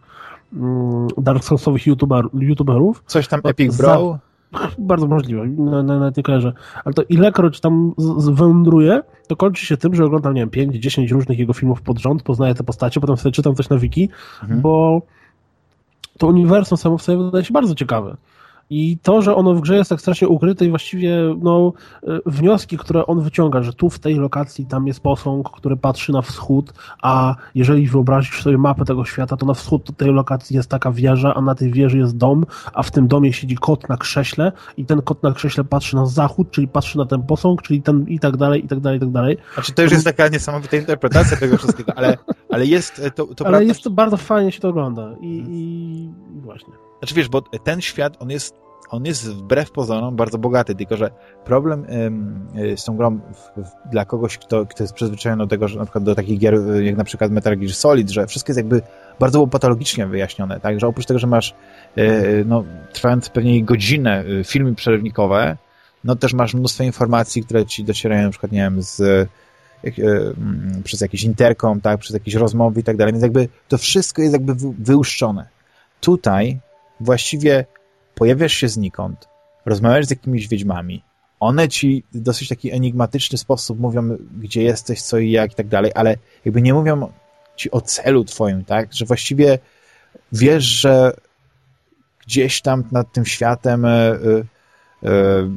mm, Dark Soulsowych YouTuber, YouTuberów. Coś tam Epic Bro? Bardzo możliwe, nawet nie kojarzę. Ale to ilekroć tam wędruję, to kończy się tym, że oglądam, nie wiem, 5-10 różnych jego filmów pod rząd, poznaję te postacie, potem sobie czytam coś na wiki, mhm. bo to uniwersum samo w sobie wydaje się bardzo ciekawe. I to, że ono w grze jest tak strasznie ukryte i właściwie no, e, wnioski, które on wyciąga, że tu w tej lokacji tam jest posąg, który patrzy na wschód, a jeżeli wyobrazisz sobie mapę tego świata, to na wschód tej lokacji jest taka wieża, a na tej wieży jest dom, a w tym domie siedzi kot na krześle i ten kot na krześle patrzy na zachód, czyli patrzy na ten posąg, czyli ten i tak dalej, i tak dalej, i tak dalej. Znaczy to już jest taka niesamowita interpretacja tego wszystkiego, ale, ale jest e, to, to Ale prawda, jest to bardzo fajnie się to ogląda i, i właśnie. Znaczy wiesz, bo ten świat, on jest, on jest wbrew pozorom bardzo bogaty, tylko że problem ym, z tą grą w, w, dla kogoś, kto, kto jest przyzwyczajony do tego, że na przykład do takich gier jak na przykład Metal Gear Solid, że wszystko jest jakby bardzo patologicznie wyjaśnione, tak, że oprócz tego, że masz yy, no, trwając pewnie godzinę y, filmy przerywnikowe, no też masz mnóstwo informacji, które ci docierają na przykład, nie wiem, z jak, yy, przez jakiś interkom, tak, przez jakieś rozmowy i tak dalej, więc jakby to wszystko jest jakby wyłuszczone. Tutaj właściwie pojawiasz się znikąd, rozmawiasz z jakimiś wiedźmami, one ci w dosyć taki enigmatyczny sposób mówią, gdzie jesteś, co i jak i tak dalej, ale jakby nie mówią ci o celu twoim, tak? Że właściwie wiesz, że gdzieś tam nad tym światem yy, yy,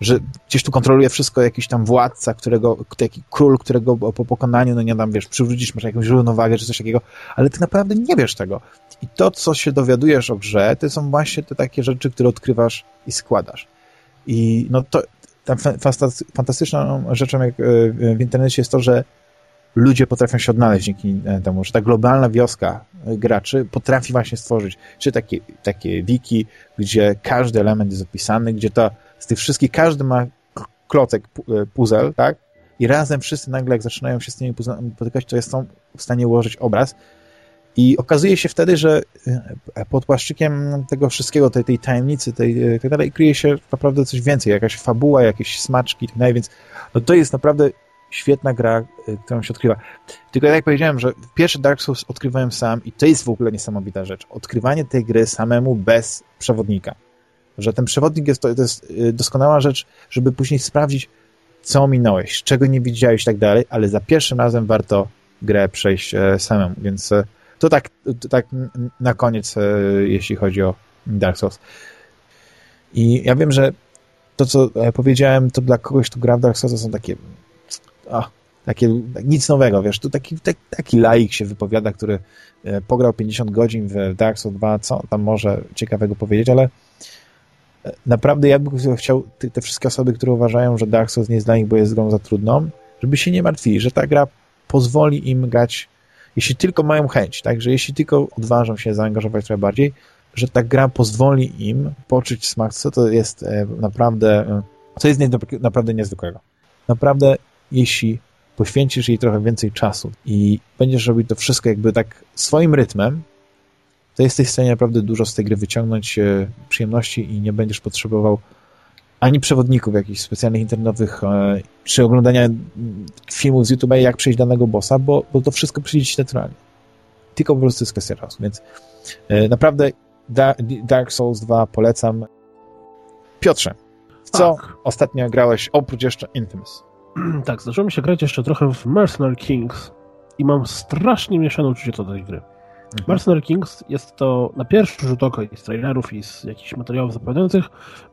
że gdzieś tu kontroluje wszystko jakiś tam władca, którego, taki król, którego po pokonaniu, no nie tam, wiesz, przywrócisz, masz jakąś równowagę czy coś takiego, ale ty naprawdę nie wiesz tego. I to, co się dowiadujesz o grze, to są właśnie te takie rzeczy, które odkrywasz i składasz. I no to tam fantastyczną rzeczą jak e, w internecie jest to, że ludzie potrafią się odnaleźć dzięki e, temu, że ta globalna wioska graczy potrafi właśnie stworzyć, czy takie, takie wiki, gdzie każdy element jest opisany, gdzie ta z tych wszystkich każdy ma klocek, e, puzzle, tak? I razem wszyscy nagle, jak zaczynają się z tymi puzzlami potykać, to są w stanie ułożyć obraz. I okazuje się wtedy, że e, pod płaszczykiem tego wszystkiego, tej, tej tajemnicy, tej, e, tak dalej, kryje się naprawdę coś więcej, jakaś fabuła, jakieś smaczki, tak dalej, więc no to jest naprawdę świetna gra, którą się odkrywa. Tylko jak powiedziałem, że pierwszy Dark Souls odkrywałem sam i to jest w ogóle niesamowita rzecz. Odkrywanie tej gry samemu bez przewodnika że ten przewodnik jest to, to jest y, doskonała rzecz, żeby później sprawdzić, co minąłeś, czego nie widziałeś i tak dalej, ale za pierwszym razem warto grę przejść e, samemu, więc e, to tak, to tak na koniec, e, jeśli chodzi o Dark Souls. I ja wiem, że to, co powiedziałem, to dla kogoś, kto gra w Dark Souls, są takie a, takie, tak, nic nowego, wiesz, tu taki, taki, taki laik się wypowiada, który pograł 50 godzin w Dark Souls 2, co tam może ciekawego powiedzieć, ale naprawdę ja bym chciał te, wszystkie osoby, które uważają, że Dark Souls nie jest dla nich, bo jest grą za trudną, żeby się nie martwili, że ta gra pozwoli im grać, jeśli tylko mają chęć, tak, że jeśli tylko odważą się zaangażować trochę bardziej, że ta gra pozwoli im poczuć smak, co to jest e, naprawdę, e, co jest naprawdę niezwykłego. Naprawdę, jeśli poświęcisz jej trochę więcej czasu i będziesz robić to wszystko jakby tak swoim rytmem, to jesteś w stanie naprawdę dużo z tej gry wyciągnąć e, przyjemności i nie będziesz potrzebował ani przewodników jakichś specjalnych internetowych, e, czy oglądania filmów z YouTube'a, jak przejść danego bossa, bo, bo to wszystko przyjdzie ci naturalnie. Tylko po prostu jest kwestia czasu, więc e, naprawdę Dark Souls 2 polecam. Piotrze, co tak. ostatnio grałeś oprócz jeszcze Infamous? Tak, zdarzyło mi się grać jeszcze trochę w Mercenary Kings i mam strasznie mieszane uczucie do tej gry. Mhm. Mercenary Kings jest to na pierwszy rzut oka z trailerów i z jakichś materiałów zapowiadających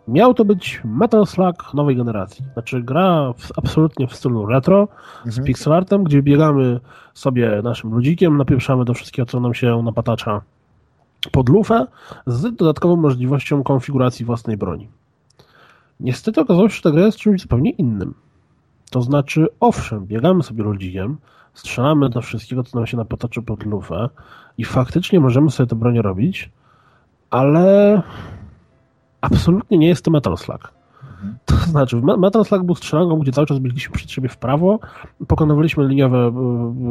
miał to być Metal Slug nowej generacji. Znaczy gra w, absolutnie w stylu retro, mhm. z pixelartem, gdzie biegamy sobie naszym ludzikiem, napieprzamy do wszystkiego, co nam się napatacza pod lufę, z dodatkową możliwością konfiguracji własnej broni. Niestety okazało się, że ta gra jest czymś zupełnie innym. To znaczy, owszem, biegamy sobie ludzikiem, strzelamy do wszystkiego, co nam się napatoczy pod lufę i faktycznie możemy sobie te bronie robić, ale absolutnie nie jest to Metal Slug. To znaczy, Metal Slug był strzelanką, gdzie cały czas byliśmy przed siebie w prawo, pokonywaliśmy liniowe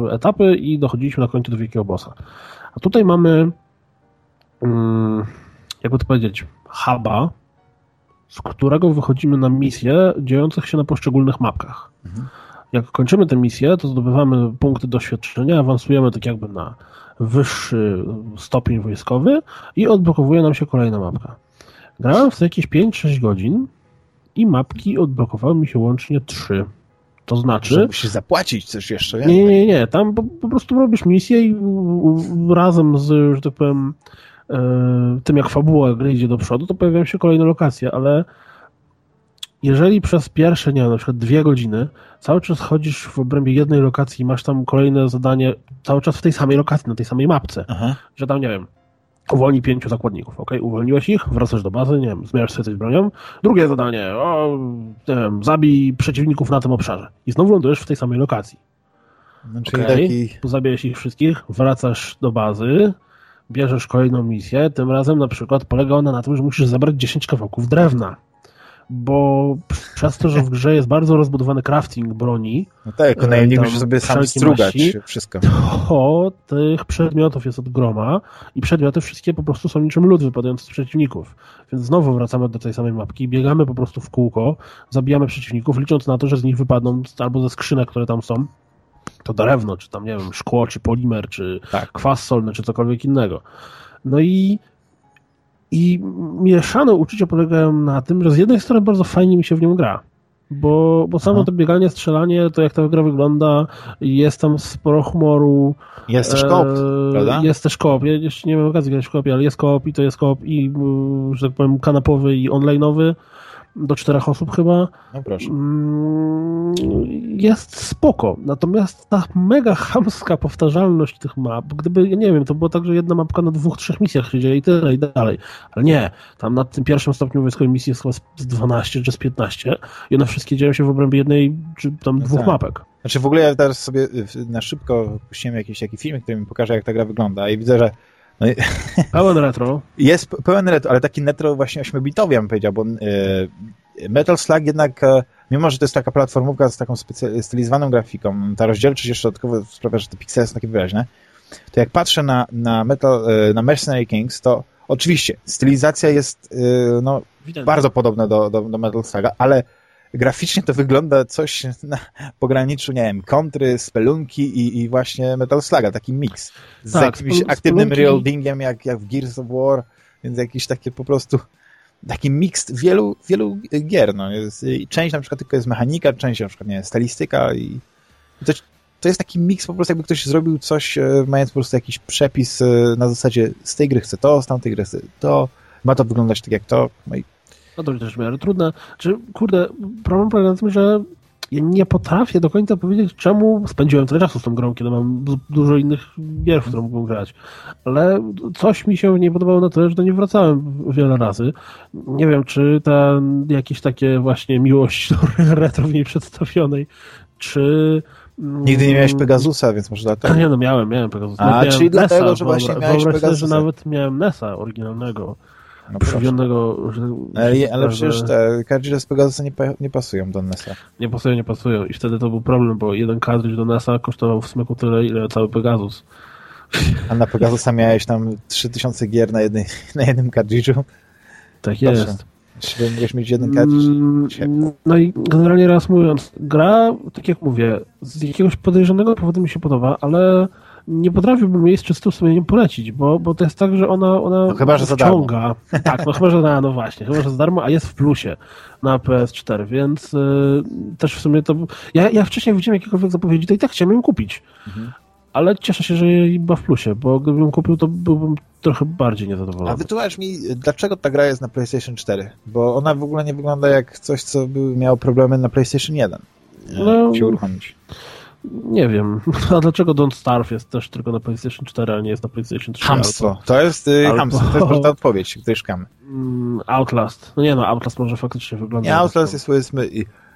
e, etapy i dochodziliśmy na końcu do wielkiego bossa. A tutaj mamy, mm, jakby to powiedzieć, huba, z którego wychodzimy na misje dziejących się na poszczególnych mapkach. Mhm. Jak kończymy tę misję, to zdobywamy punkty doświadczenia, awansujemy tak jakby na wyższy stopień wojskowy i odblokowuje nam się kolejna mapka. Grałem w jakieś 5-6 godzin i mapki odblokowały mi się łącznie 3. To znaczy... Że musisz zapłacić coś jeszcze, nie? Nie, nie, nie. Tam po, po prostu robisz misję i razem z, że tak powiem, tym jak fabuła gry idzie do przodu, to pojawiają się kolejne lokacje, ale jeżeli przez pierwsze, nie wiem, na przykład dwie godziny cały czas chodzisz w obrębie jednej lokacji i masz tam kolejne zadanie cały czas w tej samej lokacji, na tej samej mapce, Aha. że tam, nie wiem, uwolnij pięciu zakładników, ok? Uwolniłeś ich, wracasz do bazy, nie wiem, zmieniasz sobie coś bronią. Drugie zadanie, o, nie wiem, zabij przeciwników na tym obszarze. I znowu lądujesz w tej samej lokacji. Czyli okay? taki... Zabijesz ich wszystkich, wracasz do bazy, bierzesz kolejną misję, tym razem na przykład polega ona na tym, że musisz zabrać 10 kawałków drewna bo przez to, że w grze jest bardzo rozbudowany crafting broni. No tak, najemnik musisz sobie sam strugać maści, wszystko. To tych przedmiotów jest od groma i przedmioty wszystkie po prostu są niczym lód wypadający z przeciwników. Więc znowu wracamy do tej samej mapki, biegamy po prostu w kółko, zabijamy przeciwników, licząc na to, że z nich wypadną albo ze skrzynek, które tam są, to drewno, czy tam, nie wiem, szkło, czy polimer, czy tak. kwas solny, czy cokolwiek innego. No i i mieszane uczucia polegają na tym, że z jednej strony bardzo fajnie mi się w nią gra, bo, bo samo Aha. to bieganie, strzelanie, to jak ta gra wygląda, jest tam sporo humoru. Jest też koop, e, prawda? Jest też koop. Ja jeszcze nie mam okazji grać w koopie, ale jest koop i to jest koop i, że tak powiem, kanapowy i online'owy do czterech osób chyba. No proszę. Mm, jest spoko. Natomiast ta mega chamska powtarzalność tych map, gdyby, ja nie wiem, to było tak, że jedna mapka na dwóch, trzech misjach się dzieje i tyle i dalej. Ale nie, tam na tym pierwszym stopniu wojskowej misji jest chyba z 12 czy z 15 i one wszystkie dzieją się w obrębie jednej czy tam no dwóch tak. mapek. Znaczy w ogóle ja teraz sobie na szybko puściłem jakiś taki film, który mi pokaże, jak ta gra wygląda i widzę, że no. Pełen retro. Jest pełen retro, ale taki retro właśnie 8-bitowy, ja bym powiedział, bo e, Metal Slug jednak, e, mimo że to jest taka platformówka z taką stylizowaną grafiką, ta rozdzielczość jeszcze dodatkowo sprawia, że te piksele są takie wyraźne, to jak patrzę na, na, Metal, e, na Mercenary Kings, to oczywiście stylizacja jest no, bardzo podobna do, do, do Metal Sluga, ale graficznie to wygląda coś na pograniczu, nie wiem, kontry, spelunki i, i właśnie Metal Sluga, taki mix z tak, jakimś aktywnym reloadingiem jak, jak w Gears of War, więc jakiś takie po prostu taki miks wielu, wielu gier, no. Jest, część na przykład tylko jest mechanika, część na przykład, nie wiem, stylistyka i to, to jest taki miks po prostu, jakby ktoś zrobił coś, e, mając po prostu jakiś przepis e, na zasadzie z tej gry chcę to, z tamtej gry chcę to, ma to wyglądać tak jak to, no i no to też w miarę trudne. Czy, kurde, problem polega na tym, że ja nie potrafię do końca powiedzieć, czemu spędziłem tyle czasu z tą grą, kiedy mam dużo innych gier, w które mógłbym grać. Ale coś mi się nie podobało na tyle, że do nie wracałem wiele razy. Nie wiem, czy ta jakieś takie właśnie miłość do retro w niej przedstawionej, czy... Nigdy nie miałeś Pegasusa, więc może dlatego. Nie, no miałem, miałem Pegasusa. A, czyli dlatego, że właśnie miałeś Pegasusa. że nawet miałem NESa oryginalnego. No przywionego... Ale, ale przecież te kartridże z Pegasusa nie, nie pasują do NES-a. Nie pasują, nie pasują. I wtedy to był problem, bo jeden kartridż do NES-a kosztował w smyku tyle, ile cały Pegasus. A na Pegasusa miałeś tam 3000 gier na, jednej, na jednym kartridżu? Tak jest. Jeśli będziesz mieć jeden kartridż. Mm, no i generalnie raz mówiąc, gra, tak jak mówię, z jakiegoś podejrzanego powodu mi się podoba, ale nie potrafiłbym jej z czystym sumieniem polecić, bo, bo to jest tak, że ona, ona no chyba, że wciąga. Tak, no chyba, że za no właśnie, chyba, że za darmo, a jest w plusie na PS4, więc y, też w sumie to... Ja, ja wcześniej widziałem jakiekolwiek zapowiedzi, to i tak chciałem ją kupić. Mhm. ale cieszę się, że była w plusie, bo gdybym kupił, to byłbym trochę bardziej niezadowolony. A wytłumacz mi, dlaczego ta gra jest na PlayStation 4? Bo ona w ogóle nie wygląda jak coś, co by miało problemy na PlayStation 1. No, się uruchomić. Nie wiem. A dlaczego Don't Starve jest też tylko na PlayStation 4, a nie jest na PlayStation 3? Hamstwo. To jest y, Albo... hamstwo. To jest prosta odpowiedź, której szukamy. Mm, Outlast. No nie no, Outlast może faktycznie wygląda. Nie, Outlast jest powiedzmy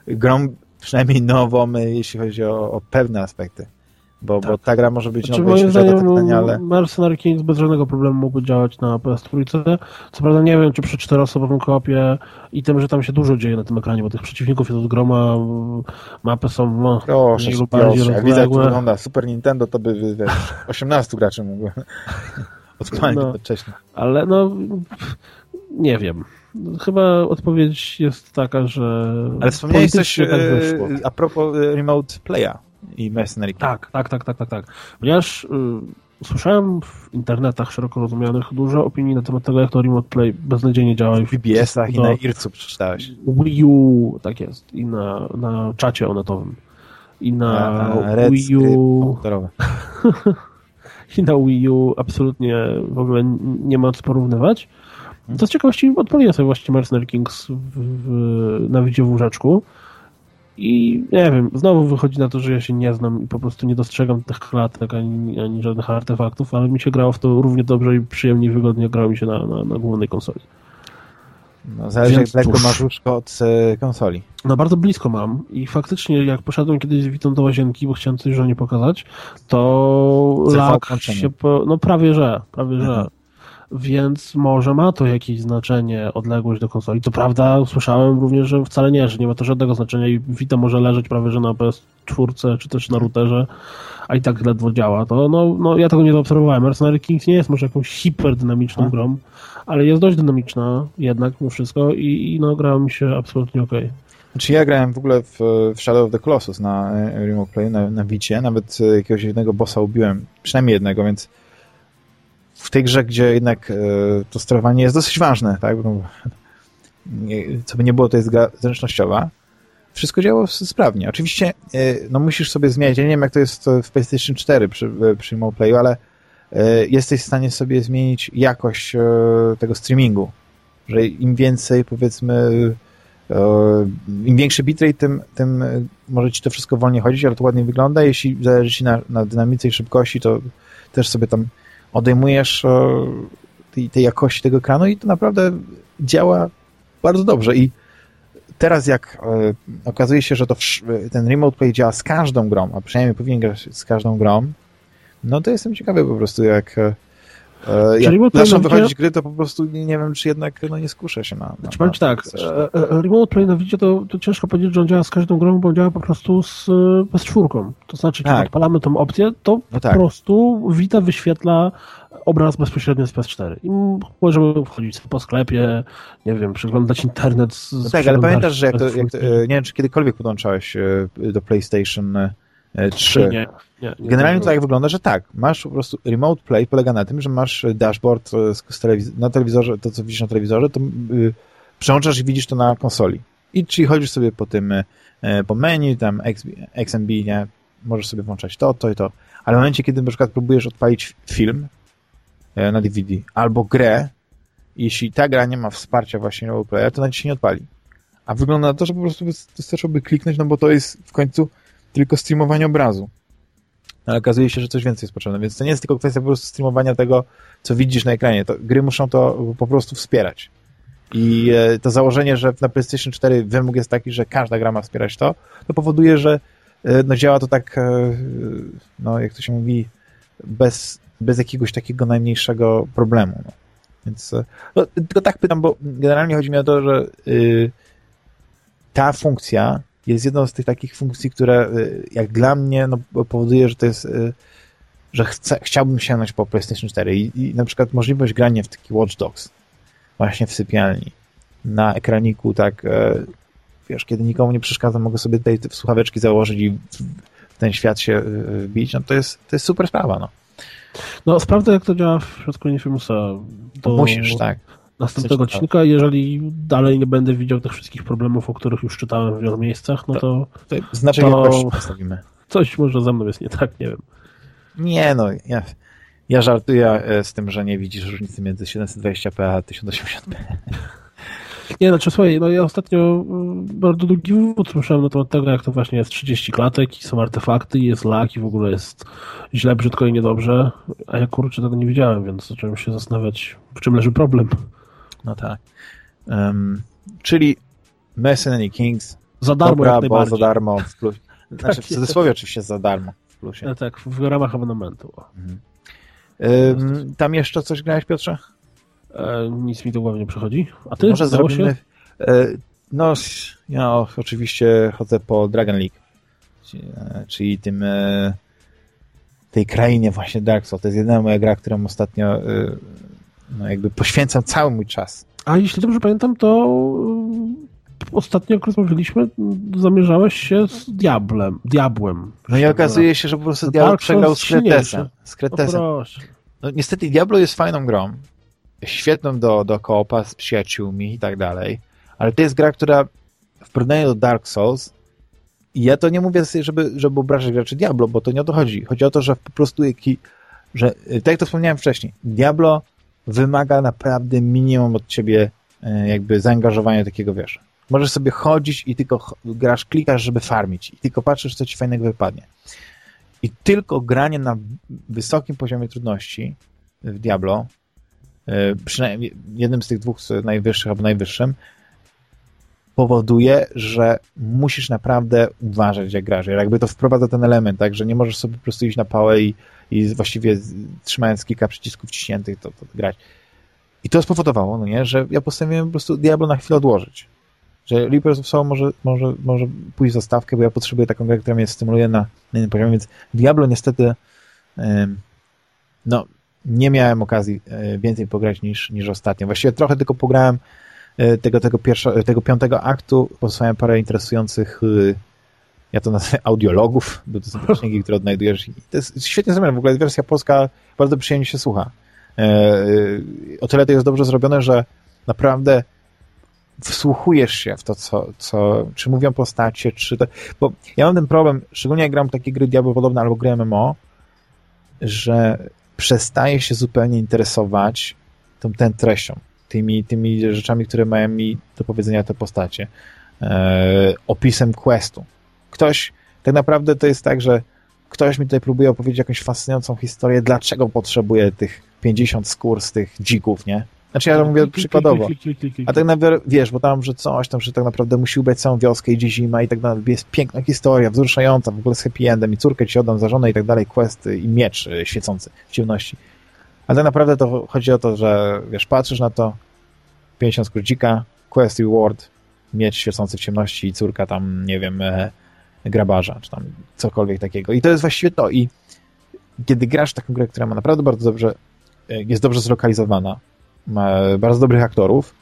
grą przynajmniej nową, jeśli chodzi o, o pewne aspekty. Bo, tak. bo ta gra może być znaczy, nowa, moim zdaniem ale... Mercenary Kings bez żadnego problemu mógłby działać na PS4. Co prawda nie wiem, czy przy czteroosobowym kopie i tym, że tam się dużo dzieje na tym ekranie, bo tych przeciwników jest od groma, mapy są no, proszę, mniej lub bardziej proszę. Widzę, jak to wygląda. Super Nintendo to by wiesz, 18 graczy mogło odpalić no, wcześniej. Ale no, nie wiem. Chyba odpowiedź jest taka, że. Ale wspomniałeś coś tak e, a propos e, Remote Playa i Mercenary Tak, tak, tak, tak, tak, tak. Ponieważ y, słyszałem w internetach szeroko rozumianych dużo opinii na temat tego, jak to Remote Play beznadziejnie działa. W BBS-ach i na IRC-u przeczytałeś. Wii U, tak jest, i na, na czacie onetowym. I na a, Wii U... I na Wii U absolutnie w ogóle nie ma co porównywać. To z ciekawości odpaliłem sobie właśnie Mercenary Kings w, w, na widzie w łóżeczku i nie wiem, znowu wychodzi na to, że ja się nie znam i po prostu nie dostrzegam tych klatek ani, ani żadnych artefaktów, ale mi się grało w to równie dobrze i przyjemnie i wygodnie grało mi się na, na, na głównej konsoli. No, zależy Więc, jak daleko masz łóżko od e, konsoli. No bardzo blisko mam i faktycznie jak poszedłem kiedyś z Witą do łazienki, bo chciałem coś żonie pokazać, to lak się... Po, no prawie że, prawie że więc może ma to jakieś znaczenie, odległość do konsoli. To prawda, słyszałem również, że wcale nie, że nie ma to żadnego znaczenia i Vita może leżeć prawie, że na PS4 czy też na routerze, a i tak ledwo działa. To no, no ja tego nie zaobserwowałem. Mercenary Kings nie jest może jakąś hiperdynamiczną a? grą, ale jest dość dynamiczna jednak mimo wszystko i, i no grała mi się absolutnie okej. Okay. Znaczy ja grałem w ogóle w, w Shadow of the Colossus na e, Remote Play, na, na Vicie, nawet jakiegoś jednego bossa ubiłem, przynajmniej jednego, więc w tej grze, gdzie jednak e, to sterowanie jest dosyć ważne, tak? Co by nie było, to jest zręcznościowa. Wszystko działo sprawnie. Oczywiście e, no musisz sobie zmieniać, ja nie wiem jak to jest w PlayStation 4 przy, e, przy Playu, ale jesteś w stanie sobie zmienić jakość tego streamingu. Że im więcej powiedzmy im większy bitrate, tym, tym może ci to wszystko wolniej chodzić, ale to ładnie wygląda. Jeśli zależy ci na, na dynamice i szybkości, to też sobie tam odejmujesz e, tej, tej jakości tego ekranu i to naprawdę działa bardzo dobrze. I teraz jak e, okazuje się, że to ten Remote Play działa z każdą grą, a przynajmniej powinien grać z każdą grą, no to jestem ciekawy po prostu jak e, jak zaczną wychodzić gry, to po prostu nie, nie, wiem, czy jednak no, nie skuszę się na... na znaczy, na, tak, Remote Play na widzie to, to ciężko powiedzieć, że on działa z każdą grą, bo on działa po prostu z PS4. To znaczy, kiedy tak. odpalamy tą opcję, to no tak. po prostu Vita wyświetla obraz bezpośrednio z PS4. I możemy wchodzić po sklepie, nie wiem, przeglądać internet. Z, no tak, ale pamiętasz, że jak to, jak to, nie wiem, czy kiedykolwiek podłączałeś do PlayStation 3. Nie, nie, nie, Generalnie to tak wygląda, że tak, masz po prostu remote play, polega na tym, że masz dashboard z telewiz na telewizorze, to co widzisz na telewizorze, to yy, przełączasz i widzisz to na konsoli. I czyli chodzisz sobie po tym, yy, po menu, tam XMB, nie, możesz sobie włączać to, to i to. Ale w momencie, kiedy na przykład próbujesz odpalić film yy, na DVD albo grę, jeśli ta gra nie ma wsparcia właśnie remote playa, to na się nie odpali. A wygląda na to, że po prostu wystarczyłoby kliknąć, no bo to jest w końcu tylko streamowanie obrazu. Ale okazuje się, że coś więcej jest potrzebne, więc to nie jest tylko kwestia po prostu streamowania tego, co widzisz na ekranie. To, gry muszą to po prostu wspierać. I e, to założenie, że na PlayStation 4 wymóg jest taki, że każda gra ma wspierać to, to powoduje, że e, no, działa to tak, e, no, jak to się mówi, bez, bez jakiegoś takiego najmniejszego problemu. No. Więc no, tylko tak pytam, bo generalnie chodzi mi o to, że y, ta funkcja jest jedną z tych takich funkcji, które y, jak dla mnie no, powoduje, że to jest y, że chcę, chciałbym sięgnąć po PlayStation 4 I, i na przykład możliwość grania w taki Watch Dogs właśnie w sypialni na ekraniku tak e, wiesz, kiedy nikomu nie przeszkadza, mogę sobie tutaj słuchaweczki założyć i w ten świat się y, wbić, no to jest, to jest super sprawa, no. No, sprawdzę, jak to działa w przypadku Infamousa. Do... Musisz, tak następnego odcinka. Jeżeli dalej nie będę widział tych wszystkich problemów, o których już czytałem w wielu miejscach, no to... to znaczenie to... postawimy. Coś może ze mną jest nie tak, nie wiem. Nie no, ja, ja żartuję e, z tym, że nie widzisz różnicy między 720p a 1080p. Nie, znaczy słuchaj, no ja ostatnio mm, bardzo długi wywód słyszałem na temat tego, jak to właśnie jest 30 klatek i są artefakty i jest lag i w ogóle jest źle, brzydko i niedobrze, a ja kurczę tego nie widziałem, więc zacząłem się zastanawiać, w czym leży problem. No tak. Um, czyli Mercenary Kings za darmo dobra, jak bo za darmo w plusie. Znaczy tak w cudzysłowie oczywiście za darmo w plusie. Ja, tak, w ramach abonamentu. Mhm. Tam jeszcze coś grałeś, Piotrze? E, nic mi do głowy nie przychodzi. A ty? Może zrobimy... E, no, ja oczywiście chodzę po Dragon League, e, czyli tym e, tej krainie właśnie Dark Souls. To jest jedyna moja gra, którą ostatnio e, no jakby poświęcam cały mój czas. A jeśli dobrze pamiętam, to ostatnio, jak rozmawialiśmy, zamierzałeś się z Diablem. Diabłem. No i okazuje się, że po prostu Diablo przegrał z Kretesem. Z Kretesem. No, niestety Diablo jest fajną grą. Świetną do, do koopa z przyjaciółmi i tak dalej. Ale to jest gra, która w porównaniu do Dark Souls i ja to nie mówię, żeby, żeby obrażać graczy Diablo, bo to nie o to chodzi. Chodzi o to, że po prostu jaki, że tak jak to wspomniałem wcześniej, Diablo wymaga naprawdę minimum od ciebie e, jakby zaangażowania takiego, wiesz, możesz sobie chodzić i tylko grasz, klikasz, żeby farmić i tylko patrzysz, co ci fajnego wypadnie. I tylko granie na wysokim poziomie trudności w Diablo, e, przynajmniej jednym z tych dwóch najwyższych albo najwyższym, powoduje, że musisz naprawdę uważać, jak grasz. Jakby to wprowadza ten element, tak, że nie możesz sobie po prostu iść na pałę i, i właściwie trzymając kilka przycisków ciśniętych to, to grać. I to spowodowało, no nie, że ja postanowiłem po prostu Diablo na chwilę odłożyć. Że Reapers of Soul może, może, może pójść za stawkę, bo ja potrzebuję taką grę, która mnie stymuluje na, na innym poziomie, więc Diablo niestety no, nie miałem okazji e, więcej pograć niż, niż ostatnio. Właściwie trochę tylko pograłem e, tego, tego, pierwszo, tego piątego aktu, posłuchałem parę interesujących e, ja to nazywam audiologów, bo to są księgi, które odnajdujesz. I to jest świetnie zrobione, w ogóle wersja polska bardzo przyjemnie się słucha. O tyle to jest dobrze zrobione, że naprawdę wsłuchujesz się w to, co, co czy mówią postacie, czy to, bo ja mam ten problem, szczególnie jak gram takie gry podobne albo gry MMO, że przestaję się zupełnie interesować tą, tą treścią, tymi, tymi rzeczami, które mają mi do powiedzenia te postacie, e, opisem questu. Ktoś, tak naprawdę to jest tak, że ktoś mi tutaj próbuje opowiedzieć jakąś fascynującą historię, dlaczego potrzebuje tych 50 skór z tych dzików, nie? Znaczy ja mówię przykładowo. A tak naprawdę, wiesz, bo tam, że coś tam, że tak naprawdę musi ubrać całą wioskę, idzie zima i tak dalej. Jest piękna historia, wzruszająca, w ogóle z happy endem i córkę ci oddam za żonę i tak dalej, quest i miecz e, świecący w ciemności. Ale tak naprawdę to chodzi o to, że wiesz, patrzysz na to, 50 skrócika, quest reward, miecz świecący w ciemności i córka tam, nie wiem, e, grabarza, czy tam cokolwiek takiego. I to jest właściwie to. I kiedy grasz taką grę, która ma naprawdę bardzo dobrze, e, jest dobrze zlokalizowana, ma bardzo dobrych aktorów,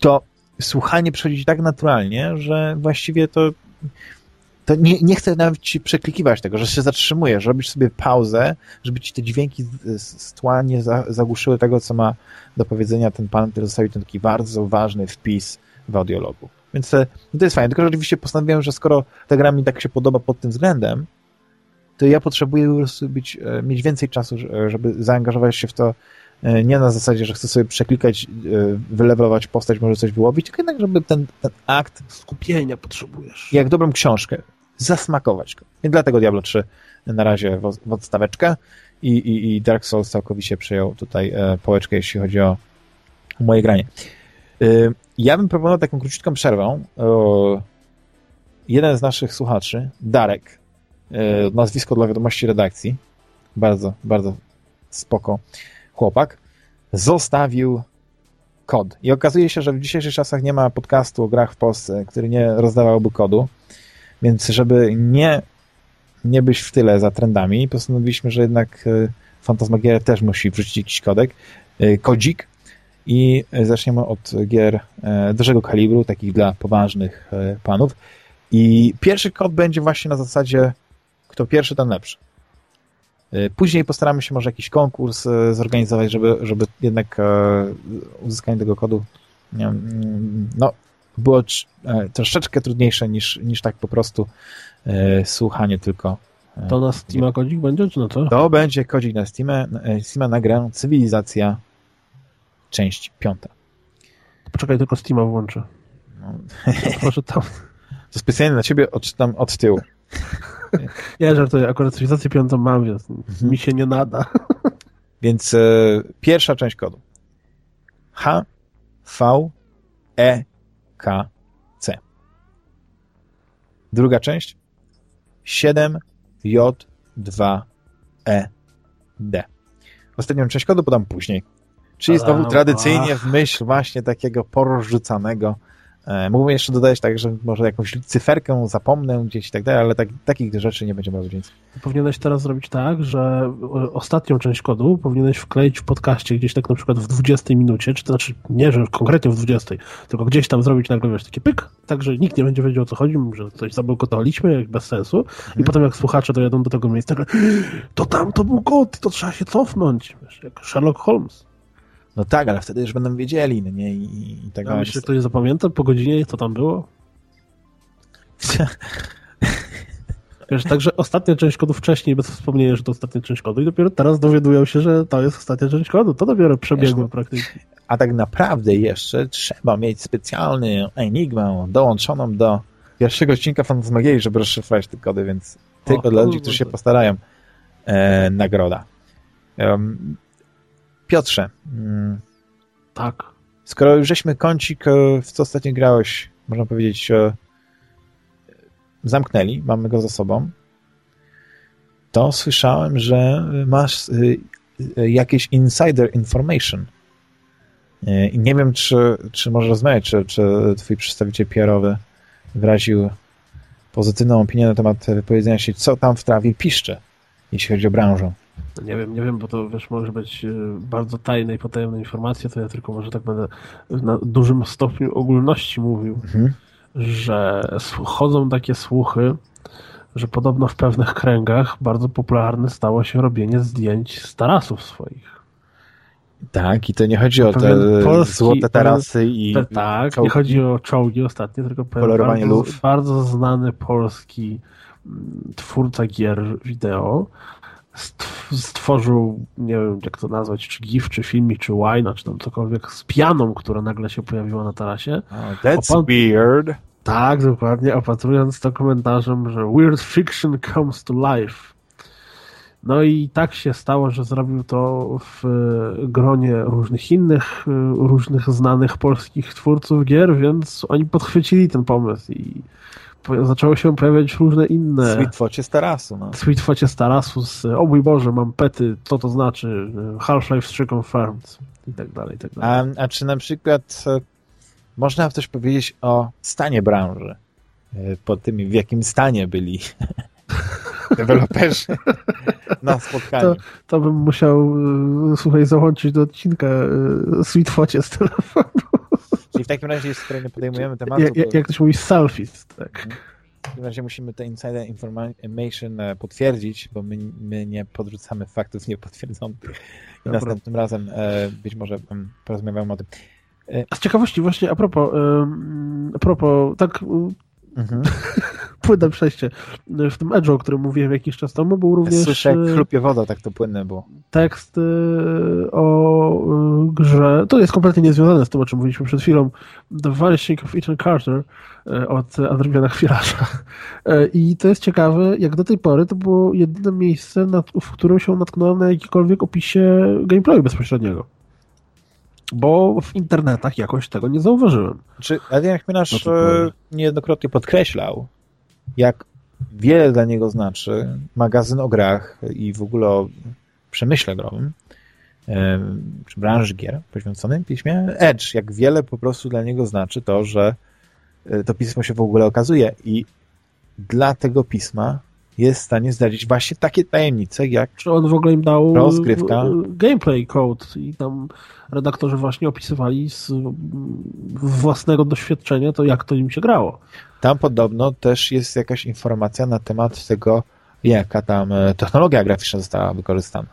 to słuchanie przychodzi tak naturalnie, że właściwie to, to nie, nie chcę nawet ci przeklikiwać tego, że się zatrzymujesz, robisz sobie pauzę, żeby ci te dźwięki z tła nie zagłuszyły tego, co ma do powiedzenia ten pan, który zostawił ten taki bardzo ważny wpis w audiologu. Więc e, no to jest fajne, tylko rzeczywiście postanowiłem, że skoro ta gra mi tak się podoba pod tym względem, to ja potrzebuję po prostu być, e, mieć więcej czasu, żeby zaangażować się w to E, nie na zasadzie, że chcę sobie przeklikać, e, wylewelować postać, może coś wyłowić, tylko jednak, żeby ten, ten akt skupienia potrzebujesz. Jak dobrą książkę, zasmakować go. I dlatego Diablo 3 na razie w, w odstaweczkę i, i, i, Dark Souls całkowicie przejął tutaj e, połeczkę, jeśli chodzi o moje granie. E, ja bym proponował taką króciutką przerwę. Jeden z naszych słuchaczy, Darek, e, nazwisko dla wiadomości redakcji, bardzo, bardzo spoko chłopak, zostawił kod. I okazuje się, że w dzisiejszych czasach nie ma podcastu o grach w Polsce, który nie rozdawałby kodu. Więc żeby nie, nie być w tyle za trendami, postanowiliśmy, że jednak e, Fantasmagieria też musi wrzucić jakiś kodek, kodzik i zaczniemy od gier e, dużego kalibru, takich dla poważnych panów. I pierwszy kod będzie właśnie na zasadzie kto pierwszy, ten lepszy. E, później postaramy się może jakiś konkurs e, zorganizować, żeby, żeby jednak e, uzyskanie tego kodu no, było troszeczkę trudniejsze niż, niż tak po prostu słuchanie tylko To na Steama kodzik będzie, czy na co? To będzie kodzik na Steama, Steama na grę Cywilizacja część piąta. Poczekaj, tylko Steama włączę. No. Proszę tam. To specjalnie na ciebie odczytam od tyłu. Ja żartuję, akurat cywilizację piątą mam, więc mhm. mi się nie nada. Więc e, pierwsza część kodu. H, V, E, K, C. Druga część. 7, J, 2, E, D. Ostatnią część kodu podam później. Czyli znowu tradycyjnie w myśl właśnie takiego porozrzucanego E, mógłbym jeszcze dodać tak, że może jakąś cyferkę zapomnę gdzieś i tak dalej, ale tak, takich rzeczy nie będziemy robić więcej. Powinieneś teraz zrobić tak, że ostatnią część kodu powinieneś wkleić w podcaście gdzieś tak na przykład w 20 minucie, czy to znaczy nie, że konkretnie w 20, tylko gdzieś tam zrobić nagle wiesz, taki pyk, tak, że nikt nie będzie wiedział o co chodzi, że ktoś zabojkotowaliśmy, jak bez sensu mhm. i potem jak słuchacze dojadą do tego miejsca, to tam to był kod, to trzeba się cofnąć, wiesz, jak Sherlock Holmes. No tak, ale wtedy już będą wiedzieli, no nie? I, i tak dalej. Myślisz, że ktoś zapamięta po godzinie, co tam było? Wiesz, także ostatnia część kodu wcześniej, bez wspomnienia, że to ostatnia część kodu i dopiero teraz dowiadują się, że to jest ostatnia część kodu. To dopiero przebiegło praktycznie. A tak naprawdę jeszcze trzeba mieć specjalny enigmę dołączoną do pierwszego odcinka Fantasmagierii, żeby rozszyfrować te kody, więc tylko o, dla ludzi, którzy się postarają, e, nagroda. Um, Piotrze. Mm, tak. Skoro już żeśmy kącik, e, w co ostatnio grałeś, można powiedzieć, e, zamknęli, mamy go za sobą, to słyszałem, że masz e, jakieś insider information. I nie wiem, czy, czy możesz rozmawiać, czy, czy twój przedstawiciel PR-owy wyraził pozytywną opinię na temat wypowiedzenia się, co tam w trawie piszcze, jeśli chodzi o branżę. Nie wiem, nie wiem, bo to wiesz, może być e, bardzo tajne i potajemne informacje, to ja tylko może tak będę na dużym stopniu ogólności mówił, mhm. że chodzą takie słuchy, że podobno w pewnych kręgach bardzo popularne stało się robienie zdjęć z tarasów swoich. Tak, i to nie chodzi o te polski, złote tarasy i te, Tak, czołgi. nie chodzi o czołgi ostatnio, tylko Kolorowanie bardzo, luf. bardzo znany polski mm, twórca gier wideo stworzył, nie wiem jak to nazwać, czy GIF, czy filmik, czy wine, czy tam cokolwiek z pianą, która nagle się pojawiła na tarasie. Oh, that's Opan... weird. Tak, dokładnie, opatrując to komentarzem, że weird fiction comes to life. No i tak się stało, że zrobił to w gronie różnych innych, różnych znanych polskich twórców gier, więc oni podchwycili ten pomysł i zaczęło się pojawiać różne inne... Sweetfocie z tarasu. No. Sweetfocie z tarasu, z o mój Boże, mam pety, co to znaczy, Half-Life 3 confirmed i tak dalej, i tak dalej. A, a czy na przykład e, można coś powiedzieć o stanie branży? E, po tym, w jakim stanie byli deweloperzy na spotkaniu. To, to bym musiał, e, słuchaj, załączyć do odcinka Sweetfocie z telefonu. Czyli w takim razie, skoro nie podejmujemy tematu... Jak, jak, ktoś mówi selfies, tak. W takim razie musimy te insider information e, potwierdzić, bo my, my nie podrzucamy faktów niepotwierdzonych. I Dobra. następnym razem e, być może porozmawiamy o tym. E, a z ciekawości właśnie a propos, a propos tak Mhm. płynne przejście. W tym Edge'u, o którym mówiłem jakiś czas temu, był również... Słyszę, jak chlupie woda, tak to płynne było. Tekst o grze, to jest kompletnie niezwiązane z tym, o czym mówiliśmy przed chwilą, The Vanishing of Ethan Carter od Adriana Chwielasza. I to jest ciekawe, jak do tej pory to było jedyne miejsce, w którym się natknąłem na jakikolwiek opisie gameplayu bezpośredniego bo w internetach jakoś tego nie zauważyłem. Czy Adrian Chmielarz no e, niejednokrotnie podkreślał, jak wiele dla niego znaczy magazyn o grach i w ogóle o przemyśle growym, e, czy branży gier poświęconym piśmie Edge, jak wiele po prostu dla niego znaczy to, że e, to pismo się w ogóle okazuje i dla tego pisma jest w stanie zdradzić właśnie takie tajemnice, jak Czy on w ogóle im dał rozgrywka. gameplay code i tam redaktorzy właśnie opisywali z własnego doświadczenia to, jak to im się grało. Tam podobno też jest jakaś informacja na temat tego, jaka tam e, technologia graficzna została wykorzystana.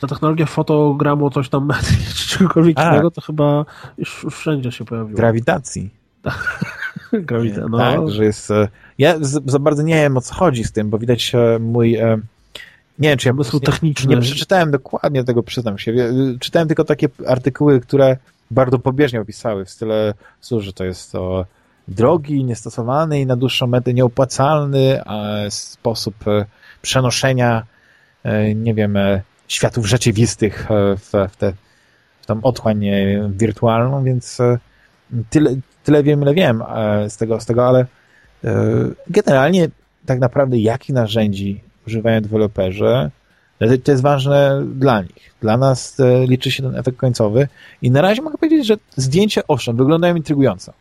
Ta technologia fotogramu, coś tam czy czegokolwiek innego, to chyba już wszędzie się pojawiło. Grawitacji. Grawitacja, no. Tak, że jest e, Ja za bardzo nie wiem o co chodzi z tym, bo widać mój nie wiem, czy ja po techniczny. Nie przeczytałem dokładnie tego, przyznam się. Czytałem tylko takie artykuły, które bardzo pobieżnie opisały w style, że to jest to drogi, niestosowany i na dłuższą metę nieopłacalny sposób przenoszenia, nie wiem, światów rzeczywistych w, w, te, w tą otchłań wirtualną, więc tyle, tyle wiem, ile wiem z tego, z tego, ale generalnie tak naprawdę jakich narzędzi używają deweloperzy, to jest ważne dla nich. Dla nas e, liczy się ten efekt końcowy i na razie mogę powiedzieć, że zdjęcia owszem, wyglądają intrygująco.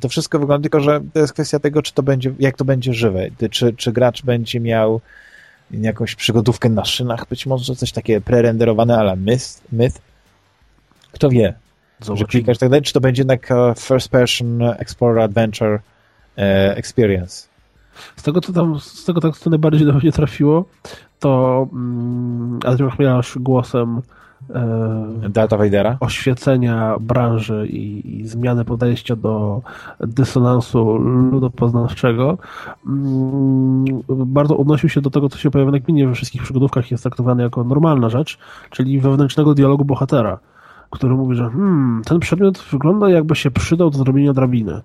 To wszystko wygląda, tylko że to jest kwestia tego, czy to będzie, jak to będzie żywe, czy, czy gracz będzie miał jakąś przygodówkę na szynach, być może coś takie prerenderowane, ale myth, myth. Kto wie, Zobaczymy. że klikasz tak dalej, czy to będzie jednak e, first person explorer adventure e, experience. Z tego, co tam, z tego tak, co najbardziej do mnie trafiło, to mm, Adrian Chmielarz głosem e, Darta Vadera? oświecenia branży i, i, zmiany podejścia do dysonansu ludopoznawczego mm, bardzo odnosił się do tego, co się pojawia na gminie we wszystkich przygodówkach jest traktowane jako normalna rzecz, czyli wewnętrznego dialogu bohatera, który mówi, że hmm, ten przedmiot wygląda jakby się przydał do zrobienia drabiny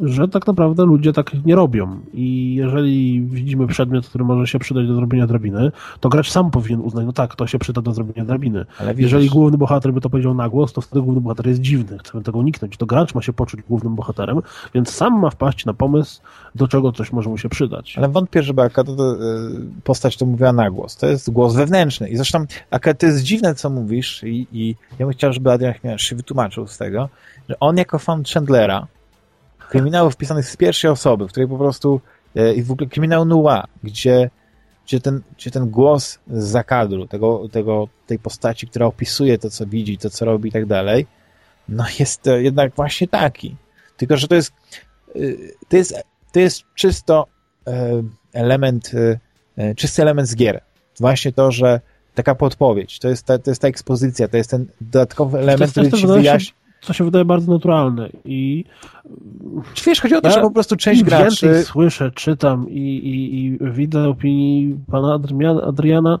że tak naprawdę ludzie tak nie robią. I jeżeli widzimy przedmiot, który może się przydać do zrobienia drabiny, to gracz sam powinien uznać, no tak, to się przyda do zrobienia drabiny. Ale jeżeli główny bohater by to powiedział na głos, to wtedy główny bohater jest dziwny, chcemy tego uniknąć. To gracz ma się poczuć głównym bohaterem, więc sam ma wpaść na pomysł, do czego coś może mu się przydać. Ale wątpię, żeby Akata to, postać to mówiła na głos. To jest głos wewnętrzny. I zresztą Akata, to jest dziwne, co mówisz i, i ja bym chciał, żeby Adrian się wytłumaczył z tego, że on jako fan Chandlera kryminałów wpisanych z pierwszej osoby, w której po prostu e, i w ogóle kryminał noir, gdzie, gdzie, ten, gdzie ten głos z zakadru, tego, tego, tej postaci, która opisuje to, co widzi, to, co robi i tak dalej, no jest jednak właśnie taki. Tylko, że to jest e, to jest, to jest czysto e, element, czysty element z gier. Właśnie to, że taka podpowiedź, to jest ta, to jest ta ekspozycja, to jest ten dodatkowy element, który ci wyjaśni co się wydaje bardzo naturalne i czy wiesz, chodzi o to, ja że po prostu część im graczy... więcej słyszę, czytam i, i, i widzę opinii pana Adriana,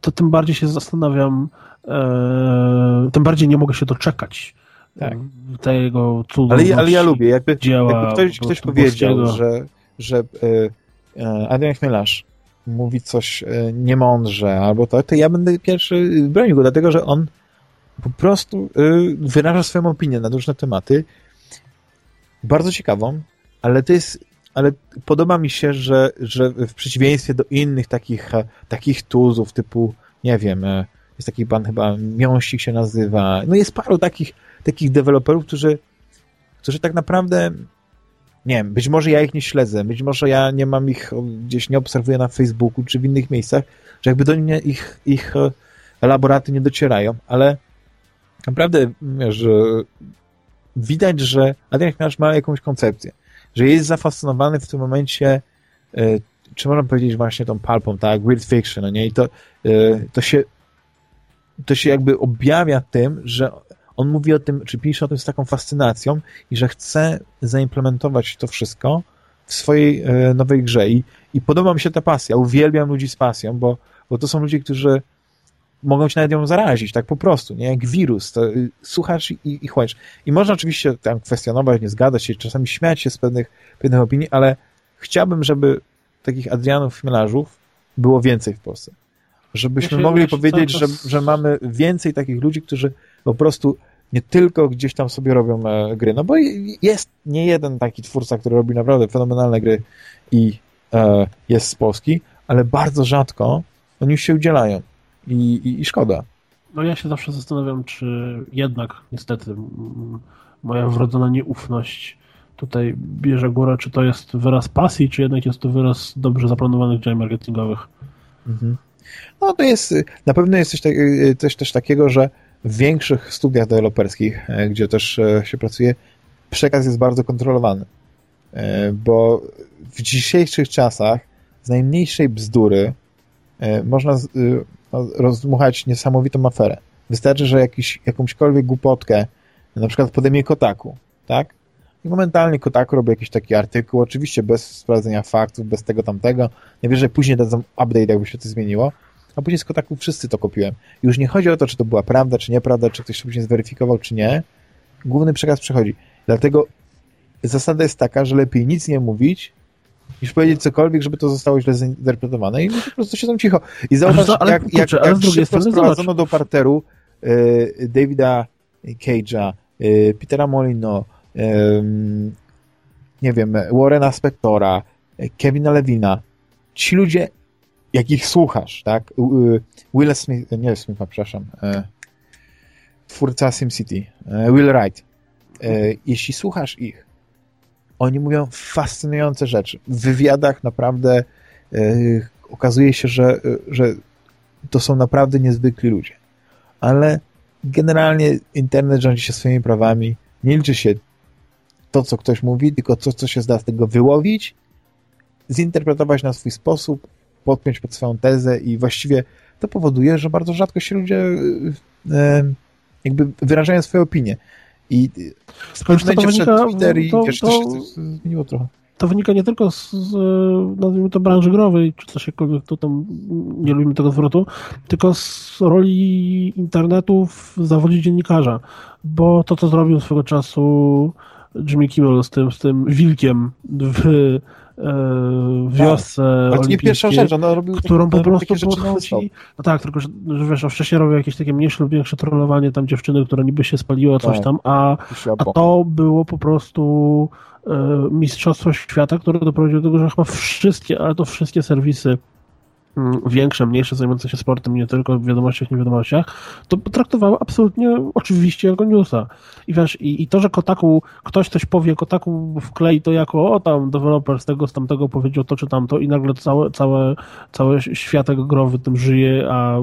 to tym bardziej się zastanawiam, e, tym bardziej nie mogę się doczekać tak. tego cudu. Ale, ale ja lubię, jakby, dzieła jakby ktoś, ktoś powiedział, że, że e, e, Adrian Chmielarz mówi coś e, niemądrze albo to, to ja będę pierwszy bronił go, dlatego że on po prostu y, wyraża swoją opinię na różne tematy. Bardzo ciekawą, ale to jest ale podoba mi się, że, że w przeciwieństwie do innych takich, e, takich tuzów typu, nie wiem, e, jest taki pan chyba Miąsik się nazywa, no jest paru takich, takich deweloperów, którzy, którzy tak naprawdę nie wiem, być może ja ich nie śledzę, być może ja nie mam ich gdzieś, nie obserwuję na Facebooku czy w innych miejscach, że jakby do mnie ich, ich e, elaboraty nie docierają, ale naprawdę, że widać, że Adrian Chmiarz ma jakąś koncepcję, że jest zafascynowany w tym momencie e, czy można powiedzieć właśnie tą palpą, tak, weird fiction, no nie, i to, e, to się to się jakby objawia tym, że on mówi o tym, czy pisze o tym z taką fascynacją i że chce zaimplementować to wszystko w swojej e, nowej grze. I, i podoba mi się ta pasja, uwielbiam ludzi z pasją, bo, bo to są ludzie, którzy mogą cię nawet ją zarazić, tak po prostu, nie? Jak wirus, to y, słuchasz i, i chłoniesz. I można oczywiście tam kwestionować, nie zgadzać się, czasami śmiać się z pewnych, pewnych opinii, ale chciałbym, żeby takich Adrianów Chmielarzów było więcej w Polsce. Żebyśmy mogli powiedzieć, że, że mamy więcej takich ludzi, którzy po prostu nie tylko gdzieś tam sobie robią e, gry, no bo jest nie jeden taki twórca, który robi naprawdę fenomenalne gry i e, jest z Polski, ale bardzo rzadko oni już się udzielają i, i, i szkoda. No ja się zawsze zastanawiam, czy jednak niestety moja wrodzona nieufność tutaj bierze górę, czy to jest wyraz pasji, czy jednak jest to wyraz dobrze zaplanowanych działań marketingowych. Mhm. No to jest, na pewno jest coś, tak, coś też takiego, że w większych studiach deweloperskich, e, gdzie też e, się pracuje, przekaz jest bardzo kontrolowany. E, bo w dzisiejszych czasach z najmniejszej bzdury można rozdmuchać niesamowitą aferę. Wystarczy, że jakiś, jakąśkolwiek głupotkę, na przykład podejmie Kotaku, tak? I momentalnie Kotaku robi jakiś taki artykuł, oczywiście bez sprawdzenia faktów, bez tego tamtego. Najwyżej później dadzą update, jakby się to zmieniło. A później z Kotaku wszyscy to kopiłem. Już nie chodzi o to, czy to była prawda, czy nieprawda, czy ktoś to później zweryfikował, czy nie. Główny przekaz przechodzi. Dlatego zasada jest taka, że lepiej nic nie mówić, niż powiedzieć cokolwiek, żeby to zostało źle zinterpretowane i po prostu siedzą cicho. I zauważ, ale, ale, jak, kurczę, jak, jak szybko sprowadzono do parteru y, Davida Cage'a, y, Petera Molino, y, nie wiem, Warrena Spectora, Kevina Levina. Ci ludzie, jak ich słuchasz, tak? Will Smith, nie Smitha, przepraszam, twórca SimCity, Will Wright. Jeśli słuchasz ich, oni mówią fascynujące rzeczy. W wywiadach naprawdę yy, okazuje się, że, że to są naprawdę niezwykli ludzie. Ale generalnie internet rządzi się swoimi prawami. Nie liczy się to, co ktoś mówi, tylko to, co się zda z tego wyłowić, zinterpretować na swój sposób, podpiąć pod swoją tezę i właściwie to powoduje, że bardzo rzadko się ludzie yy, jakby wyrażają swoje opinie. I Skąd to wynika, Twitter i to, wiesz, to, to się zmieniło trochę. To wynika nie tylko z, z nazwijmy to branży growej, czy coś jakkolwiek to tam nie lubimy tego zwrotu, tylko z roli internetu w zawodzie dziennikarza. Bo to, co zrobił swego czasu Jimmy Kimmel z tym, z tym wilkiem w w wiosce tak. To nie pierwsza rzecz, ona robił którą po prostu podchwyci. No tak, tylko że, że wiesz, wcześniej robił jakieś takie mniejsze lub większe trollowanie tam dziewczyny, która niby się spaliła, coś tak. tam, a, a to było po prostu e, mistrzostwo świata, które doprowadziło do tego, że chyba wszystkie, ale to wszystkie serwisy większe, mniejsze, zajmujące się sportem, nie tylko w wiadomościach, nie wiadomościach, to traktowały absolutnie oczywiście jako newsa. I wiesz, i, i to, że Kotaku, ktoś coś powie, Kotaku wklei to jako, o tam, deweloper z tego, z tamtego powiedział to czy tamto i nagle całe, całe, całe światek growy tym żyje, a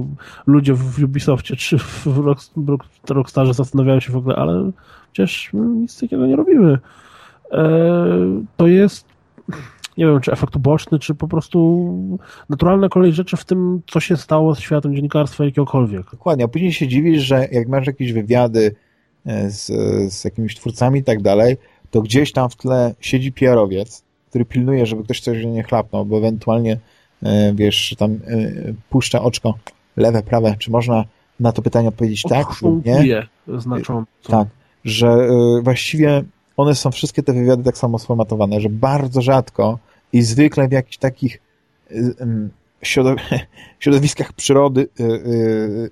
ludzie w Ubisoftie czy w Rockstarze zastanawiają się w ogóle, ale przecież nic takiego nie robimy. Eee, to jest nie wiem, czy efekt uboczny, czy po prostu naturalna kolej rzeczy w tym, co się stało z światem dziennikarstwa jakiegokolwiek. Dokładnie, a później się dziwisz, że jak masz jakieś wywiady e, z, z jakimiś twórcami i tak dalej, to gdzieś tam w tle siedzi PR-owiec, który pilnuje, żeby ktoś coś nie chlapnął, bo ewentualnie e, wiesz, tam e, puszcza oczko lewe, prawe, czy można na to pytanie odpowiedzieć tak lub nie? znacząco. Tak, że właściwie one są wszystkie te wywiady tak samo sformatowane, że bardzo rzadko i zwykle w jakichś takich y, środowiskach przyrody y, y,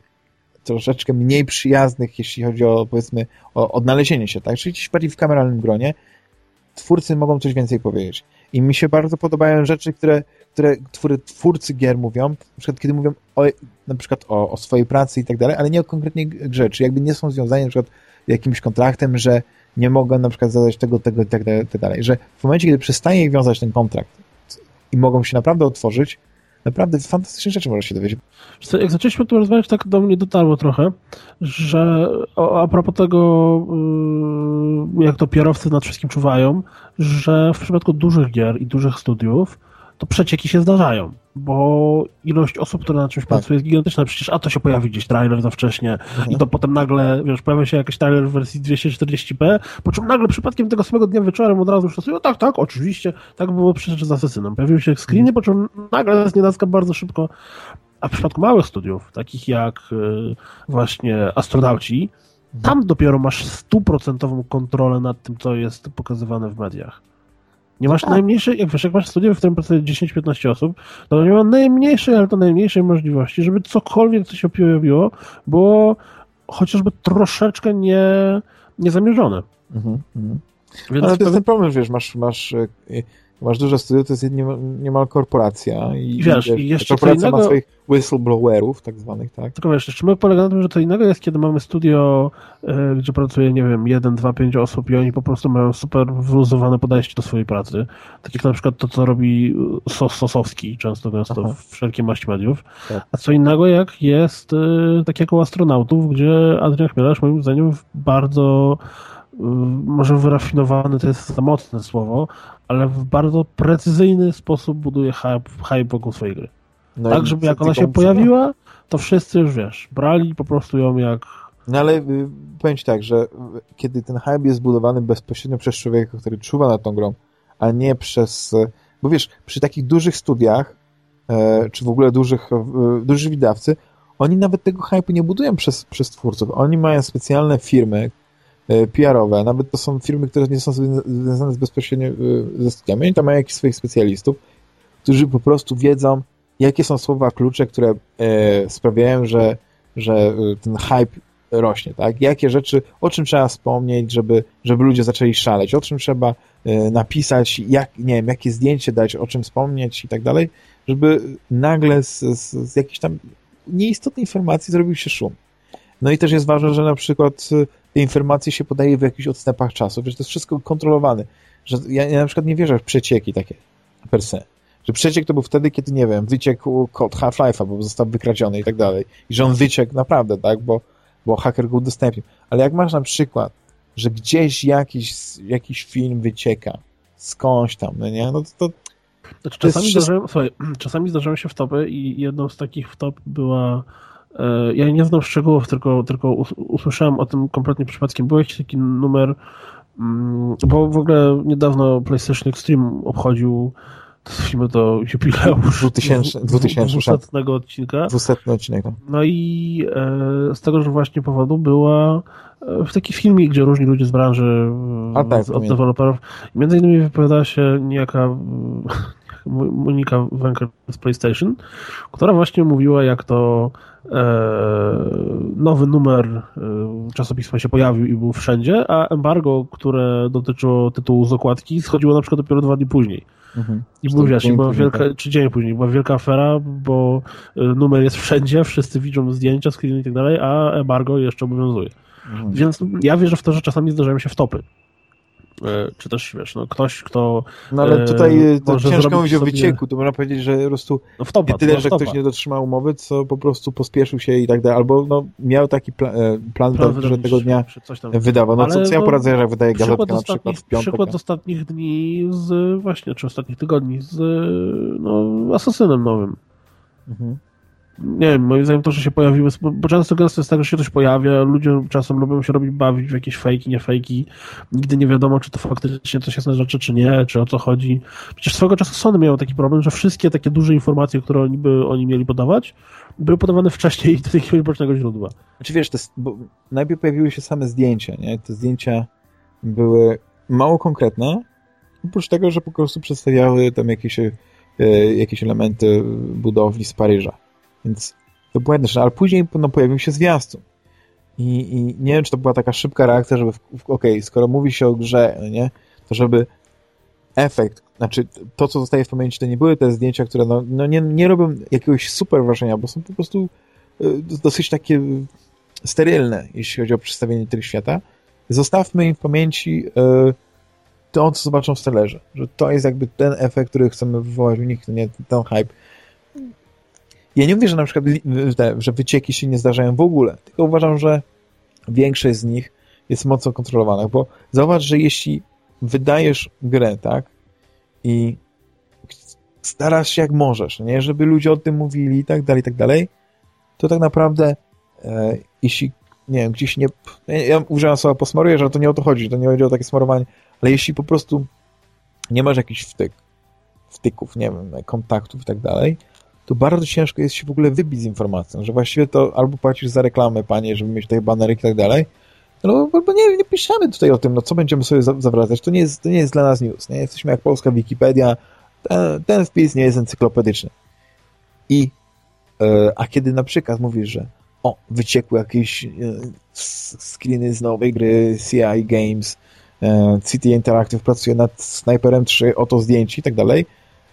troszeczkę mniej przyjaznych, jeśli chodzi o, powiedzmy, o odnalezienie się, tak? Czyli gdzieś bardziej w kameralnym gronie, twórcy mogą coś więcej powiedzieć. I mi się bardzo podobają rzeczy, które, które twórcy gier mówią, na przykład kiedy mówią o, na przykład o, o swojej pracy i tak dalej, ale nie o konkretnej grze, czy jakby nie są związani na przykład jakimś kontraktem, że nie mogą na przykład zadać tego, tego i tak, tak dalej. Że w momencie, kiedy przestaje ich wiązać ten kontrakt i mogą się naprawdę otworzyć, naprawdę fantastyczne rzeczy można się dowiedzieć. Jak zaczęliśmy tu rozmawiać, tak do mnie dotarło trochę, że a propos tego, y, jak to pierowcy nad wszystkim czuwają, że w przypadku dużych gier i dużych studiów to przecieki się zdarzają, bo ilość osób, które na czymś tak. pracuje jest gigantyczna. Przecież a to się pojawi gdzieś trailer za wcześnie mhm. i to potem nagle, wiesz, pojawia się jakiś trailer w wersji 240p, po czym nagle przypadkiem tego samego dnia wieczorem od razu już to o tak, tak, oczywiście, tak było przecież z Asesynem. Pojawiły się screeny, mhm. po czym nagle z nienacka bardzo szybko a w przypadku małych studiów, takich jak y, właśnie astronauci, mhm. tam dopiero masz stuprocentową kontrolę nad tym, co jest pokazywane w mediach. Nie masz tak. najmniejszej, jak wiesz, jak masz studium, w którym pracuje 10-15 osób, to nie ma najmniejszej, ale to najmniejszej możliwości, żeby cokolwiek, co się pojawiło, było chociażby troszeczkę nie, niezamierzone. Mhm, mhm. Więc ale to jest ten problem, wiesz, masz, masz e, masz duże studio, to jest niemal korporacja i, wiesz, i jeszcze korporacja innego... ma swoich whistleblowerów tak zwanych, tak? Tylko wiesz, jeszcze polega na tym, że to innego jest, kiedy mamy studio, y, gdzie pracuje, nie wiem, jeden, dwa, pięć osób i oni po prostu mają super wyluzowane podejście do swojej pracy. Tak jak na przykład to, co robi Sos Sosowski często gęsto Aha. w wszelkie maści mediów. Tak. A co innego jak jest, y, tak jak u astronautów, gdzie Adrian Chmielarz moim zdaniem bardzo może wyrafinowany to jest za mocne słowo, ale w bardzo precyzyjny sposób buduje hype, hype wokół swojej gry. No tak, żeby jak ona się pojawiła, to wszyscy już wiesz, brali po prostu ją jak No ale y, powiem ci tak, że kiedy ten hype jest budowany bezpośrednio przez człowieka, który czuwa nad tą grą, a nie przez... Bo wiesz, przy takich dużych studiach, e, czy w ogóle dużych, e, dużych wydawcy, oni nawet tego hype nie budują przez, przez twórców. Oni mają specjalne firmy PR-owe, nawet to są firmy, które nie są związane bezpośrednio e, ze studiami. Oni tam mają jakichś swoich specjalistów, którzy po prostu wiedzą, jakie są słowa klucze, które e, sprawiają, że, że e, ten hype rośnie, tak? Jakie rzeczy, o czym trzeba wspomnieć, żeby, żeby ludzie zaczęli szaleć, o czym trzeba e, napisać, jak, nie wiem, jakie zdjęcie dać, o czym wspomnieć i tak dalej, żeby nagle z, z, z jakiejś tam nieistotnej informacji zrobił się szum. No i też jest ważne, że na przykład e, te informacje się podaje w jakichś odstępach czasu, że to jest wszystko kontrolowane. Że ja, ja na przykład nie wierzę w przecieki takie per se. Że przeciek to był wtedy, kiedy, nie wiem, wyciekł kod Half-Life'a, bo został wykradziony i tak dalej. I że on wyciekł naprawdę, tak, bo, bo haker go udostępnił. Ale jak masz na przykład, że gdzieś jakiś, jakiś film wycieka skądś tam, no nie, no to, to znaczy, czasami, jest... zdarzają, słuchaj, czasami zdarzają się wtopy i jedną z takich wtop była ja nie znam szczegółów, tylko, tylko usłyszałem o tym kompletnie przypadkiem. Był jakiś taki numer, mm, bo w ogóle niedawno PlayStation Extreme obchodził Nazwijmy to jubileusz 2000, 2000 odcinka. 200 odcinek. No, no i e, z tego, że właśnie powodu była e, w taki filmie, gdzie różni ludzie z branży A tak, od deweloperów. Między innymi wypowiada się niejaka Monika Węker z PlayStation, która właśnie mówiła, jak to e, nowy numer e, czasopisma się pojawił i był wszędzie, a embargo, które dotyczyło tytułu z okładki, schodziło na przykład dopiero dwa dni później. Mhm. I był właśnie, była wielka, tak. czy dzień później, była wielka afera, bo e, numer jest wszędzie, wszyscy widzą zdjęcia, screeny i tak dalej, a embargo jeszcze obowiązuje. Mhm. Więc ja wierzę w to, że czasami zdarzają się wtopy. E, czy też, wiesz, no, ktoś, kto... No ale tutaj e, to ciężko mówić o wycieku, to można powiedzieć, że po prostu no wtopa, nie tyle, że ktoś nie dotrzymał umowy, co po prostu pospieszył się i tak dalej, albo no, miał taki pla plan, plan że tego dnia wydawał. No ale, co, co ja no, poradzę, jak wydaje gazetkę na przykład w piątek? Przykład ostatnich dni z, właśnie, czy ostatnich tygodni z no, Asasynem nowym. Mhm nie wiem, moim zdaniem to, że się pojawiły, bo często gęsto jest tak, że się coś pojawia, ludzie czasem lubią się robić bawić w jakieś fejki, nie fejki, nigdy nie wiadomo, czy to faktycznie coś jest na rzeczy, czy nie, czy o co chodzi. Przecież swego czasu Sony miało taki problem, że wszystkie takie duże informacje, które oni, by, oni mieli podawać, były podawane wcześniej do jakiegoś bocznego źródła. Znaczy wiesz, jest, bo najpierw pojawiły się same zdjęcia, nie? Te zdjęcia były mało konkretne, oprócz tego, że po prostu przedstawiały tam jakieś, e, jakieś elementy budowli z Paryża więc to było jedno, ale później no, pojawił się zwiastun. I, I, nie wiem, czy to była taka szybka reakcja, żeby, okej, okay, skoro mówi się o grze, no nie, to żeby efekt, znaczy to, co zostaje w pamięci, to nie były te zdjęcia, które no, no nie, nie robią jakiegoś super wrażenia, bo są po prostu y, dosyć takie sterylne, jeśli chodzi o przedstawienie tego świata. Zostawmy im w pamięci y, to, co zobaczą w stellerze, że to jest jakby ten efekt, który chcemy wywołać u nich, nie ten hype. Ja nie mówię, że na przykład że wycieki się nie zdarzają w ogóle, tylko uważam, że większość z nich jest mocno kontrolowana, bo zauważ, że jeśli wydajesz grę, tak, i starasz się jak możesz, nie, żeby ludzie o tym mówili i tak dalej, i tak dalej, to tak naprawdę e, jeśli, nie wiem, gdzieś nie, ja używam słowa posmaruję, że to nie o to chodzi, to nie chodzi o takie smarowanie, ale jeśli po prostu nie masz jakichś wtyk, wtyków, nie wiem, kontaktów i tak dalej, to bardzo ciężko jest się w ogóle wybić z informacją, że właściwie to albo płacisz za reklamę, panie, żeby mieć tutaj banery i tak dalej, no bo nie, nie piszemy tutaj o tym, no co będziemy sobie zawracać, to nie jest, to nie jest dla nas news, nie? Jesteśmy jak polska Wikipedia, ten, ten wpis nie jest encyklopedyczny. I e, a kiedy na przykład mówisz, że o, wyciekły jakieś e, screeny z nowej gry CI Games, e, City Interactive pracuje nad Sniperem 3, oto zdjęcie i tak dalej,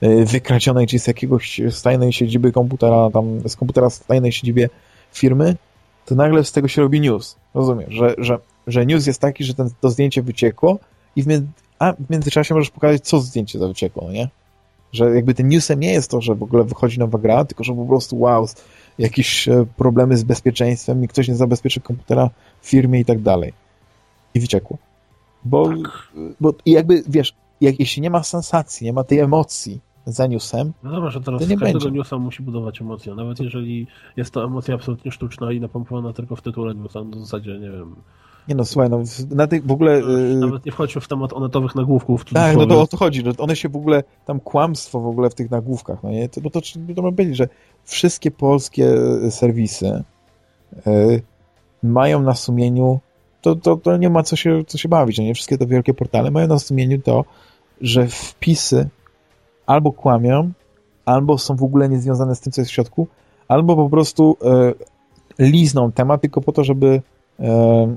wykradzionej, czy z jakiegoś stajnej siedziby komputera, tam z komputera z tajnej siedzibie firmy, to nagle z tego się robi news. Rozumiesz, że, że, że news jest taki, że ten, to zdjęcie wyciekło i w, a w międzyczasie możesz pokazać, co zdjęcie za wyciekło, nie? Że jakby tym newsem nie jest to, że w ogóle wychodzi nowa gra, tylko że po prostu wow, jakieś e, problemy z bezpieczeństwem i ktoś nie zabezpieczy komputera w firmie i tak dalej. I wyciekło. Bo, tak. bo jakby, wiesz, jak, jeśli nie ma sensacji, nie ma tej emocji, za newsem, no dobra, że teraz nie każdego będzie. newsa musi budować emocje, nawet jeżeli jest to emocja absolutnie sztuczna i napompowana tylko w tytule newsa, no w zasadzie, nie wiem, Nie no, słuchaj, no, na w ogóle... Yy, nawet nie wchodźmy w temat onetowych nagłówków. tak, no to o to chodzi, że one się w ogóle, tam kłamstwo w ogóle w tych nagłówkach, no nie? To, bo to, to ma być, że wszystkie polskie serwisy yy, mają na sumieniu, to, to, to nie ma co się, co się bawić, no nie? Wszystkie te wielkie portale mają na sumieniu to, że wpisy albo kłamią, albo są w ogóle niezwiązane z tym, co jest w środku, albo po prostu e, lizną temat tylko po to, żeby e,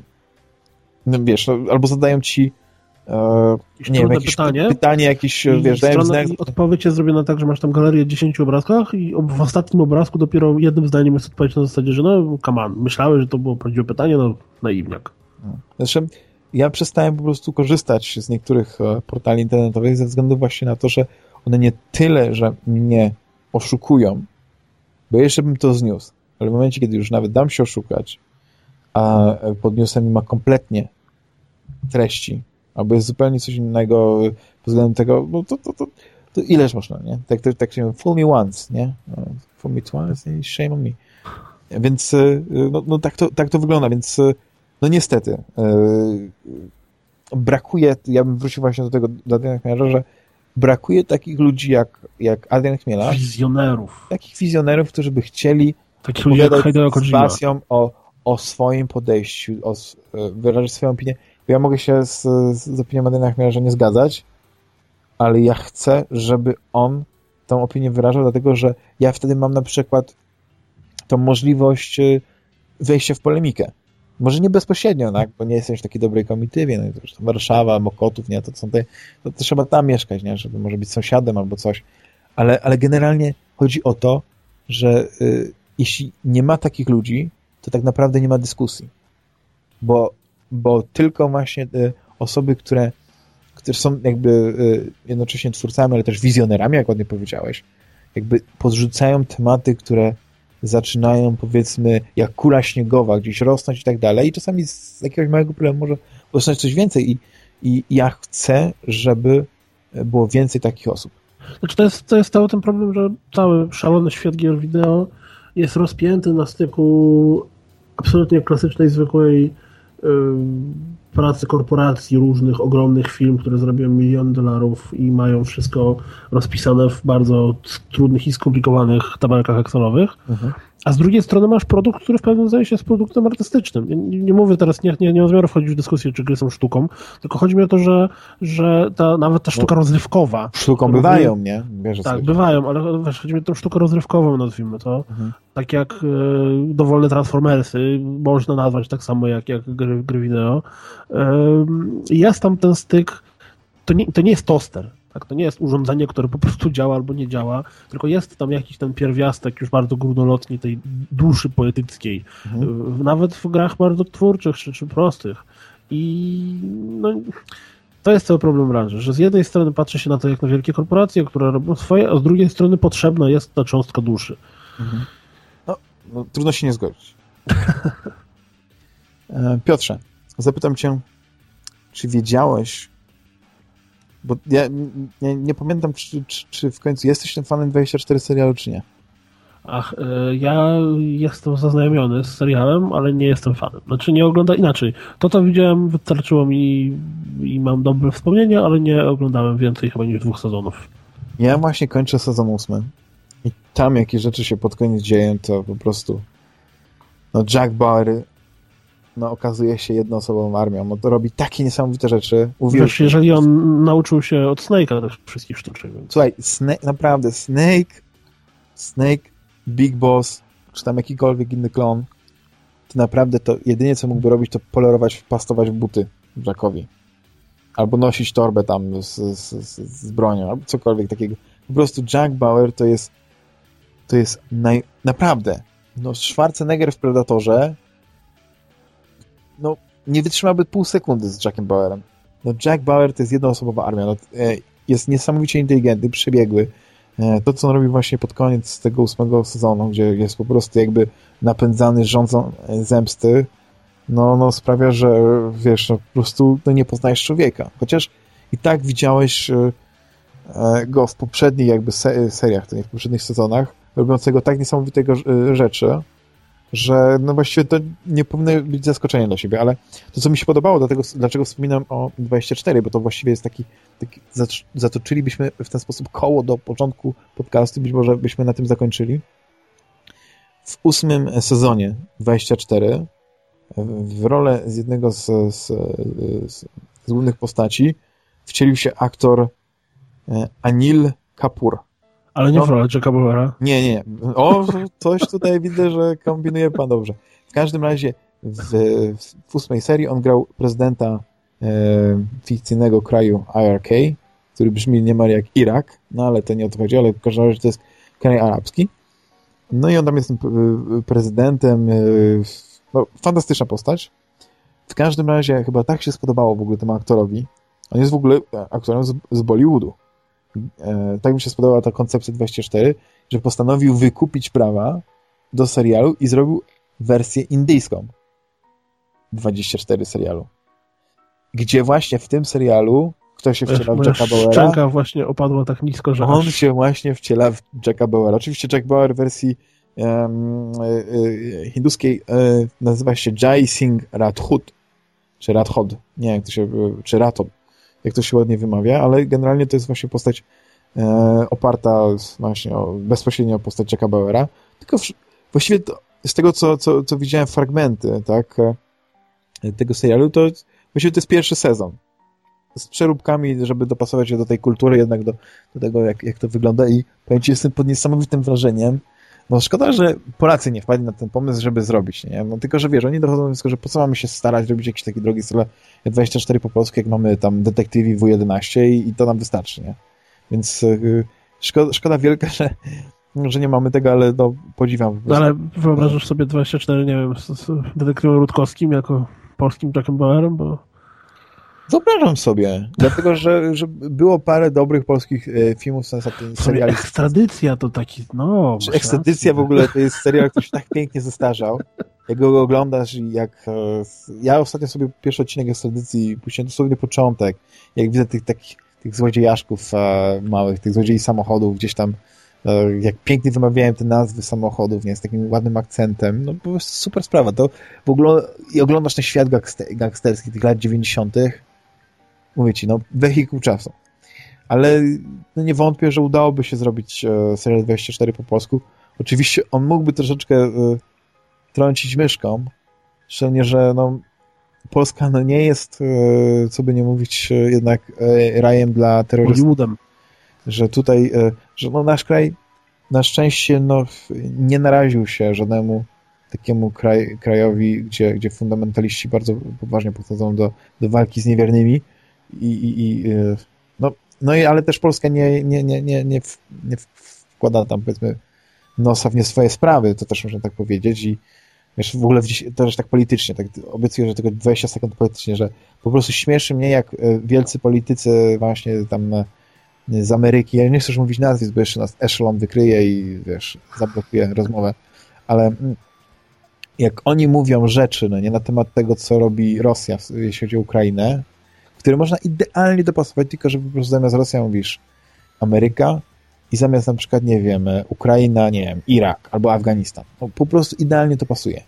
no wiesz, no, albo zadają ci e, nie wiem, jakieś pytanie. pytanie, jakieś, I, wiesz, strona, znak, I odpowiedź jest zrobiona tak, że masz tam galerię 10 obrazkach i w ostatnim obrazku dopiero jednym zdaniem jest odpowiedź na zasadzie, że no, on, myślałeś, że to było prawdziwe pytanie, no, naiwniak. Zresztą ja przestałem po prostu korzystać z niektórych e, portali internetowych ze względu właśnie na to, że one nie tyle, że mnie oszukują, bo jeszcze bym to zniósł, ale w momencie, kiedy już nawet dam się oszukać, a pod newsem nie ma kompletnie treści, albo jest zupełnie coś innego pod względem tego, no to, to, to, to ileż można, nie? Tak, tak, tak się fool me once, nie? E, Fool me twice, shame on me. Więc e, no, no tak, to, tak to wygląda, więc e, no niestety yy, brakuje, ja bym wrócił właśnie do tego, do Chmiela, że brakuje takich ludzi jak, jak Adrian Chmiela, Wizjonerów. takich wizjonerów, którzy by chcieli Takich ludzi jak z pasją o, o swoim podejściu, o, e, wyrażać swoją opinię. Ja mogę się z, z opinią Adriana Chmiela, że nie zgadzać, ale ja chcę, żeby on tą opinię wyrażał, dlatego że ja wtedy mam na przykład tą możliwość y, wejścia w polemikę. Może nie bezpośrednio, tak? bo nie jestem już w takiej dobrej komitywie, no to tam Warszawa, Mokotów, nie, to są te, to, to trzeba tam mieszkać, nie, żeby może być sąsiadem albo coś, ale, ale generalnie chodzi o to, że y, jeśli nie ma takich ludzi, to tak naprawdę nie ma dyskusji, bo, bo tylko właśnie y, osoby, które, które są jakby y, jednocześnie twórcami, ale też wizjonerami, jak ładnie powiedziałeś, jakby podrzucają tematy, które zaczynają powiedzmy jak kula śniegowa gdzieś rosnąć i tak dalej i czasami z jakiegoś małego problemu może rosnąć coś więcej i, i ja chcę, żeby było więcej takich osób. Znaczy to jest, to jest cały ten problem, że cały szalony świat gier wideo jest rozpięty na styku absolutnie klasycznej, zwykłej ym, pracy korporacji różnych, ogromnych firm, które zrobią milion dolarów i mają wszystko rozpisane w bardzo trudnych i skomplikowanych tabelkach Excelowych. A z drugiej strony masz produkt, który w pewnym sensie jest produktem artystycznym. Nie, nie mówię teraz, nie, nie, nie mam zamiaru wchodzić w dyskusję, czy gry są sztuką, tylko chodzi mi o to, że, że ta, nawet ta sztuka rozrywkowa. Sztuką bywają, nie? Co Tak, chodzi. bywają, ale wiesz, chodzi mi o tą sztukę rozrywkową, nazwijmy to. Mhm. Tak jak e, dowolne Transformersy, można nazwać tak samo jak, jak gry, gry wideo. Jest tam ten styk, to nie, to nie jest toster, tak? to nie jest urządzenie, które po prostu działa albo nie działa, tylko jest tam jakiś ten pierwiastek już bardzo górnolotni tej duszy poetyckiej. Mhm. Nawet w grach bardzo twórczych czy, czy prostych. I no, to jest cały problem branży, że z jednej strony patrzy się na to jak na wielkie korporacje, które robią swoje, a z drugiej strony potrzebna jest ta cząstka duszy. No, trudno się nie zgodzić. E, Piotrze, zapytam cię, czy wiedziałeś, bo ja nie, nie pamiętam, czy, czy, czy w końcu jesteś tym fanem 24 serialu, czy nie? Ach, e, ja jestem zaznajomiony z serialem, ale nie jestem fanem. Znaczy nie ogląda inaczej. To, co widziałem, wystarczyło mi i mam dobre wspomnienia, ale nie oglądałem więcej chyba niż dwóch sezonów. Ja właśnie kończę sezon ósmy i tam jakie rzeczy się pod koniec dzieją, to po prostu no Jack Bauer no okazuje się jednoosobową armią. No to robi takie niesamowite rzeczy. Uwierz Wiesz, jeżeli on nauczył się od Snake'a tych wszystkich sztuczek. Więc... Słuchaj, Snake, naprawdę, Snake, Snake, Big Boss, czy tam jakikolwiek inny klon, to naprawdę to jedynie co mógłby robić, to polerować, pastować w buty Jackowi. Albo nosić torbę tam z, z, z, z bronią, albo cokolwiek takiego. Po prostu Jack Bauer to jest to jest naj, naprawdę no Schwarzenegger w Predatorze no nie wytrzymałby pół sekundy z Jackiem Bauerem. No Jack Bauer to jest jednoosobowa armia. No, e, jest niesamowicie inteligentny, przebiegły. E, To, co on robi właśnie pod koniec tego ósmego sezonu, gdzie jest po prostu jakby napędzany rządzą e, zemsty, no, no sprawia, że wiesz, no, po prostu no, nie poznajesz człowieka. Chociaż i tak widziałeś go w poprzednich jakby seriach, w poprzednich sezonach, robiącego tak niesamowitego rzeczy, że no właściwie to nie powinno być zaskoczenie dla siebie, ale to, co mi się podobało, dlatego, dlaczego wspominam o 24, bo to właściwie jest taki, taki zatoczylibyśmy w ten sposób koło do początku podcastu, być może byśmy na tym zakończyli. W ósmym sezonie 24 w rolę z jednego z, z, z, z głównych postaci wcielił się aktor e, Anil Kapoor. Ale nie no, w rolę Jacka Bauera. Nie, nie. O, coś tutaj widzę, że kombinuje pan dobrze. W każdym razie w, w ósmej serii on grał prezydenta e, fikcyjnego kraju IRK, który brzmi niemal jak Irak, no ale to nie o to chodzi, ale w każdym razie to jest kraj arabski. No i on tam jest prezydentem, e, no, fantastyczna postać. W każdym razie chyba tak się spodobało w ogóle temu aktorowi. On jest w ogóle aktorem z, z Bollywoodu. E, tak mi się spodobała ta koncepcja 24, że postanowił wykupić prawa do serialu i zrobił wersję indyjską 24 serialu. Gdzie właśnie w tym serialu ktoś się wciela w Jacka Bauera. Szczęka właśnie opadła tak nisko, że On się właśnie wciela w Jacka Bauera. Oczywiście Jack Bauer w wersji um, y, hinduskiej y, nazywa się Jai Singh Radhut, czy Radhod, nie jak to się, czy Ratod, jak to się ładnie wymawia, ale generalnie to jest właśnie postać e, oparta właśnie o, bezpośrednio o postać Jacka Bauera, tylko w, właściwie to, z tego, co, co, co widziałem fragmenty, tak, e, tego serialu, to właściwie to jest pierwszy sezon. Z przeróbkami, żeby dopasować się do tej kultury, jednak do, do tego, jak, jak to wygląda i powiem Ci, jestem pod niesamowitym wrażeniem, no szkoda, że Polacy nie wpadli na ten pomysł, żeby zrobić, nie? No tylko, że wiesz, oni dochodzą do wniosku, że po co mamy się starać, robić jakiś taki drogi styl 24 po polsku, jak mamy tam detektywi W11 i, i to nam wystarczy, nie? Więc yy, szkoda, szkoda wielka, że, że nie mamy tego, ale no, podziwiam. No, ale wyobrażasz sobie 24, nie wiem, z, z detektywem Rutkowskim jako polskim Jackiem Bauerem, bo Wyobrażam sobie, dlatego że, że było parę dobrych polskich e, filmów, seriali. Ekstradycja to taki, no... Ekstradycja w ogóle to jest serial, który się tak pięknie zestarzał. Jak go oglądasz i jak... E, ja ostatnio sobie pierwszy odcinek Ekstradycji puściłem dosłownie początek, jak widzę tych takich tych złodziejaszków e, małych, tych złodziei samochodów gdzieś tam, jak pięknie wymawiałem te nazwy samochodów, nie, z takim ładnym akcentem, no po prostu super sprawa. To w ogóle i oglądasz ten świat gangsterski tych lat 90 mówię ci, no, wehikuł czasu. Ale no, nie wątpię, że udałoby się zrobić e, serial 24 po polsku. Oczywiście on mógłby troszeczkę e, trącić myszką, szczególnie, że no, Polska no, nie jest, e, co by nie mówić, e, jednak e, rajem dla terrorystów. Hollywoodem. Że tutaj, e, że no, nasz kraj na szczęście no, nie naraził się żadnemu takiemu kraj, krajowi, gdzie, gdzie fundamentaliści bardzo poważnie podchodzą do, do walki z niewiernymi i, i, i e, no, no i ale też Polska nie, nie, nie, nie, nie, nie wkłada tam powiedzmy nosa w nie swoje sprawy, to też można tak powiedzieć. I wiesz, w ogóle też tak politycznie, tak obiecuję, że tylko 20 sekund politycznie, że po prostu śmieszy mnie, jak e, wielcy politycy właśnie tam e, z Ameryki, ja nie chcę już mówić nazwisk, bo jeszcze nas Echelon wykryje i wiesz, zablokuje rozmowę, ale mm, jak oni mówią rzeczy, no nie na temat tego, co robi Rosja, jeśli chodzi o Ukrainę, które można idealnie dopasować, tylko że po prostu zamiast Rosja mówisz Ameryka i zamiast na przykład, nie wiem, Ukraina, nie wiem, Irak albo Afganistan. No, po prostu idealnie to pasuje.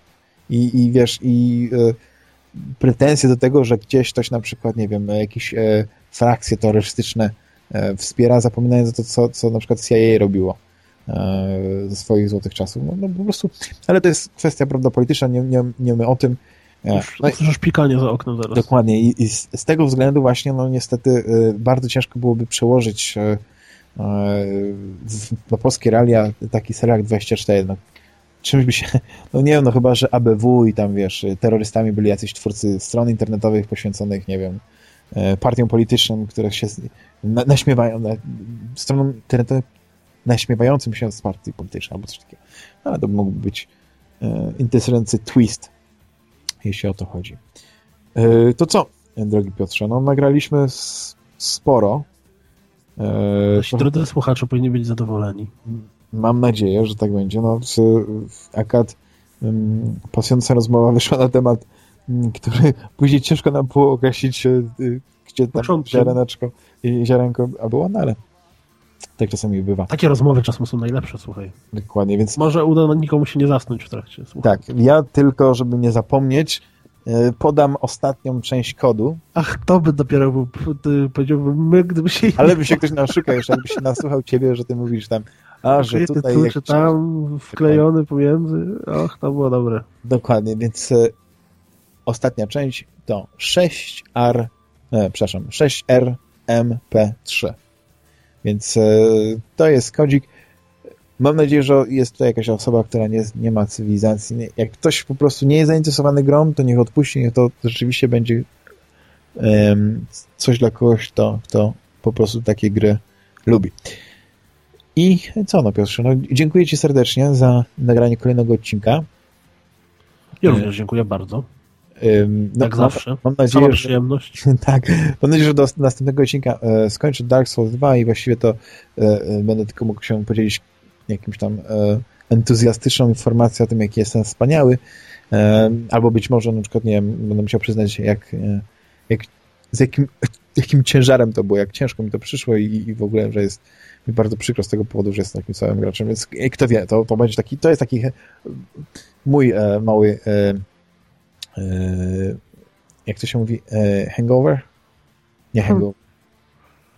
I, i wiesz, i y, pretensje do tego, że gdzieś ktoś na przykład, nie wiem, jakieś y, frakcje terrorystyczne y, wspiera, zapominając o to, co, co na przykład CIA robiło ze swoich złotych czasów. No, no, po prostu, ale to jest kwestia, prawda, polityczna, nie, nie, nie my o tym, już, no pikanie za oknem zaraz. Dokładnie i, i z, z, tego względu właśnie no niestety y, bardzo ciężko byłoby przełożyć y, y, na polskie realia taki serial 24. No, czymś by się, no nie wiem, no chyba, że ABW i tam wiesz, terrorystami byli jacyś twórcy stron internetowych poświęconych, nie wiem, y, partiom politycznym, które się na, naśmiewają, na, stronom internetowym naśmiewającym się z partii politycznej albo coś takiego. Ale to mógłby być y, interesujący twist jeśli o to chodzi. E, to co, drogi Piotrze? No, nagraliśmy sporo. E, Nasi drodzy słuchacze powinni być zadowoleni. Mam nadzieję, że tak będzie. No, akad um, pasjonująca rozmowa wyszła na temat, um, który później ciężko nam było określić, e, gdzie tam ziareneczko i ziarenko, a było, no ale Tak czasami bywa. Takie rozmowy czasem są najlepsze, słuchaj. Dokładnie, więc... Może uda nikomu się nie zasnąć w trakcie. Słuchaj. Tak, ja tylko, żeby nie zapomnieć, e, podam ostatnią część kodu. Ach, to by dopiero był, powiedziałbym, my, gdyby się... Ale by się ktoś naszukał jeszcze, jakby się nasłuchał ciebie, że ty mówisz tam, a, że tutaj... Tu, czy tam wklejony pomiędzy, och, to było dobre. Dokładnie, więc e, ostatnia część to 6R, e, przepraszam, 6RMP3. Więc e, to jest kodzik. Mam nadzieję, że jest to jakaś osoba, która nie, nie ma cywilizacji. Jak ktoś po prostu nie jest zainteresowany grą, to niech odpuści, niech to rzeczywiście będzie coś dla kogoś, kto, kto po prostu takie gry lubi. I co no Piotrze, no, dziękuję Ci serdecznie za nagranie kolejnego odcinka. Ja również dziękuję bardzo. No, Jak zawsze. Mam, mam nadzieję, Sama przyjemność. Że, tak. Mam nadzieję, że do następnego odcinka e, skończę Dark Souls 2 i właściwie to e, e, będę tylko mógł się podzielić jakimś tam e, entuzjastyczną informacją o tym, jaki jestem wspaniały. Albo być może na przykład, nie wiem, będę musiał przyznać, jak, jak z jakim, jakim ciężarem to było, jak ciężko mi to przyszło i, i w ogóle, że jest mi bardzo przykro z tego powodu, że jestem takim samym graczem, więc kto wie, to, to będzie taki, to jest taki mój mały jak to się mówi, e, hangover? Nie hmm. hangover.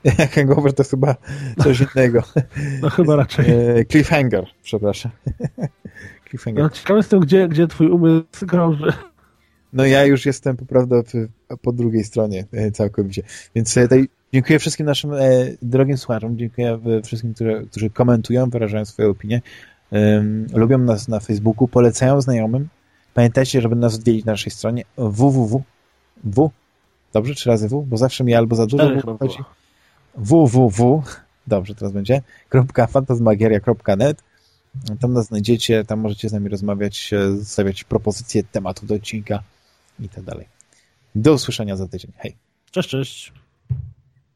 hangover to chyba coś innego. No chyba raczej. E, cliffhanger, przepraszam. cliffhanger. No, ciekawe jestem, gdzie, gdzie twój umysł krąży. No ja już jestem po prostu po drugiej stronie całkowicie. Więc tutaj dziękuję wszystkim naszym e, drogim słuchaczom, dziękuję wszystkim, którzy, którzy komentują, wyrażają swoje opinie, um, lubią nas na Facebooku, polecają znajomym, Pamiętajcie, żeby nas odwiedzić na naszej stronie www. W? Dobrze? Trzy razy W? Bo zawsze mi albo za dużo chodzi. www. Dobrze, teraz będzie. .fantasmagieria.net Tam nas znajdziecie, tam możecie z nami rozmawiać, zostawiać propozycje tematów do odcinka i tak dalej. Do usłyszenia za tydzień. Hej. Cześć, cześć.